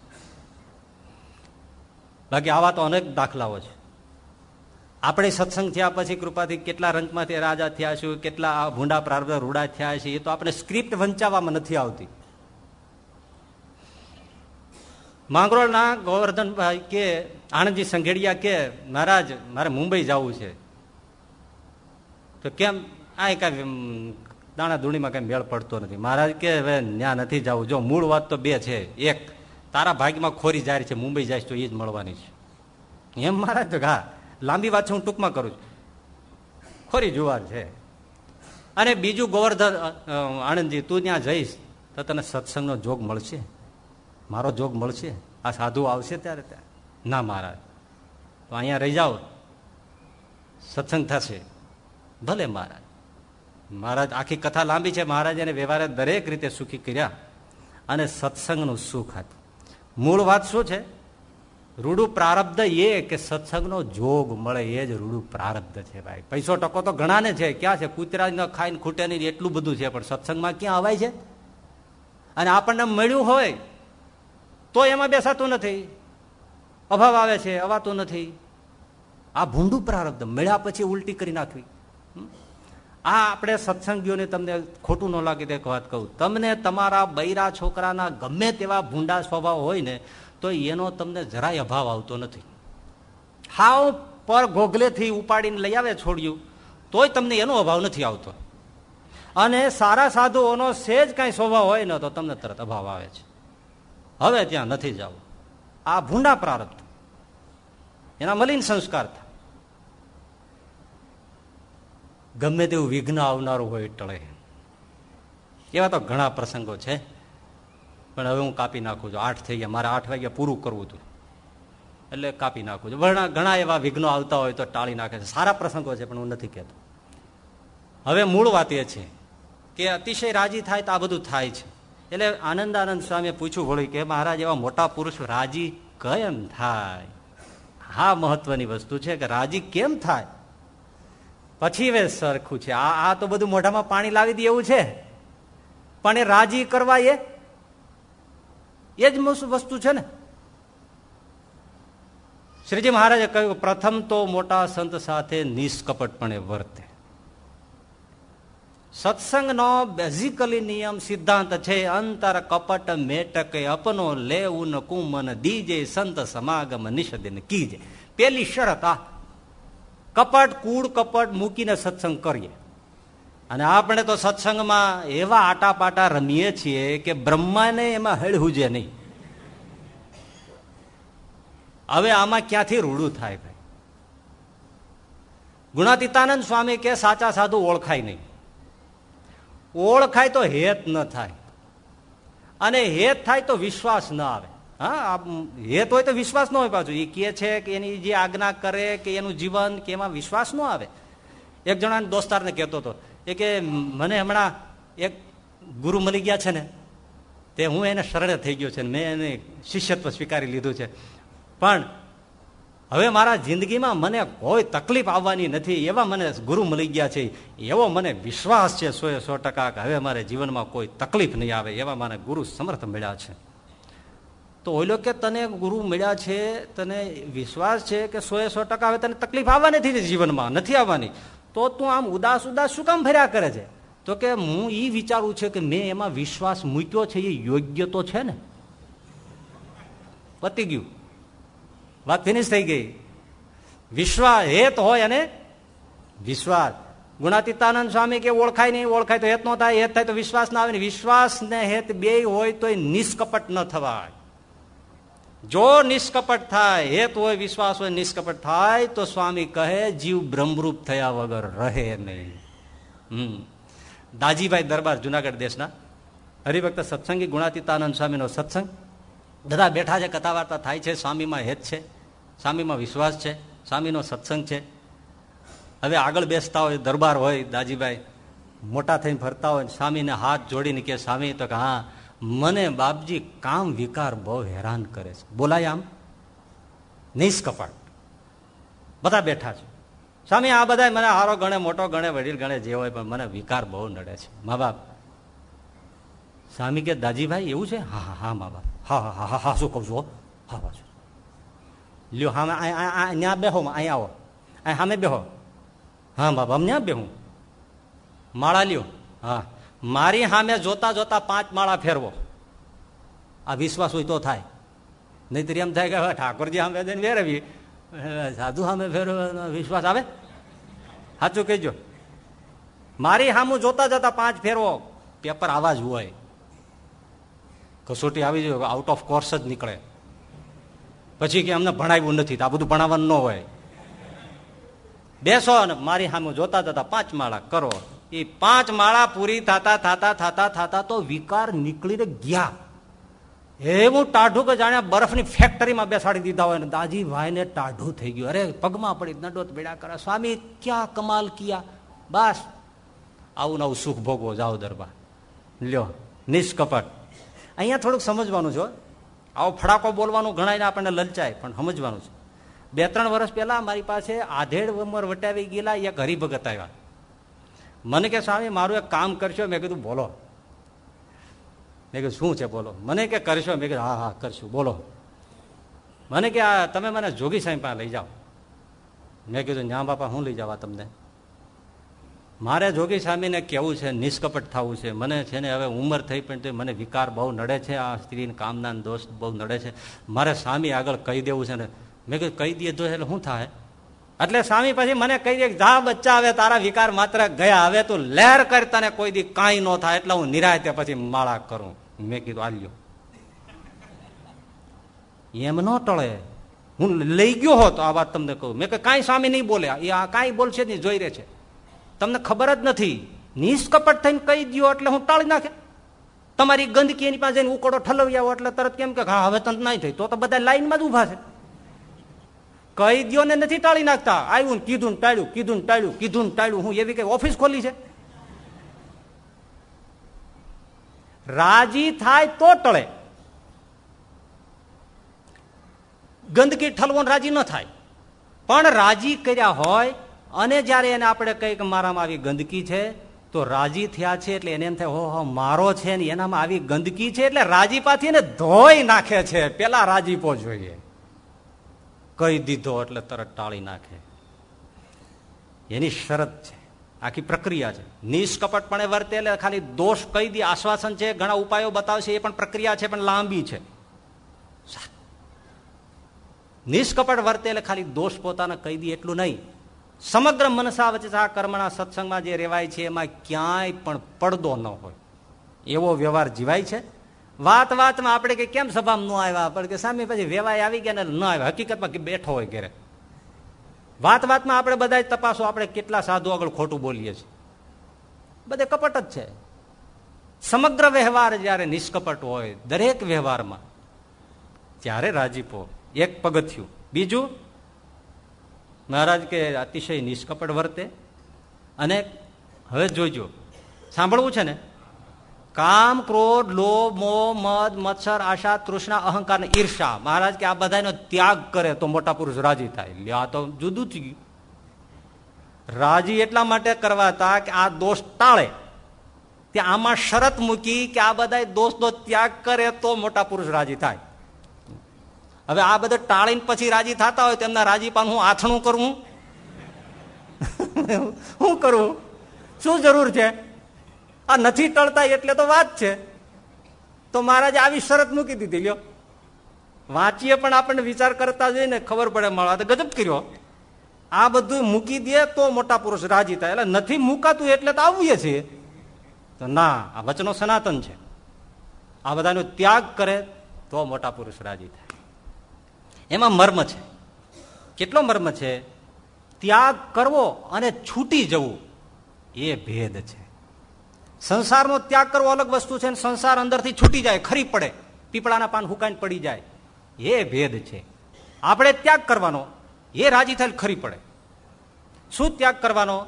બાકી આવા તો અનેક દાખલાઓ છે. આપણે સત્સંગ થયા પછી કૃપાથી કેટલા રંગમાંથી રાજા થયા છું, કેટલા ભૂંડા પ્રારબ્ધ રૂડા થયા છે, એ તો આપણે સ્ક્રિપ્ટ વંચાવવામાં નથી આવતી. માંગરોળના ગોવર્ધનભાઈ કે, આણંદજી સંઘેડિયા કે, મહારાજ, મારે મુંબઈ જવું છે. તો કેમ આ કઈ દાણા ધૂણીમાં કઈ મેળ પડતો નથી? મહારાજ કે, હવે ત્યાં નથી જવું. જો મૂળ વાત તો બે છે. એક, તારા ભાગમાં ખોરી જાય છે. મુંબઈ જાય તો એ જ મળવાની છે. એમ મહારાજ તો હા, લાંબી વાત છે. હું ટૂંકમાં કરું છું. ખોરી જુવાર છે. અને બીજું ગોવર્ધન આણંદજી, તું ત્યાં જઈશ તો તને સત્સંગનો જોગ મળશે. મારો જોગ મળશે. આ સાધુ આવશે ત્યારે ત્યાં. ના મહારાજ. તો અહીંયા રહી જાઓ. સત્સંગ થશે. ભલે મહારાજ. મહારાજ, આખી કથા લાંબી છે. મહારાજ એને વ્યવહારે દરેક રીતે સુખી કર્યા અને સત્સંગનું સુખ હતું મૂળ વાત શું છે? રૂડું પ્રારબ્ધ એ કે સત્સંગનો જોગ મળે એ જ રૂડું પ્રારબ્ધ છે ભાઈ. પૈસો ટકો તો ઘણાને છે. ક્યાં છે? કૂતરા ન ખાઈને ખૂટે નહીં એટલું બધું છે. પણ સત્સંગમાં ક્યાં અવાય છે? અને આપણને મળ્યું હોય તો એમાં બેસાતું નથી. અભાવ આવે છે, અવાતું નથી. આ ભૂંડું પ્રારબ્ધ મળ્યા પછી ઉલટી કરી નાખવી. આ આપણે સત્સંગીઓને તમને ખોટું ન લાગે તે વાત કહું. તમને તમારા બૈરા છોકરાના ગમે તેવા ભૂંડા સ્વભાવ હોય ને, તો એનો તમને જરાય અભાવ આવતો નથી. હાવ પર ગોગલેથી ઉપાડીને લઈ આવે છોડ્યું, તોય તમને એનો અભાવ નથી આવતો. અને સારા સાધુઓનો સેજ કાંઈ સ્વભાવ હોય ને, તો તમને તરત અભાવ આવે છે. હવે ત્યાં નથી જવું. આ ભૂંડા પ્રારબ્ધ. એના મલિન સંસ્કાર થાય ગમે તેવું વિઘ્ન આવનારું હોય ટળે. એવા તો ઘણા પ્રસંગો છે. પણ હવે હું કાપી નાખું છું. આઠ થઈ ગયા. મારે આઠ વાગ્યા પૂરું કરવું હતું. એટલે કાપી નાખું છું. ઘણા એવા વિઘ્નો આવતા હોય તો ટાળી નાખે છે. સારા પ્રસંગો છે, પણ હું નથી કહેતો. હવે મૂળ વાત એ છે કે અતિશય રાજી થાય તો આ બધું થાય છે. એટલે આનંદ આનંદ સ્વામીએ પૂછ્યું વળી કે મહારાજ, એવા મોટા પુરુષ રાજી કેમ થાય? હા મહત્વની વસ્તુ છે કે રાજી કેમ થાય? પછી વે સરખું છે. આ આ તો બધું મોઢામાં પાણી લાવી દે એવું છે. પણ એ રાજી કરવા એ એ જ વસ્તુ છે ને. શ્રીજી મહારાજે કહ્યું, પ્રથમ તો મોટા સંત સાથે નિષ્કપટપણે વર્તે. સત્સંગનો બેઝિકલી નિયમ સિદ્ધાંત છે, અંતર કપટ મેટકે અપનો લેવું કુમન દીજે સંત સમાગમ નિષદિન કીજે. પેલી શરત આ, કપટ કૂડ કપટ મૂકીને સત્સંગ કરીએ. અને આપણે તો સત્સંગમાં એવા આટાપાટા રમીએ છીએ કે બ્રહ્માને એમાં હળહુજે નહીં. હવે આમાં ક્યાંથી રૂડું થાય ભાઈ? ગુણાતીતાનંદ સ્વામી કે સાચા સાધુ ઓળખાય નહીં. ઓળખાય તો હેત ન થાય. અને હેત થાય તો વિશ્વાસ ન આવે. હા હેત હોય તો વિશ્વાસ ન હોય પાછું. એ કે છે કે એની જે આજ્ઞા કરે કે એનું જીવન, કે એમાં વિશ્વાસ ન આવે. એક જણા દોસ્તારને કહેતો હતો. એ કે, મને હમણાં એક ગુરુ મળી ગયા છે ને, તે હું એને શરણે થઈ ગયો છે મેં એને શિષ્યત્વ સ્વીકારી લીધું છે. પણ હવે મારા જિંદગીમાં મને કોઈ તકલીફ આવવાની નથી. એવા મને ગુરુ મળી ગયા છે. એવો મને વિશ્વાસ છે સો સો ટકા કે હવે મારે જીવનમાં કોઈ તકલીફ નહીં આવે એવા મને ગુરુ સમર્થ મળ્યા છે. તો ઓઈલો કે તને ગુરુ મળ્યા છે, તને વિશ્વાસ છે કે સો સો ટકા હવે તને તકલીફ આવવાની નથી જીવનમાં? નથી આવવાની. તો તું આમ ઉદાસ ઉદાસ શું કામ ફર્યા કરે છે? તો કે હું એ વિચારું છે કે મેં એમાં વિશ્વાસ મૂક્યો છે, એ યોગ્ય તો છે ને? પતી ગયું. વાત ફિનિશ થઈ ગઈ. વિશ્વાસ, હેત હોય અને વિશ્વાસ. ગુણાતીતાનંદ સ્વામી કે ઓળખાય નહીં, ઓળખાય તો હેત નો થાય, હેત થાય તો વિશ્વાસ ના આવે ને વિશ્વાસ ને હેત બે હોય તો નિષ્કપટ ન થવાય. જો નિષ્કપટ થાય, હેત હોય, વિશ્વાસ હોય, નિષ્કપટ થાય, તો સ્વામી કહે જીવ બ્રહ્મરૂપ થયા વગર રહે નહીં. હમ. દાજીભાઈ દરબાર, જુનાગઢ દેશના હરિભક્ત સત્સંગી ગુણાતીતાનંદ સ્વામીનો સત્સંગ. બધા બેઠા છે, કથા વાર્તા થાય છે, સ્વામીમાં હેત છે, સ્વામીમાં વિશ્વાસ છે, સ્વામીનો સત્સંગ છે. હવે આગળ બેસતા હોય, દરબાર હોય, દાજીભાઈ મોટા થઈને ફરતા હોય, સ્વામીને હાથ જોડીને કે, સ્વામી, તો કે હા, મને બાપજી કામ વિકાર બહુ હેરાન કરે છે. બોલાય આમ. નિષ્કપાટ. બધા બેઠા છે. સ્વામી, આ બધા મને હારો ગણે, મોટો ગણે, વડીલ ગણે જે હોય, પણ મને વિકાર બહુ નડે છે. મા બાપ. સ્વામી કે, દાજીભાઈ, એવું છે? હા હા, મા બાપ. હા હા હા હા શું કહું છું હા પાછું લ્યો હા ત્યાં બેહો અહીંયા આવો અહીં સામે બેહો હા બાબા ત્યાં બેહું માળા લ્યો હા મારી સામે જોતા જોતા પાંચ માળા ફેરવો આ વિશ્વાસ હોય તો થાય નહીતર એમ થાય કે હવે ઠાકોરજી સામે જઈને ફેરવી સાધુ સામે ફેરવવાનો વિશ્વાસ આવે સાચું કહેજો મારી સામું જોતા જોતા પાંચ ફેરવો પેપર આવા જ હોય કસોટી આવી જોઈએ આઉટ ઓફ કોર્સ જ નીકળે. પછી કે અમને ભણાવ્યું નથી આ બધું ભણાવવાનું ન હોય. બેસો અને મારી સામે જોતા જતા પાંચ માળા કરો. એ પાંચ માળા પૂરી થતા થતા થતા થતા તો વિકાર નીકળીને ગયા. એવું ટાઢું કે જાણે બરફની ફેક્ટરીમાં બેસાડી દીધા હોય ને દાજીભાઈ ને ટાઢું થઈ ગયું. અરે, પગમાં પડી, નડોત બેડા કરે. સ્વામી, ક્યાં કમાલ કિયા? બસ. આવું નવું સુખ ભોગવો જાઓ દરબાર. લ્યો, નિષ્કપટ. અહીંયા થોડુંક સમજવાનું છો આવો ફડાકો બોલવાનું ઘણા આપણને લલચાય, પણ સમજવાનું છે. બે, ત્રણ વર્ષ પહેલા મારી પાસે આધેડ ઉંમર વટાવી ગયેલા એક હરિભગત આવ્યા. મને કે, સ્વામી, મારું એક કામ કરશો. મેં કીધું, બોલો. મેં કીધું, શું છે? બોલો. મને કે, કરશો. મેં કીધું, હા હા, કરશું. બોલો. મને કે, આ, તમે મને જોગી સાહેબ પાસે લઈ જાઓ. મેં કીધું ન્યા બાપા, હું લઈ જવા તમને. મારે જોગી સ્વામીને કેવું છે, નિષ્કપટ થવું છે. મને છે ને હવે ઉંમર થઈ પણ મને વિકાર બહુ નડે છે, આ સ્ત્રીને કામના દોષ બહુ નડે છે. મારે સ્વામી આગળ કહી દેવું છે ને, મેં કીધું, કહી દે જો એટલે શું થાય? એટલે સ્વામી પછી મને કહી દે જા બચ્ચા, હવે તારા વિકાર માત્ર ગયા, હવે તું લહેર કર, તને કોઈ દી કાંઈ ન થાય એટલે હું નિરાયતે પછી માળા કરું. મેં કીધું, આલ્યો. એમ ન ટળે. હું લઈ ગયો હોત, આ વાત તમને કહું. મેં કાંઈ સ્વામી નહીં બોલ્યા એ આ કાંઈ બોલશે નહીં, જોઈ રહે છે. તમને ખબર જ નથી. નિષ્કપટ થઈને કહી દો એટલે હું ટાળી નાખે. તમારી ગંદકી એની પાસે ઉકળો ઠલવી આવો એટલે તરત કેમ કે, હા, હવે તંત નહીં થઈ. તો બધા લાઈનમાં જ ઊભા છે. કહી દો ને નથી ટાળી નાખતા. આવ્યું ને કીધું ટાળ્યું કીધું ટાળ્યું કીધું ટાળ્યું. હું એવી કઈ ઓફિસ ખોલી છે? રાજી થાય તો ટળે. ગંદકી ઠલવો રાજી ન થાય. પણ રાજી કર્યા હોય અને જયારે એને આપણે કંઈક મારામાં આવી ગંદકી છે, તો રાજી થયા છે એટલે એને એમ થાય હો મારો છે ને એનામાં આવી ગંદકી છે એટલે રાજીપાથી એને ધોઈ નાખે છે. પેલા રાજીપો જોઈએ. કહી દીધો એટલે તરત ટાળી નાખે. એની શરત છે. આખી પ્રક્રિયા છે. નિષ્કપટપણે વર્તે એટલે ખાલી દોષ કહી દે, આશ્વાસન છે, ઘણા ઉપાયો બતાવશે, એ પણ પ્રક્રિયા છે, પણ લાંબી છે. નિષ્કપટ વર્તે એટલે ખાલી દોષ પોતાને કહી દે એટલું નહીં. સમગ્ર મનસા વચસા કર્મના સત્સંગમાં જે રેવાય છે, એમાં ક્યાંય પણ પડદો ન હોય. એવો વ્યવહાર જીવાય છે. વાત વાતમાં આપણે કે કેમ સભામાં ન આવ્યા? પણ કે સામે પછી વેવાય આવી ગયા ને ન આવ્યા. હકીકતમાં કે બેઠો હોય ઘેરે. વાત વાતમાં આપણે બધા તપાસો, આપણે કેટલા સાધુ આગળ ખોટું બોલીએ છીએ. બધે કપટ જ છે. સમગ્ર વ્યવહાર જયારે નિષ્કપટ હોય, દરેક વ્યવહારમાં, ત્યારે રાજીપો, એક પગથિયું. બીજું મહારાજ કે અતિશય નિષ્કપટ વર્તે. અને હવે જોઈજો સાંભળવું છે ને? કામ, ક્રોધ, લોભ, મોહ, મદ મત્સર આશા, તૃષ્ણા, અહંકાર ને ઈર્ષા. મહારાજ કે આ બધાનો ત્યાગ કરે તો મોટા પુરુષ રાજી થાય. આ તો જુદું જ રાજી એટલા માટે કરવા હતા કે આ દોષ ટાળે. ત્યાં આમાં શરત મૂકી કે આ બધા દોષનો ત્યાગ કરે તો મોટા પુરુષ રાજી થાય. હવે આ બધા ટાળીને પછી રાજી થતા હોય તેમના રાજીપાન હું આથણું કરવું શું કરવું શું જરૂર છે? આ નથી ટળતા એટલે તો વાત છે. તો મહારાજે આવી શરત મૂકી દીધી, લ્યો. વાંચીએ પણ આપણને વિચાર કરતા જઈને ખબર પડે મળવા. તો ગજબ કર્યો. આ બધું મૂકી દે તો મોટા પુરુષ રાજી થાય. એટલે નથી મૂકાતું એટલે તો આવીએ છીએ. તો ના, આ વચનો સનાતન છે. આ બધાનો ત્યાગ કરે તો મોટા પુરુષ રાજી થાય. એમાં મર્મ છે. કેટલો મર્મ છે? ત્યાગ કરવો અને છૂટી જવું, એ ભેદ છે. સંસારનો ત્યાગ કરવો અલગ વસ્તુ છે સંસાર અંદરથી છૂટી જાય, ખરી પડે. પીપળાના પાન હુકાઈને પડી જાય. એ ભેદ છે. આપણે ત્યાગ કરવાનો, એ રાજી થયેલ ખરી પડે. શું ત્યાગ કરવાનો?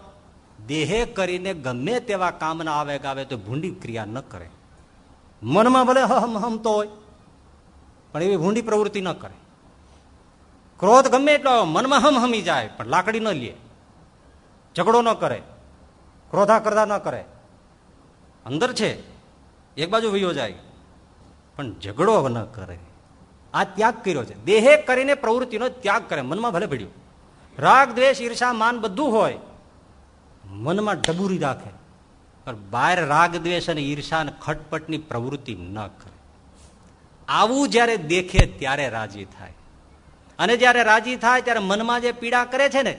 દેહે કરીને ગમે તેવા કામના આવે આવે તો ભૂંડી ક્રિયા ન કરે. મનમાં ભલે હમ હમ તો હોય, પણ એવી ભૂંડી પ્રવૃત્તિ ન કરે. ક્રોધ ગમે એટલો મનમાં હમ હમી જાય, પણ લાકડી ન લે. ઝઘડો ન કરે, ક્રોધા કરતા ન કરે. અંદર છે, એક બાજુ વયો જાય, પણ ઝઘડો ન કરે. આ ત્યાગ કર્યો છે. દેહે કરીને પ્રવૃત્તિનો ત્યાગ કરે, મનમાં ભલે પડ્યું રાગ, દ્વેષ, ઈર્ષા, માન બધું હોય, મનમાં ડબુરી રાખે. પણ બહાર રાગ, દ્વેષ અને ઈર્ષા અને ખટપટની પ્રવૃત્તિ ન કરે. આવું જ્યારે દેખે, ત્યારે રાજી થાય. અને જયારે રાજી થાય ત્યારે મનમાં જે પીડા કરે છે ને,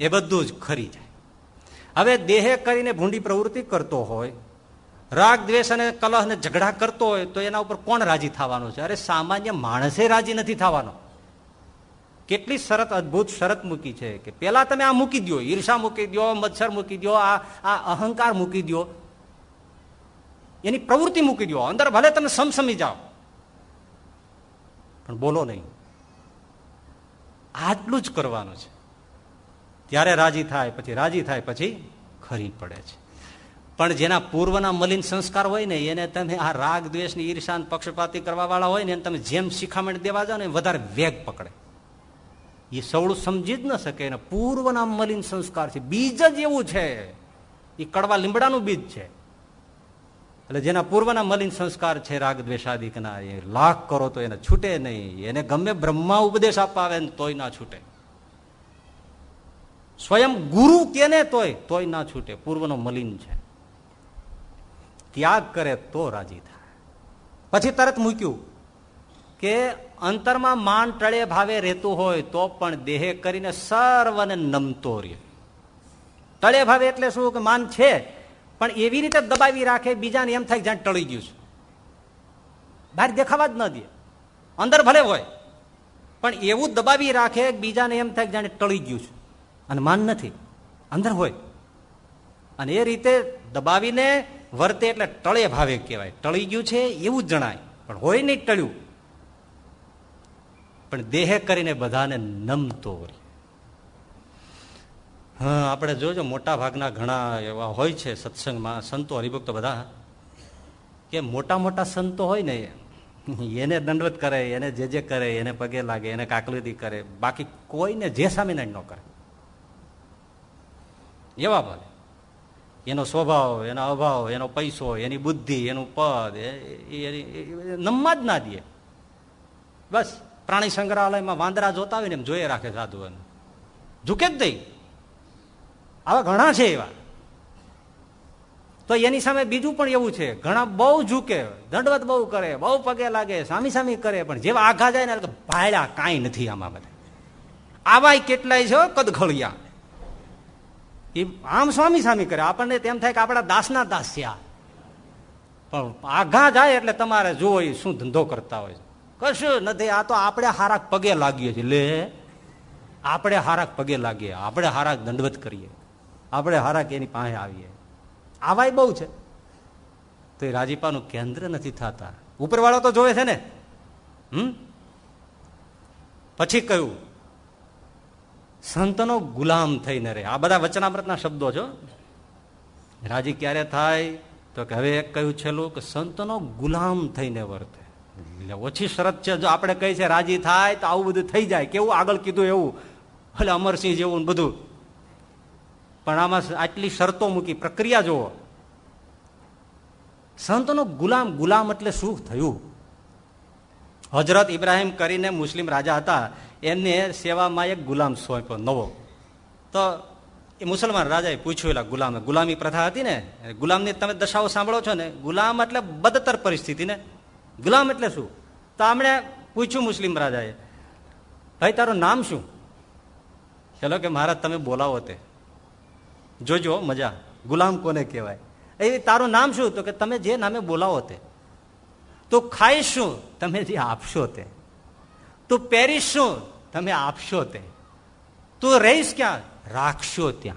એ બધું જ ખરી જાય. હવે દેહે કરીને ભૂંડી પ્રવૃત્તિ કરતો હોય, રાગ, દ્વેષ અને કલહ ને ઝઘડા કરતો હોય, તો એના ઉપર કોણ રાજી થવાનો છે? અરે સામાન્ય માણસે રાજી નથી થવાનો. કેટલી શરત, અદભુત શરત મૂકી છે કે પેલા તમે આ મૂકી દો ઈર્ષા મૂકી દો મચ્છર મૂકી દો આ આ અહંકાર મૂકી દો એની પ્રવૃત્તિ મૂકી દો અંદર ભલે તમે સમસમી જાઓ. પણ બોલો નહીં. આટલું જ કરવાનું છે. ત્યારે રાજી થાય, પછી રાજી થાય, પછી ખરી પડે છે. પણ જેના પૂર્વના મલિન સંસ્કાર હોય ને, એને તમે આ રાગ, દ્વેષની ઈર્ષાન પક્ષપાતી કરવા વાળા હોય ને તમે જેમ શિખામણ દેવા જાઓ ને વધારે વેગ પકડે. એ સવળું સમજી જ ન શકે એને પૂર્વના મલિન સંસ્કાર છે. બીજ જ એવું છે. એ કડવા લીમડાનું બીજ છે. એટલે જેના પૂર્વના મલિન સંસ્કાર છે, રાગ દ્વેષાદિકના એ લાખ કરો તો એને છૂટે નહીં. એને ગમે બ્રહ્મા ઉપદેશ આપવા આવે તોય ના છૂટે. સ્વયં ગુરુ કેને તોય તોય ના છૂટે. પૂર્વનો મલિન છે. ત્યાગ કરે તો રાજી થાય. પછી તરત મૂક્યું કે અંતરમાં માન ટળે ભાવે રહેતું હોય તો પણ દેહે કરીને સર્વને નમતો રહે ટળે ભાવે એટલે શું? કે માન છે. પણ એવી રીતે દબાવી રાખે, બીજાને એમ થાય જ્યાં ટળી ગયું છે. બહાર દેખાવા જ ન દે. અંદર ભલે હોય, પણ એવું દબાવી રાખે, બીજાને એમ થાય જાણે ટળી ગયું છે. અને માન નથી. અંદર હોય. અને એ રીતે દબાવીને વર્તે એટલે ટળે ભાવે કહેવાય. ટળી ગયું છે એવું જ જણાય. પણ હોય નહીં ટળ્યું. પણ દેહે કરીને બધાને નમતો હા, આપણે જોજો મોટા ભાગના ઘણા એવા હોય છે સત્સંગમાં, સંતો હરિભક્તો બધા. કે મોટા મોટા સંતો હોય ને એને દંડવત કરે, એને જે જે કરે, એને પગે લાગે, એને કાકલીદી કરે, બાકી કોઈને જે સ્વામિનારાયણ ન કરે. એવા ભલે. એનો સ્વભાવ, એનો અભાવ, એનો પૈસો, એની બુદ્ધિ, એનું પદ નમવા જ ના દે. બસ, પ્રાણી સંગ્રહાલયમાં વાંદરા જોતા હોય ને એમ જોઈએ રાખે સાધુઓને. ઝૂકે જ દઈ આવા ઘણા છે એવા. તો એની સામે બીજું પણ એવું છે, ઘણા બહુ ઝૂકે, દંડવત બહુ કરે, બહુ પગે લાગે સામી સામી કરે, પણ જેવા આઘા જાય ને ભાડ્યા કાંઈ નથી આમાં બધા. આવાય કેટલાય છે કદખળિયા એ આમ સ્વામી સામી કરે. આપણને તેમ થાય કે આપણા દાસના દાસ છે પણ આઘા જાય એટલે તમારે જુઓ એ શું ધંધો કરતા હોય કશું નથી આ તો આપણે હારાક પગે લાગીએ છીએ. લે, આપણે હારાક પગે લાગીએ. આપણે હારાક દંડવત કરીએ. આપણે હારા કે એની પાસે આવીએ. આવાય બહુ છે. તો એ રાજીપાનું કેન્દ્ર નથી થતા. ઉપરવાળો તો જોવે છે ને? હમ? પછી કહ્યું, સંતનો ગુલામ થઈને રહે. આ બધા વચનામૃતના શબ્દો છો રાજી ક્યારે થાય? તો કે હવે એક કહ્યું છેલ્લું કે સંતનો ગુલામ થઈને વર્તે. એટલે ઓછી શરત છે. જો આપણે કહી છે રાજી થાય તો આવું બધું થઈ જાય. કેવું આગળ કીધું એવું? એટલે અમરસિંહ જેવું બધું. પણ આમાં આટલી શરતો મૂકી. પ્રક્રિયા જુઓ. સંતનો ગુલામ ગુલામ એટલે શું થયું? હજરત ઇબ્રાહીમ કરીને મુસ્લિમ રાજા હતા. એમને સેવામાં એક ગુલામ સોંપ્યો, નવો. તો એ મુસલમાન રાજાએ પૂછ્યું, એલા ગુલામે, ગુલામી પ્રથા હતી ને? ગુલામની તમે દશાઓ સાંભળો છો ને? ગુલામ એટલે બદતર પરિસ્થિતિ ને? ગુલામ એટલે શું? તો આમણે પૂછ્યું મુસ્લિમ રાજાએ, ભાઈ, તારું નામ શું? ચલો કે મહારાજ, તમે બોલાવો તે. જોજો, મજા. ગુલામ કોને કહેવાય? એ તારું નામ શું? તો કે તમે જે નામે બોલાવો તે. તો ખાઈશ શું? તમે જે આપશો તે. તું પહેરીશ શું? તમે આપશો તે. તું રહીશ ક્યાં? રાખશો ત્યાં.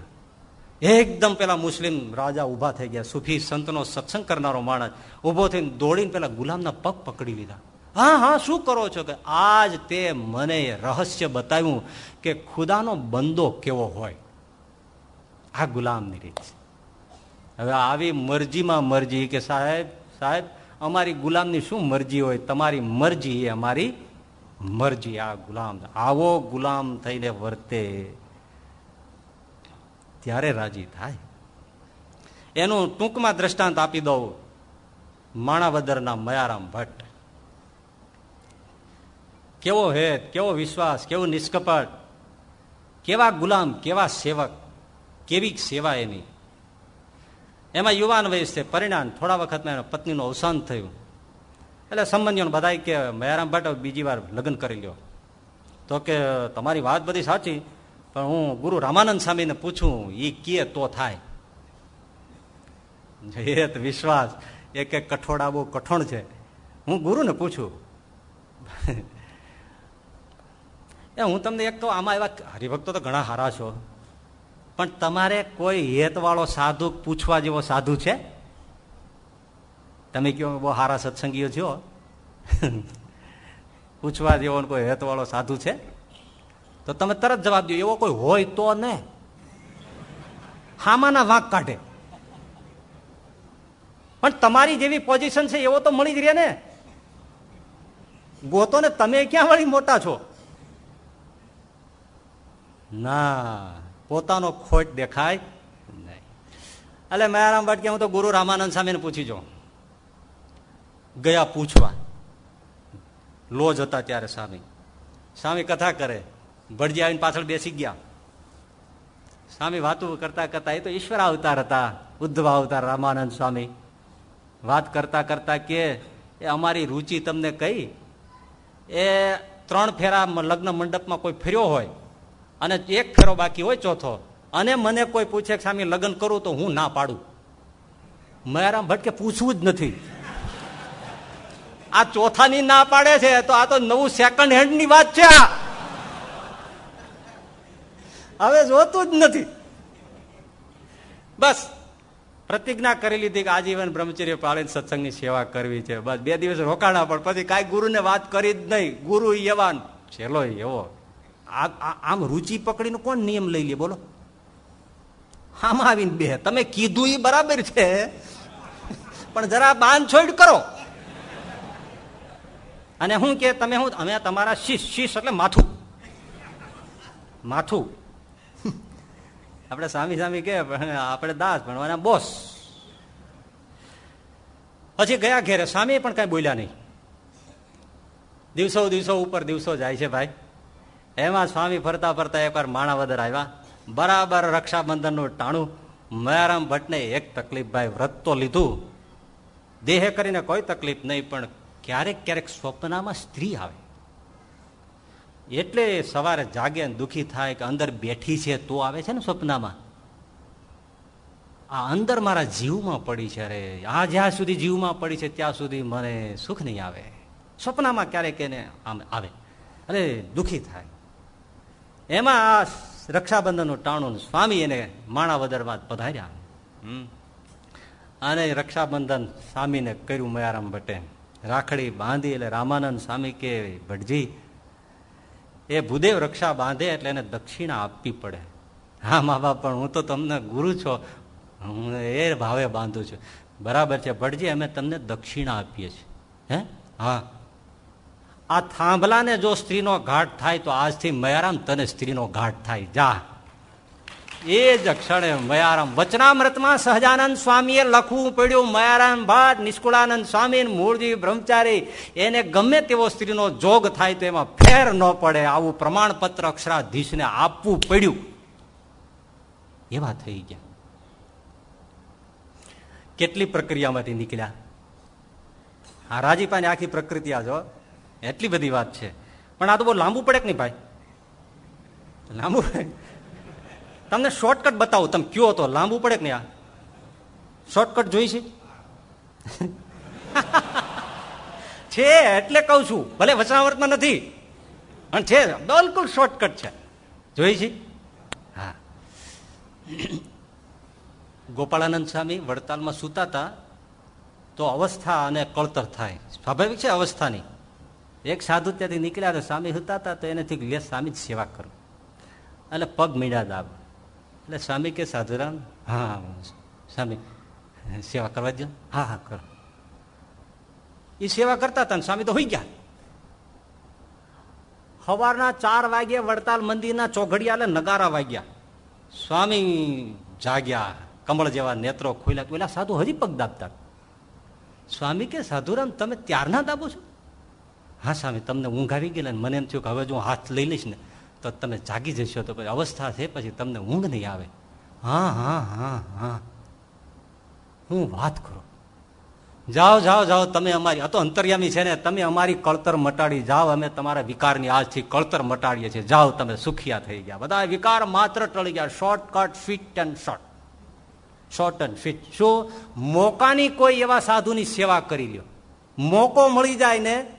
એકદમ પેલા મુસ્લિમ રાજા ઊભા થઈ ગયા. સુફી સંતનો સત્સંગ કરનારો માણસ ઊભો થઈને દોડીને પેલા ગુલામના પગ પકડી લીધા. હા હા, શું કરો છો કે? આજ તે મને રહસ્ય બતાવ્યું કે ખુદાનો બંદો કેવો હોય. આ ગુલામની રીત હવે આવી મરજીમાં મરજી કે સાહેબ સાહેબ, અમારી ગુલામની શું મરજી હોય? તમારી મરજી એ અમારી મરજી. આ ગુલામ, આવો ગુલામ થઈને વર્તે. ત્યારે રાજી થાય. એનું ટૂંકમાં દ્રષ્ટાંત આપી દઉં. માણાવદરના મયારામ ભટ્ટ. કેવો હેત, કેવો વિશ્વાસ, કેવો નિષ્કપટ. કેવા ગુલામ, કેવા સેવક. કેવી સેવા એની? એમાં યુવાન વયસ છે પરિણામ, થોડા વખતમાં એના પત્નીનું અવસાન થયું. એટલે સંબંધીઓને બધા કે મયારામ ભટ્ટ બીજી વાર લગ્ન કરી લ્યો. તો કે, તમારી વાત બધી સાચી, પણ હું ગુરુ રામાનંદ સ્વામીને પૂછું એ કે તો થાય. એ વિશ્વાસ, એક એક કઠોળા બહુ કઠોણ છે. હું ગુરુને પૂછું. એ હું તમને એક તો આમાં એવા હરિભક્તો તો ઘણા હારા છો. પણ તમારે કોઈ હેતવાળો સાધુ પૂછવા જેવો સાધુ છે? તમે કહો બહુ સારા સત્સંગીઓ છો? પૂછવા જેવો કોઈ હેતવાળો સાધુ છે? તો તમે તરત જવાબ દો, એવો કોઈ હોય તો ને. હામાના વાંક કાઢે. પણ તમારી જેવી પોઝિશન છે, એવો તો મળી જ રહે ને. ગોતો ને, તમે ક્યાં વળી મોટા છો? ના. પોતાનો ખોટ દેખાય નહીં. એટલે મયારામ ભટ્ટ કે હું તો ગુરુ રામાનંદ સામે પૂછી જાઉં. ગયા પૂછવા. લોજ હતા ત્યારે સ્વામી. સ્વામી કથા કરે. ભટજી આવીને પાછળ બેસી ગયા. સ્વામી વાતું કરતા કરતા એ તો ઈશ્વર અવતાર હતા, ઉદ્ધવ અવતાર રામાનંદ સ્વામી. વાત કરતા કરતા કે, એ અમારી રુચિ તમને કહી એ ત્રણ ફેરા લગ્ન મંડપમાં કોઈ ફેર્યો હોય અને એક ફેરો બાકી હોય ચોથો. અને મને કોઈ પૂછે સામે, લગ્ન કરું તો હું ના પાડું? મયારામ ભટ્ટ કે પૂછવું જ નથી. આ ચોથાની ના પાડે છે તો આ તો નવું સેકન્ડ હેન્ડની વાત છે હવે જોતું જ નથી. બસ, પ્રતિજ્ઞા કરી લીધી કે આજીવન બ્રહ્મચર્ય પાળીને સત્સંગની સેવા કરવી છે. બસ, બે દિવસ રોકાણા પણ. પછી કાંઈ ગુરુને વાત કરી જ નહીં. ગુરુ એવા છેલ્લો એવો આમ રૂચિ પકડીને કોણ નિયમ લઈ લે? બોલો. આમાં આવીને બે. તમે કીધું એ બરાબર છે. પણ જરા બાંધ છોડ કરો. અને હું કે, તમે હું અમે તમારા શીશ શીશ એટલે માથું. માથું. આપણે સામી સામી કે આપણે દાસ ભણવાના બોસ. પછી ગયા ઘેરે. સામી પણ કઈ બોલ્યા નહીં. દિવસો દિવસો ઉપર દિવસો જાય છે ભાઈ. એમાં સ્વામી ફરતા ફરતા એકવાર માણાવદર આવ્યા. બરાબર રક્ષાબંધનનું ટાણું. મયારામ ભટ્ટને એક તકલીફ ભાઈ વ્રત તો લીધું. દેહે કરીને કોઈ તકલીફ નહીં, પણ ક્યારેક ક્યારેક સ્વપ્નમાં સ્ત્રી આવે. એટલે સવારે જાગે દુઃખી થાય કે અંદર બેઠી છે તો આવે છે ને સ્વપ્નમાં. આ અંદર મારા જીવમાં પડી છે, અરે, આ જ્યાં સુધી જીવમાં પડી છે ત્યાં સુધી મને સુખ નહીં આવે. સ્વપ્નમાં ક્યારેક એને આમ આવે. અરે, દુઃખી થાય. એમાં આ રક્ષાબંધનનું ટાણું સ્વામી એને માણાવદરમાં પધાર્યા. અને રક્ષાબંધન સ્વામીને કર્યું મયારામ ભટ્ટે. રાખડી બાંધી એટલે રામાનંદ સ્વામી કે ભટજી, એ ભૂદેવ રક્ષા બાંધે એટલે એને દક્ષિણા આપવી પડે. હા, મા બાપ, પણ હું તો તમને ગુરુ છો. હું એ ભાવે બાંધું છું. બરાબર છે, ભટજી, અમે તમને દક્ષિણા આપીએ છીએ. હે? હા. આ થાંભલાને જો સ્ત્રીનો ઘાટ થાય તો આજથી મયારામ તને સ્ત્રીનો ઘાટ થાય. જા. એ જ ક્ષણે મયારામ વચનામૃતમાં સહજાનંદ સ્વામીએ લખવું પડ્યું. મયારામ ભાટ નિષ્કુળાનંદ સ્વામી મૂળજી બ્રહ્મચારી, એને ગમે તેવો સ્ત્રીનો જોગ થાય તો એમાં ફેર ન પડે. આવું પ્રમાણપત્ર અક્ષરાધીશને આપવું પડ્યું. એવા થઈ ગયા. કેટલી પ્રક્રિયામાંથી નીકળ્યા? આ રાજીપાની આખી પ્રકૃતિ આ જો એટલી બધી વાત છે. પણ આ તો બહુ લાંબુ પડે કે નહીં ભાઈ? લાંબુ તમને શોર્ટકટ બતાવું, તમે કયો તો, લાંબુ પડે કે નહીં આ? શોર્ટકટ જોઈ છે? એટલે કઉ છું, ભલે વચનાવર્તમાં નથી, પણ છે, બિલકુલ શોર્ટકટ છે. જોઈ છે? હા. ગોપાળાનંદ સ્વામી વડતાલમાં સુતા તો અવસ્થા અને કળતર થાય. સ્વાભાવિક છે અવસ્થાની. એક સાધુ ત્યાંથી નીકળ્યા તો સ્વામી હતા હતા તો એનેથી લે સ્વામી જ સેવા કરો. એટલે પગ મીડા દાબ. એટલે સ્વામી કે, સાધુરામ, હા, સ્વામી, સેવા કરવા દો હા હા, કરો. એ સેવા કરતા હતા સ્વામી તો હોઈ ગયા. સવારના ચાર વાગે વડતાલ મંદિરના ચોઘડિયા નગારા વાગ્યા. સ્વામી જાગ્યા, કમળ જેવા નેત્રો ખોલ્યા પેલા સાધુ હજી પગ દાબતા. સ્વામી કે, સાધુરામ, તમે ત્યારના દાબો છો? હા સ્વામી તમને ઊંઘ આવી ગયેલા મને એમ થયું કે હવે જો હાથ લઈ લઈશ ને, તો તમે જાગી જશો. તો પછી અવસ્થા છે, પછી તમને ઊંઘ નહીં આવે. હા હા હા હા. હું વાત કરો. જાઓ જાઓ જાઓ, તમે અમારી, આ તો અંતર્યામી છે ને, તમે અમારી કળતર મટાડી જાઓ. અમે તમારા વિકારની આજથી કળતર મટાડીએ છીએ. જાઓ તમે, સુખિયા થઈ ગયા. બધા વિકાર માત્ર ટળી ગયા. Shortcut fit and short short and fit શું? મોકાની કોઈ એવા સાધુની સેવા કરી લ્યો. મોકો મળી જાય ને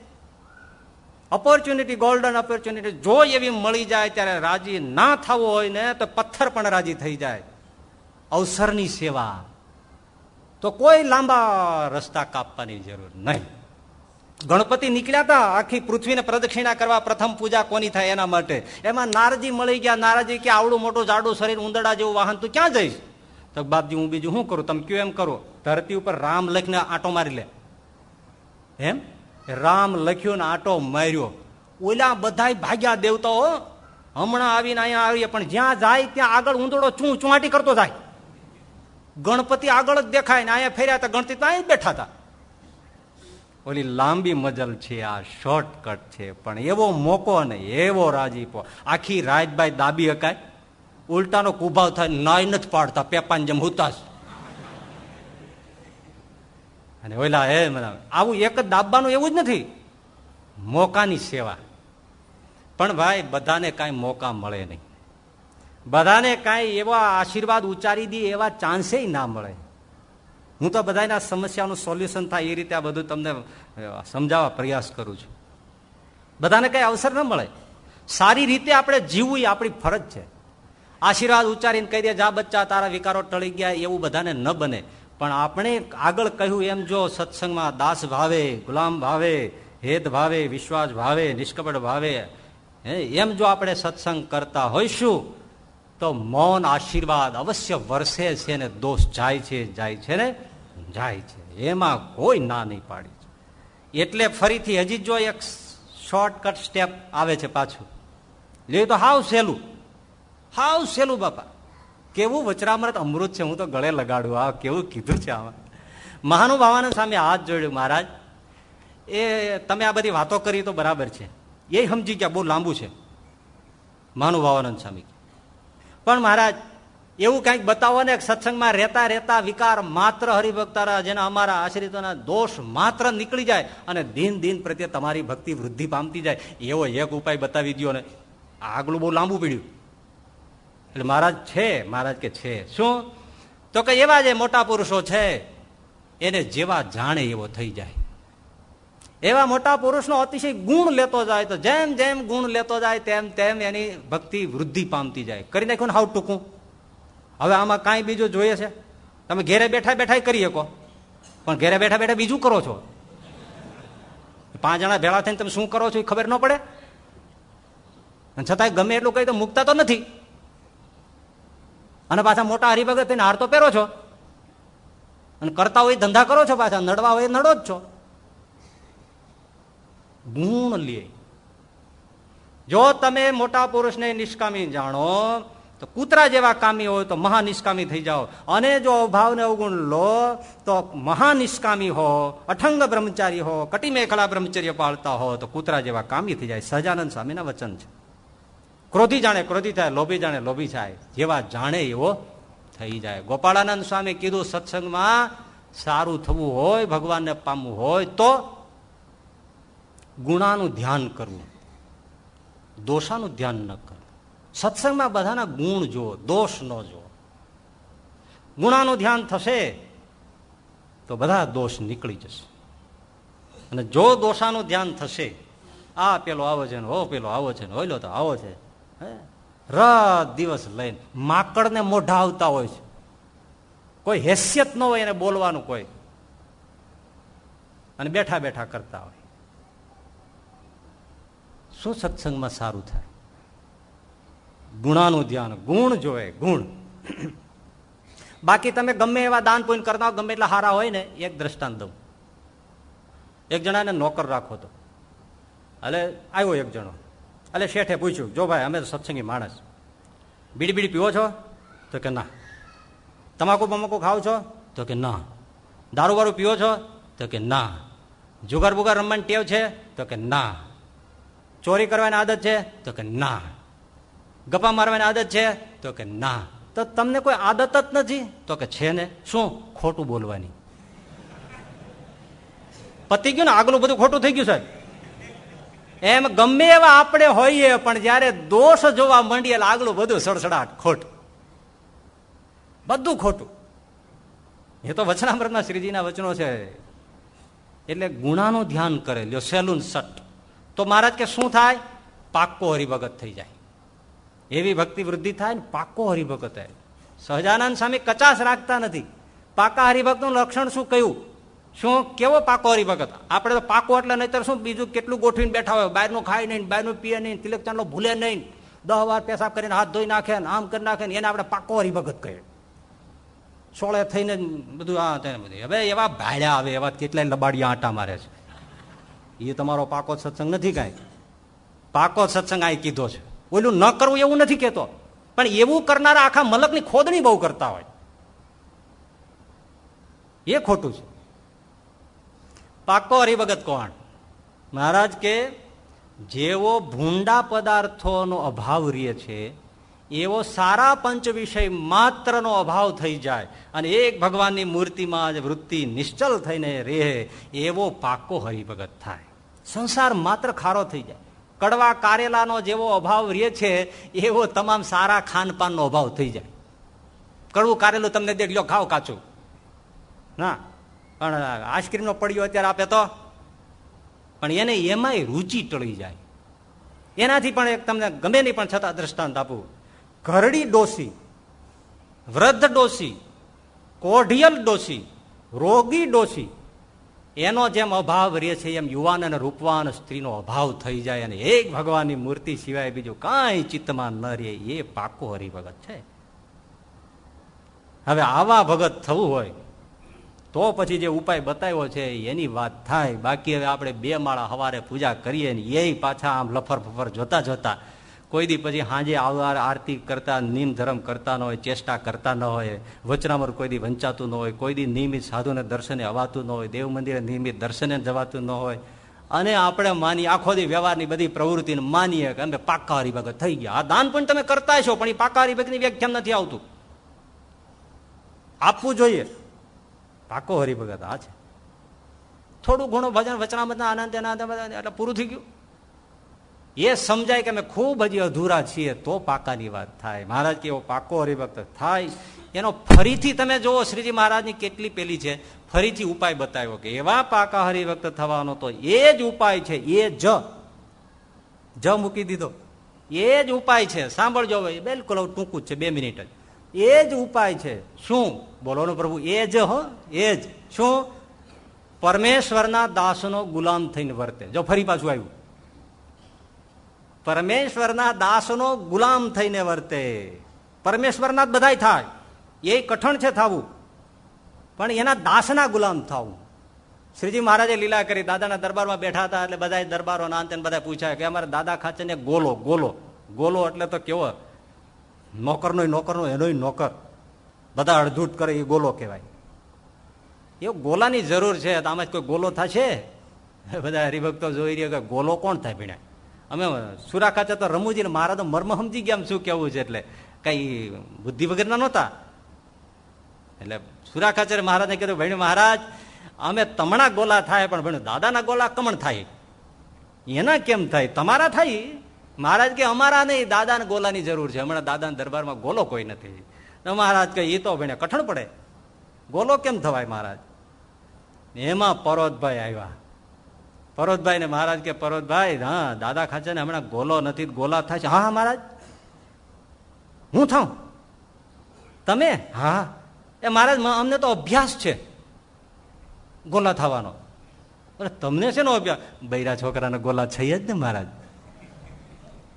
ઓપોર્ચ્યુનિટી ગોલ્ડન ઓપોર્ચ્યુનિટી જો એવી મળી જાય ત્યારે રાજી ના થવું હોય ને, તો પથ્થર પણ રાજી થઈ જાય. અવસરની સેવા. તો કોઈ લાંબા રસ્તા કાપવાની જરૂર નહીં. ગણપતિ નીકળ્યા હતા, આખી પૃથ્વીને પ્રદક્ષિણા કરવા પ્રથમ પૂજા કોની થાય એના માટે? એમાં નારજી મળી ગયા, નારાજી કે આવડું મોટું જાડું શરીર ઉંદરડા જેવું વાહન, તું ક્યાં જઈશ? તો બાપજી, હું બીજું શું કરું? તમે કયો એમ કરો? ધરતી ઉપર રામ લખીને આંટો મારી લે. એમ? રામ લખ્યો ને આટો માર્યો. ઓલા બધા ભાગ્યા દેવતાઓ, હમણાં આવીને અહીંયા આવીએ, પણ જ્યાં જાય ત્યાં આગળ ઊંધડો ચૂં ચુંવાટી કરતો જાય. ગણપતિ આગળ જ દેખાય ને અહીંયા ફેર્યા હતા, ગણપતિ ત્યાં બેઠા હતા. ઓલી લાંબી મજલ છે, આ શોર્ટકટ છે, પણ એવો મોકો ને એવો રાજીપો. આખી રાજભાઈ દાબી હકાય. ઉલટાનો કુભાવ થાય, નાય નથી પાડતા, પેપાન જેમ હુતાશ. અને ઓલા હે આવું એક જ દાબવાનું એવું જ નથી. મોકાની સેવા. પણ ભાઈ, બધાને કાંઈ મોકા મળે નહીં. બધાને કાંઈ એવા આશીર્વાદ ઉચ્ચારી દે, એવા ચાન્સે ના મળે. હું તો બધાના સમસ્યાનું સોલ્યુશન થાય એ રીતે આ બધું તમને સમજાવવા પ્રયાસ કરું છું. બધાને કાંઈ અવસર ન મળે. સારી રીતે આપણે જીવવું એ આપણી ફરજ છે. આશીર્વાદ ઉચ્ચારીને કહી દે, જા બચ્ચા, તારા વિકારો ટળી ગયા. એવું બધાને ન બને. પણ આપણે આગળ કહ્યું એમ જો સત્સંગમાં દાસ ભાવે, ગુલામ ભાવે હેત ભાવે, વિશ્વાસ ભાવે, નિષ્કપટ ભાવે એમ જો આપણે સત્સંગ કરતા હોઈશું, તો મૌન આશીર્વાદ અવશ્ય વરસે છે ને દોષ જાય છે જાય છે ને જાય છે. એમાં કોઈ ના નહીં પાડી એટલે ફરીથી હજી જો એક શોર્ટકટ સ્ટેપ આવે છે પાછું. લે તો હાવ સહેલું. હાવ સહેલું બાપા. કેવું વચરામૃત અમૃત છે? હું તો ગળે લગાડું. આ કેવું કીધું છે આમાં? મહાનુભાવાના સામે હાથ જોડ્યું. મહારાજ, એ તમે આ બધી વાતો કરી તો બરાબર છે. એ સમજી ગયા. બહુ લાંબુ છે. મહાનુભાવાનંદ સ્વામી પણ મહારાજ, એવું કંઈક બતાવો ને, સત્સંગમાં રહેતા રહેતા વિકાર માત્ર હરિભક્તારા જેના અમારા આશ્રિતોના દોષ માત્ર નીકળી જાય અને દિન દિન પ્રત્યે તમારી ભક્તિ વૃદ્ધિ પામતી જાય. એવો એક ઉપાય બતાવી દો ને. આગલું બહુ લાંબુ પીડ્યું. એટલે મહારાજ છે, મહારાજ કે છે. શું? તો કે એવા જે મોટા પુરુષો છે, એને જેવા જાણે એવો થઈ જાય. એવા મોટા પુરુષનો અતિશય ગુણ લેતો જાય તો જેમ જેમ ગુણ લેતો જાય, તેમ તેમ એની ભક્તિ વૃદ્ધિ પામતી જાય. કરી નાખ્યું ને હાવ ટૂંકું. હવે આમાં કાંઈ બીજું જોઈએ છે? તમે ઘેરે બેઠા બેઠા કરી શકો. પણ ઘેરે બેઠા બેઠા બીજું કરો છો? પાંચ જણા ભેળા થઈને તમે શું કરો છો એ ખબર ન પડે? છતાંય ગમે એટલું કહી તો મૂકતા તો નથી. અને પાછા મોટા હરિભગત થઈને હાર તો પહેરો છો. અને કરતા હોય ધંધા કરો છો પાછા, નડવા હોય નડો જ છો. ગુણ લે. જો તમે મોટા પુરુષને નિષ્કામી જાણો, તો કૂતરા જેવા કામી હોય તો મહાનિષ્કામી થઈ જાઓ. અને જો અભાવને અવગુણ લો, તો મહાનિષ્કામી હો, અઠંગ બ્રહ્મચારી હો કટી મેખલા બ્રહ્મચર્ય પાળતા હો, તો કૂતરા જેવા કામી થઈ જાય. સહજાનંદ સ્વામીના વચન છે. ક્રોધી જાણે ક્રોધી થાય, લોભી જાણે લોભી થાય. જેવા જાણે એવો થઈ જાય. ગોપાળાનંદ સ્વામી કીધું, સત્સંગમાં સારું થવું હોય, ભગવાનને પામવું હોય, તો ગુણાનું ધ્યાન કરવું. દોષાનું ધ્યાન ન કરવું. સત્સંગમાં બધાના ગુણ જુઓ, દોષ ન જુઓ. ગુણાનું ધ્યાન થશે તો બધા દોષ નીકળી જશે. અને જો દોષાનું ધ્યાન થશે, આ પેલો આવો છે ને, હો પેલો આવો છે ને હોયલો તો આવો છે. રાત દિવસ લઈને માકડને મોઢા આવતા હોય છે. કોઈ હેસિયત ન હોય એને બોલવાનું કોઈ. અને બેઠા બેઠા કરતા હોય. શું સત્સંગમાં સારું થાય? ગુણાનું ધ્યાન, ગુણ જોવે, ગુણ. બાકી તમે ગમે એવા દાન પૂન કરતા ગમે એટલા હારા હોય ને, એક દ્રષ્ટાંત દઉં. એક જણાને નોકર રાખો તો. એટલે આવ્યો એક જણો. એટલે શેઠે પૂછ્યું, જો ભાઈ, અમે તો સત્સંગી માણસ. બીડી બીડી પીવો છો? તો કે, ના. તમાકુ બમાકુ ખાવ છો? તો કે, ના. દારૂ વારું પીવો છો? તો કે, ના. જુગાર બુગાર રમવાની ટેવ છે? તો કે, ના. ચોરી કરવાની આદત છે? તો કે, ના. ગપા મારવાની આદત છે? તો કે, ના. તો તમને કોઈ આદત જ નથી? તો કે, છે ને. શું? ખોટું બોલવાની. પતી ગયું ને? આગલું બધું ખોટું થઈ ગયું, સાહેબ. એમ ગમે એવા આપણે હોઈએ, પણ જયારે દોષ જોવા માંડીએ આગલું બધું સડસડાટ, ખોટ. બધું ખોટું. એ તો વચનામૃતના શ્રીજીના વચનો છે. એટલે ગુણાનું ધ્યાન કરે, લ્યો, સેલુન સટ. તો મહારાજ કે, શું થાય? પાક્કો હરિભગત થઈ જાય. એવી ભક્તિ વૃદ્ધિ થાય ને પાકો હરિભગત થાય. સહજાનંદ સ્વામી કચાશ રાખતા નથી. પાકા હરિભક્તનું લક્ષણ શું કહ્યું? શું? કેવો પાકો હરિભગત આપણે તો પાકો એટલે નહીતર શું? બીજું કેટલું ગોઠવીને બેઠા હોય? બહારનું ખાય નહીં, બહારનું પીએ નહીં, તિલક ચાંદલો ભૂલે નહીં. દહ વાર પેશાબ કરીને હાથ ધોઈ નાખે ને આમ કરી નાખે ને એને આપણે પાકો હરિભગત કહે. સોળે થઈને બધું આ બધું. હવે એવા ભાડ્યા આવે, એવા કેટલાય લબાડિયા આટા મારે છે. એ તમારો પાકો સત્સંગ નથી કાંઈ. પાકો સત્સંગ આ કીધો છે. ઓલું ન કરવું એવું નથી કહેતો. પણ એવું કરનારા આખા મલકની ખોદણી બહુ કરતા હોય. એ ખોટું છે. પાકો હરિભગત કોણ? મહારાજ કે, જેવો ભૂંડા પદાર્થોનો અભાવ રહે છે, એવો સારા પંચ વિષય માત્રનો અભાવ થઈ જાય અને એક ભગવાનની મૂર્તિમાં જ વૃત્તિ નિશ્ચલ થઈને રહે, એવો પાકો હરિભગત થાય. સંસાર માત્ર ખારો થઈ જાય. કડવા કારેલાનો જેવો અભાવ રહે છે, એવો તમામ સારા ખાનપાનનો અભાવ થઈ જાય. કડવું કારેલું તમને દેખ લો ખાવ કાચું. ના. પણ આઈસ્ક્રીમનો પડ્યો અત્યારે આપે તો. પણ એને એમાંય રુચિ ટળી જાય. એનાથી પણ એક તમને ગમે નહીં પણ છતાં દ્રષ્ટાંત આપું. ઘરડી ડોસી, વૃદ્ધ ડોસી, કોઢિયલ ડોસી, રોગી ડોસી, એનો જેમ અભાવ રહે છે, એમ યુવાન અને રૂપવાન સ્ત્રીનો અભાવ થઈ જાય અને એક ભગવાનની મૂર્તિ સિવાય બીજું કાંઈ ચિત્તમાં ન રહે, એ પાકો હરિભગત છે. હવે આવા ભગત થવું હોય તો પછી જે ઉપાય બતાવ્યો છે, એની વાત થાય. બાકી હવે આપણે બે માળા હવારે પૂજા કરીએ ને એ પાછા આમ લફર ફફર જોતા જોતા. કોઈ દી પછી હાજે આવનાર આરતી કરતા નિયમ ધર્મ કરતા ન હોય, ચેષ્ટા કરતા ન હોય વચનામર કોઈ દી વંચાતું ન હોય, કોઈ દી નિયમિત સાધુને દર્શને અવાતું ન હોય, દેવ મંદિરે નિયમિત દર્શને જવાતું ન હોય. અને આપણે માની આખો દી વ્યવહારની બધી પ્રવૃત્તિને માનીએ કે અમે પાકા હરિભગત થઈ ગયા. આ દાન પણ તમે કરતા છો પણ એ પાકા હરિભગતની વ્યાખ્યા નથી આવતું. આપવું જોઈએ. પાકો હરિભગત આ છે. થોડું ઘણું ભજન વચનામતના આનંદ આનંદ એટલે પૂરું થઈ ગયું. એ સમજાય કે અમે ખૂબ હજી અધૂરા છીએ, તો પાકાની વાત થાય. મહારાજ કે એવો પાકો હરિભક્ત થાય. એનો ફરીથી તમે જુઓ, શ્રીજી મહારાજની કેટલી પેલી છે. ફરીથી ઉપાય બતાવ્યો કે એવા પાકા હરિભક્ત થવાનો તો એ જ ઉપાય છે, એ જ. જ મૂકી દીધો. એ જ ઉપાય છે. સાંભળજો બિલકુલ ટૂંકું જ છે, બે મિનિટ જ. એ જ ઉપાય છે. શું? બોલો ને પ્રભુ, એ જ હો, એ જ. શું? પરમેશ્વરના દાસનો ગુલામ થઈને વર્તે. જો ફરી પાછું આવ્યું. પરમેશ્વરના દાસનો ગુલામ થઈને વર્તે. પરમેશ્વરના જ બધાય થાય. એ કઠણ છે થવું. પણ એના દાસના ગુલામ થવું. શ્રીજી મહારાજે લીલા કરી, દાદાના દરબારમાં બેઠા હતા એટલે બધા દરબારો ના અંતે બધા પૂછાય કે અમારા દાદા ખાચે ને ગોલો ગોલો. ગોલો એટલે તો કેવો? નોકરનો નોકરનો એનો નોકર. બધા અડધૂટ કરે એ ગોલો કહેવાય. એ ગોલાની જરૂર છે, તો આમાં કોઈ ગોલો થશે? બધા હરિભક્તો જોઈ રહ્યા કે ગોલો કોણ થાય ભીણે? અમે સુરા ખાતે તો રમુજી મારા તો મર્મ સમજી ગયા શું કેવું છે એટલે? કઈ બુદ્ધિ વગરના નહોતા? એટલે સુરા ખાચર મહારાજને કીધું ભાઈ મહારાજ, અમે તમણા ગોલા થાય, પણ ભણ્યું દાદાના ગોલા કમણ થાય? એના કેમ થાય? તમારા થાય? મહારાજ કે અમારા નહીં, દાદાના ગોલાની જરૂર છે. હમણાં દાદાના દરબારમાં ગોલો કોઈ નથી. મહારાજ કે એ તો ભણે કઠણ પડે. ગોલો કેમ થવાય મહારાજ? એમાં પરોતભાઈ આવ્યા. પરોતભાઈ ને મહારાજ કે, પરોતભાઈ, હા, દાદા ખાચા ને હમણાં ગોલો નથી, ગોલા થાય છે. હા મહારાજ. હું થાઉં? તમે? હા. એ મહારાજ અમને તો અભ્યાસ છે ગોલા થવાનો. તમને છે નો અભ્યાસ? બૈરા છોકરાના ગોલા છે જ ને, મહારાજ.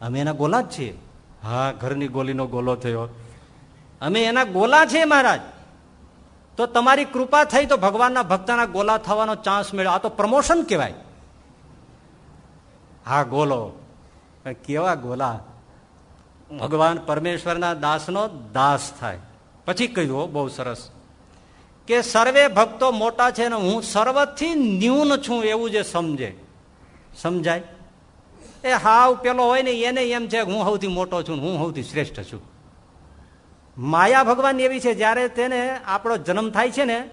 અમે એના ગોલા જ છીએ. હા, ઘરની ગોલીનો ગોલો થયો. અમે એના ગોલા છીએ, મહારાજ. તો તમારી કૃપા થઈ તો ભગવાનના ભક્તના ગોલા થવાનો ચાન્સ મળ્યો. આ તો પ્રમોશન કહેવાય. હા, ગોલો. કેવા ગોલા? ભગવાન પરમેશ્વરના દાસનો દાસ થાય. પછી કહ્યું બહુ સરસ. કે સર્વે ભક્તો મોટા છે ને હું સર્વથી ન્યૂન છું, એવું જે સમજે. સમજાય? એ હાવ પેલો હોય ને, એને એમ છે, હું સૌથી મોટો છું હું સૌથી શ્રેષ્ઠ છું. માયા ભગવાન એવી છે, જયારે તેને આપણો જન્મ થાય છે ને,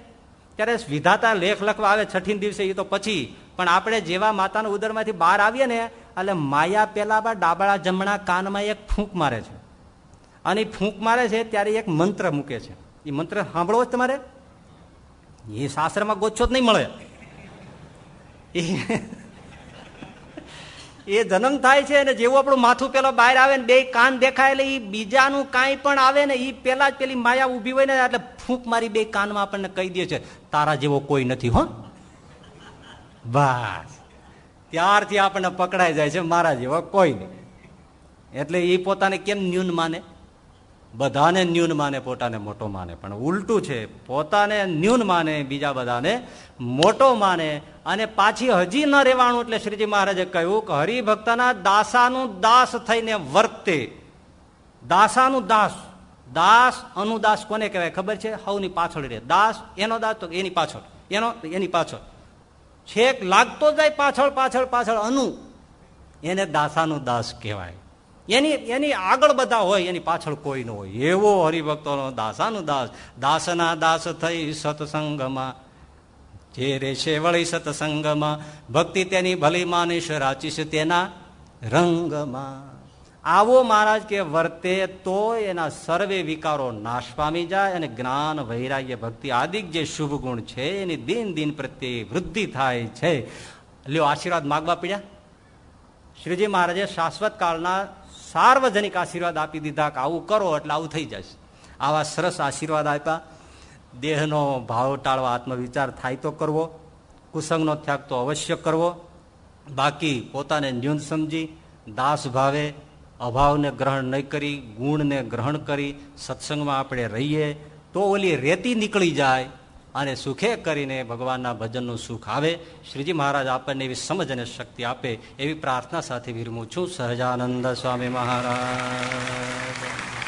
ત્યારે વિધાતા લેખ લખવા આવે છઠ્ઠી દિવસે એ તો પછી. પણ આપણે જેવા માતાના ઉદરમાંથી બહાર આવીએ ને, એટલે માયા પેલા ડાબળા જમણા કાનમાં એક ફૂંક મારે છે. અને ફૂંક મારે છે ત્યારે એક મંત્ર મૂકે છે. એ મંત્ર સાંભળવો જ તમારે? એ શાસ્ત્રમાં ગોચ્છો જ નહીં મળે. એ જન્મ થાય છે અને જેવું આપણું માથું પેલો બહાર આવે ને બે કાન દેખાય એટલે એ બીજાનું કાંઈ પણ આવે ને એ પેલા જ પેલી માયા ઊભી હોય ને એટલે ફૂંક મારી બે કાનમાં આપણને કહી દે છે, તારા જેવો કોઈ નથી, હો. બસ. ત્યારથી આપણને પકડાઈ જાય છે, મારા જેવો કોઈ નહીં. એટલે એ પોતાને કેમ ન્યૂન માને? બધાને ન્યૂન માને, પોતાને મોટો માને. પણ ઉલટું છે, પોતાને ન્યૂન માને, બીજા બધાને મોટો માને. અને પાછી હજી ન રહેવાનું એટલે શ્રીજી મહારાજે કહ્યું કે હરિભક્તના દાસાનું દાસ થઈને વર્તે. દાસાનું દાસ. દાસ અનુદાસ કોને કહેવાય? ખબર છે? હવની પાછળ રે દાસ એનો દાસ તો એની પાછળ. એનો, એની પાછળ. છેક લાગતો જાય પાછળ પાછળ પાછળ અનુ. એને દાસાનું દાસ કહેવાય. એની એની આગળ બધા હોય, એની પાછળ કોઈ ન હોય. એવો હરિભક્તોનો દાસાનું દાસ દાસના દાસ થઈ સત્સંગમાં. જે રેશે વળી સત્સંગમાં, ભક્તિ તેની ભલી માનીશ, રાચીશ તેના રંગમાં. આવો મહારાજ કે વર્તે તો એના સર્વે વિકારો નાશ પામી જાય અને જ્ઞાન, વૈરાગ્ય, ભક્તિ આદિક જે શુભ ગુણ છે, એની દિન દિન પ્રત્યે વૃદ્ધિ થાય છે. લ્યો આશીર્વાદ માગવા પીડ્યા? શ્રીજી મહારાજે શાશ્વત કાળના સાર્વજનિક આશીર્વાદ આપી દીધા કે આવું કરો એટલે આવું થઈ જશે. આવા સરસ આશીર્વાદ આપ્યા. દેહનો ભાવ ટાળવા આત્મવિચાર થાય તો કરવો. કુસંગનો ત્યાગ તો અવશ્ય કરવો. બાકી પોતાને ન્યૂન સમજી, દાસ ભાવે, અભાવને ગ્રહણ નહીં કરી, ગુણને ગ્રહણ કરી, સત્સંગમાં આપણે રહીએ, તો ઓલી રેતી નીકળી જાય. અને સુખે કરીને ભગવાનના ભજનનું સુખ આવે. શ્રીજી મહારાજ આપણને એવી સમજ અને શક્તિ આપે એવી પ્રાર્થના સાથે વિરમું છું. સહજાનંદ સ્વામી મહારાજ.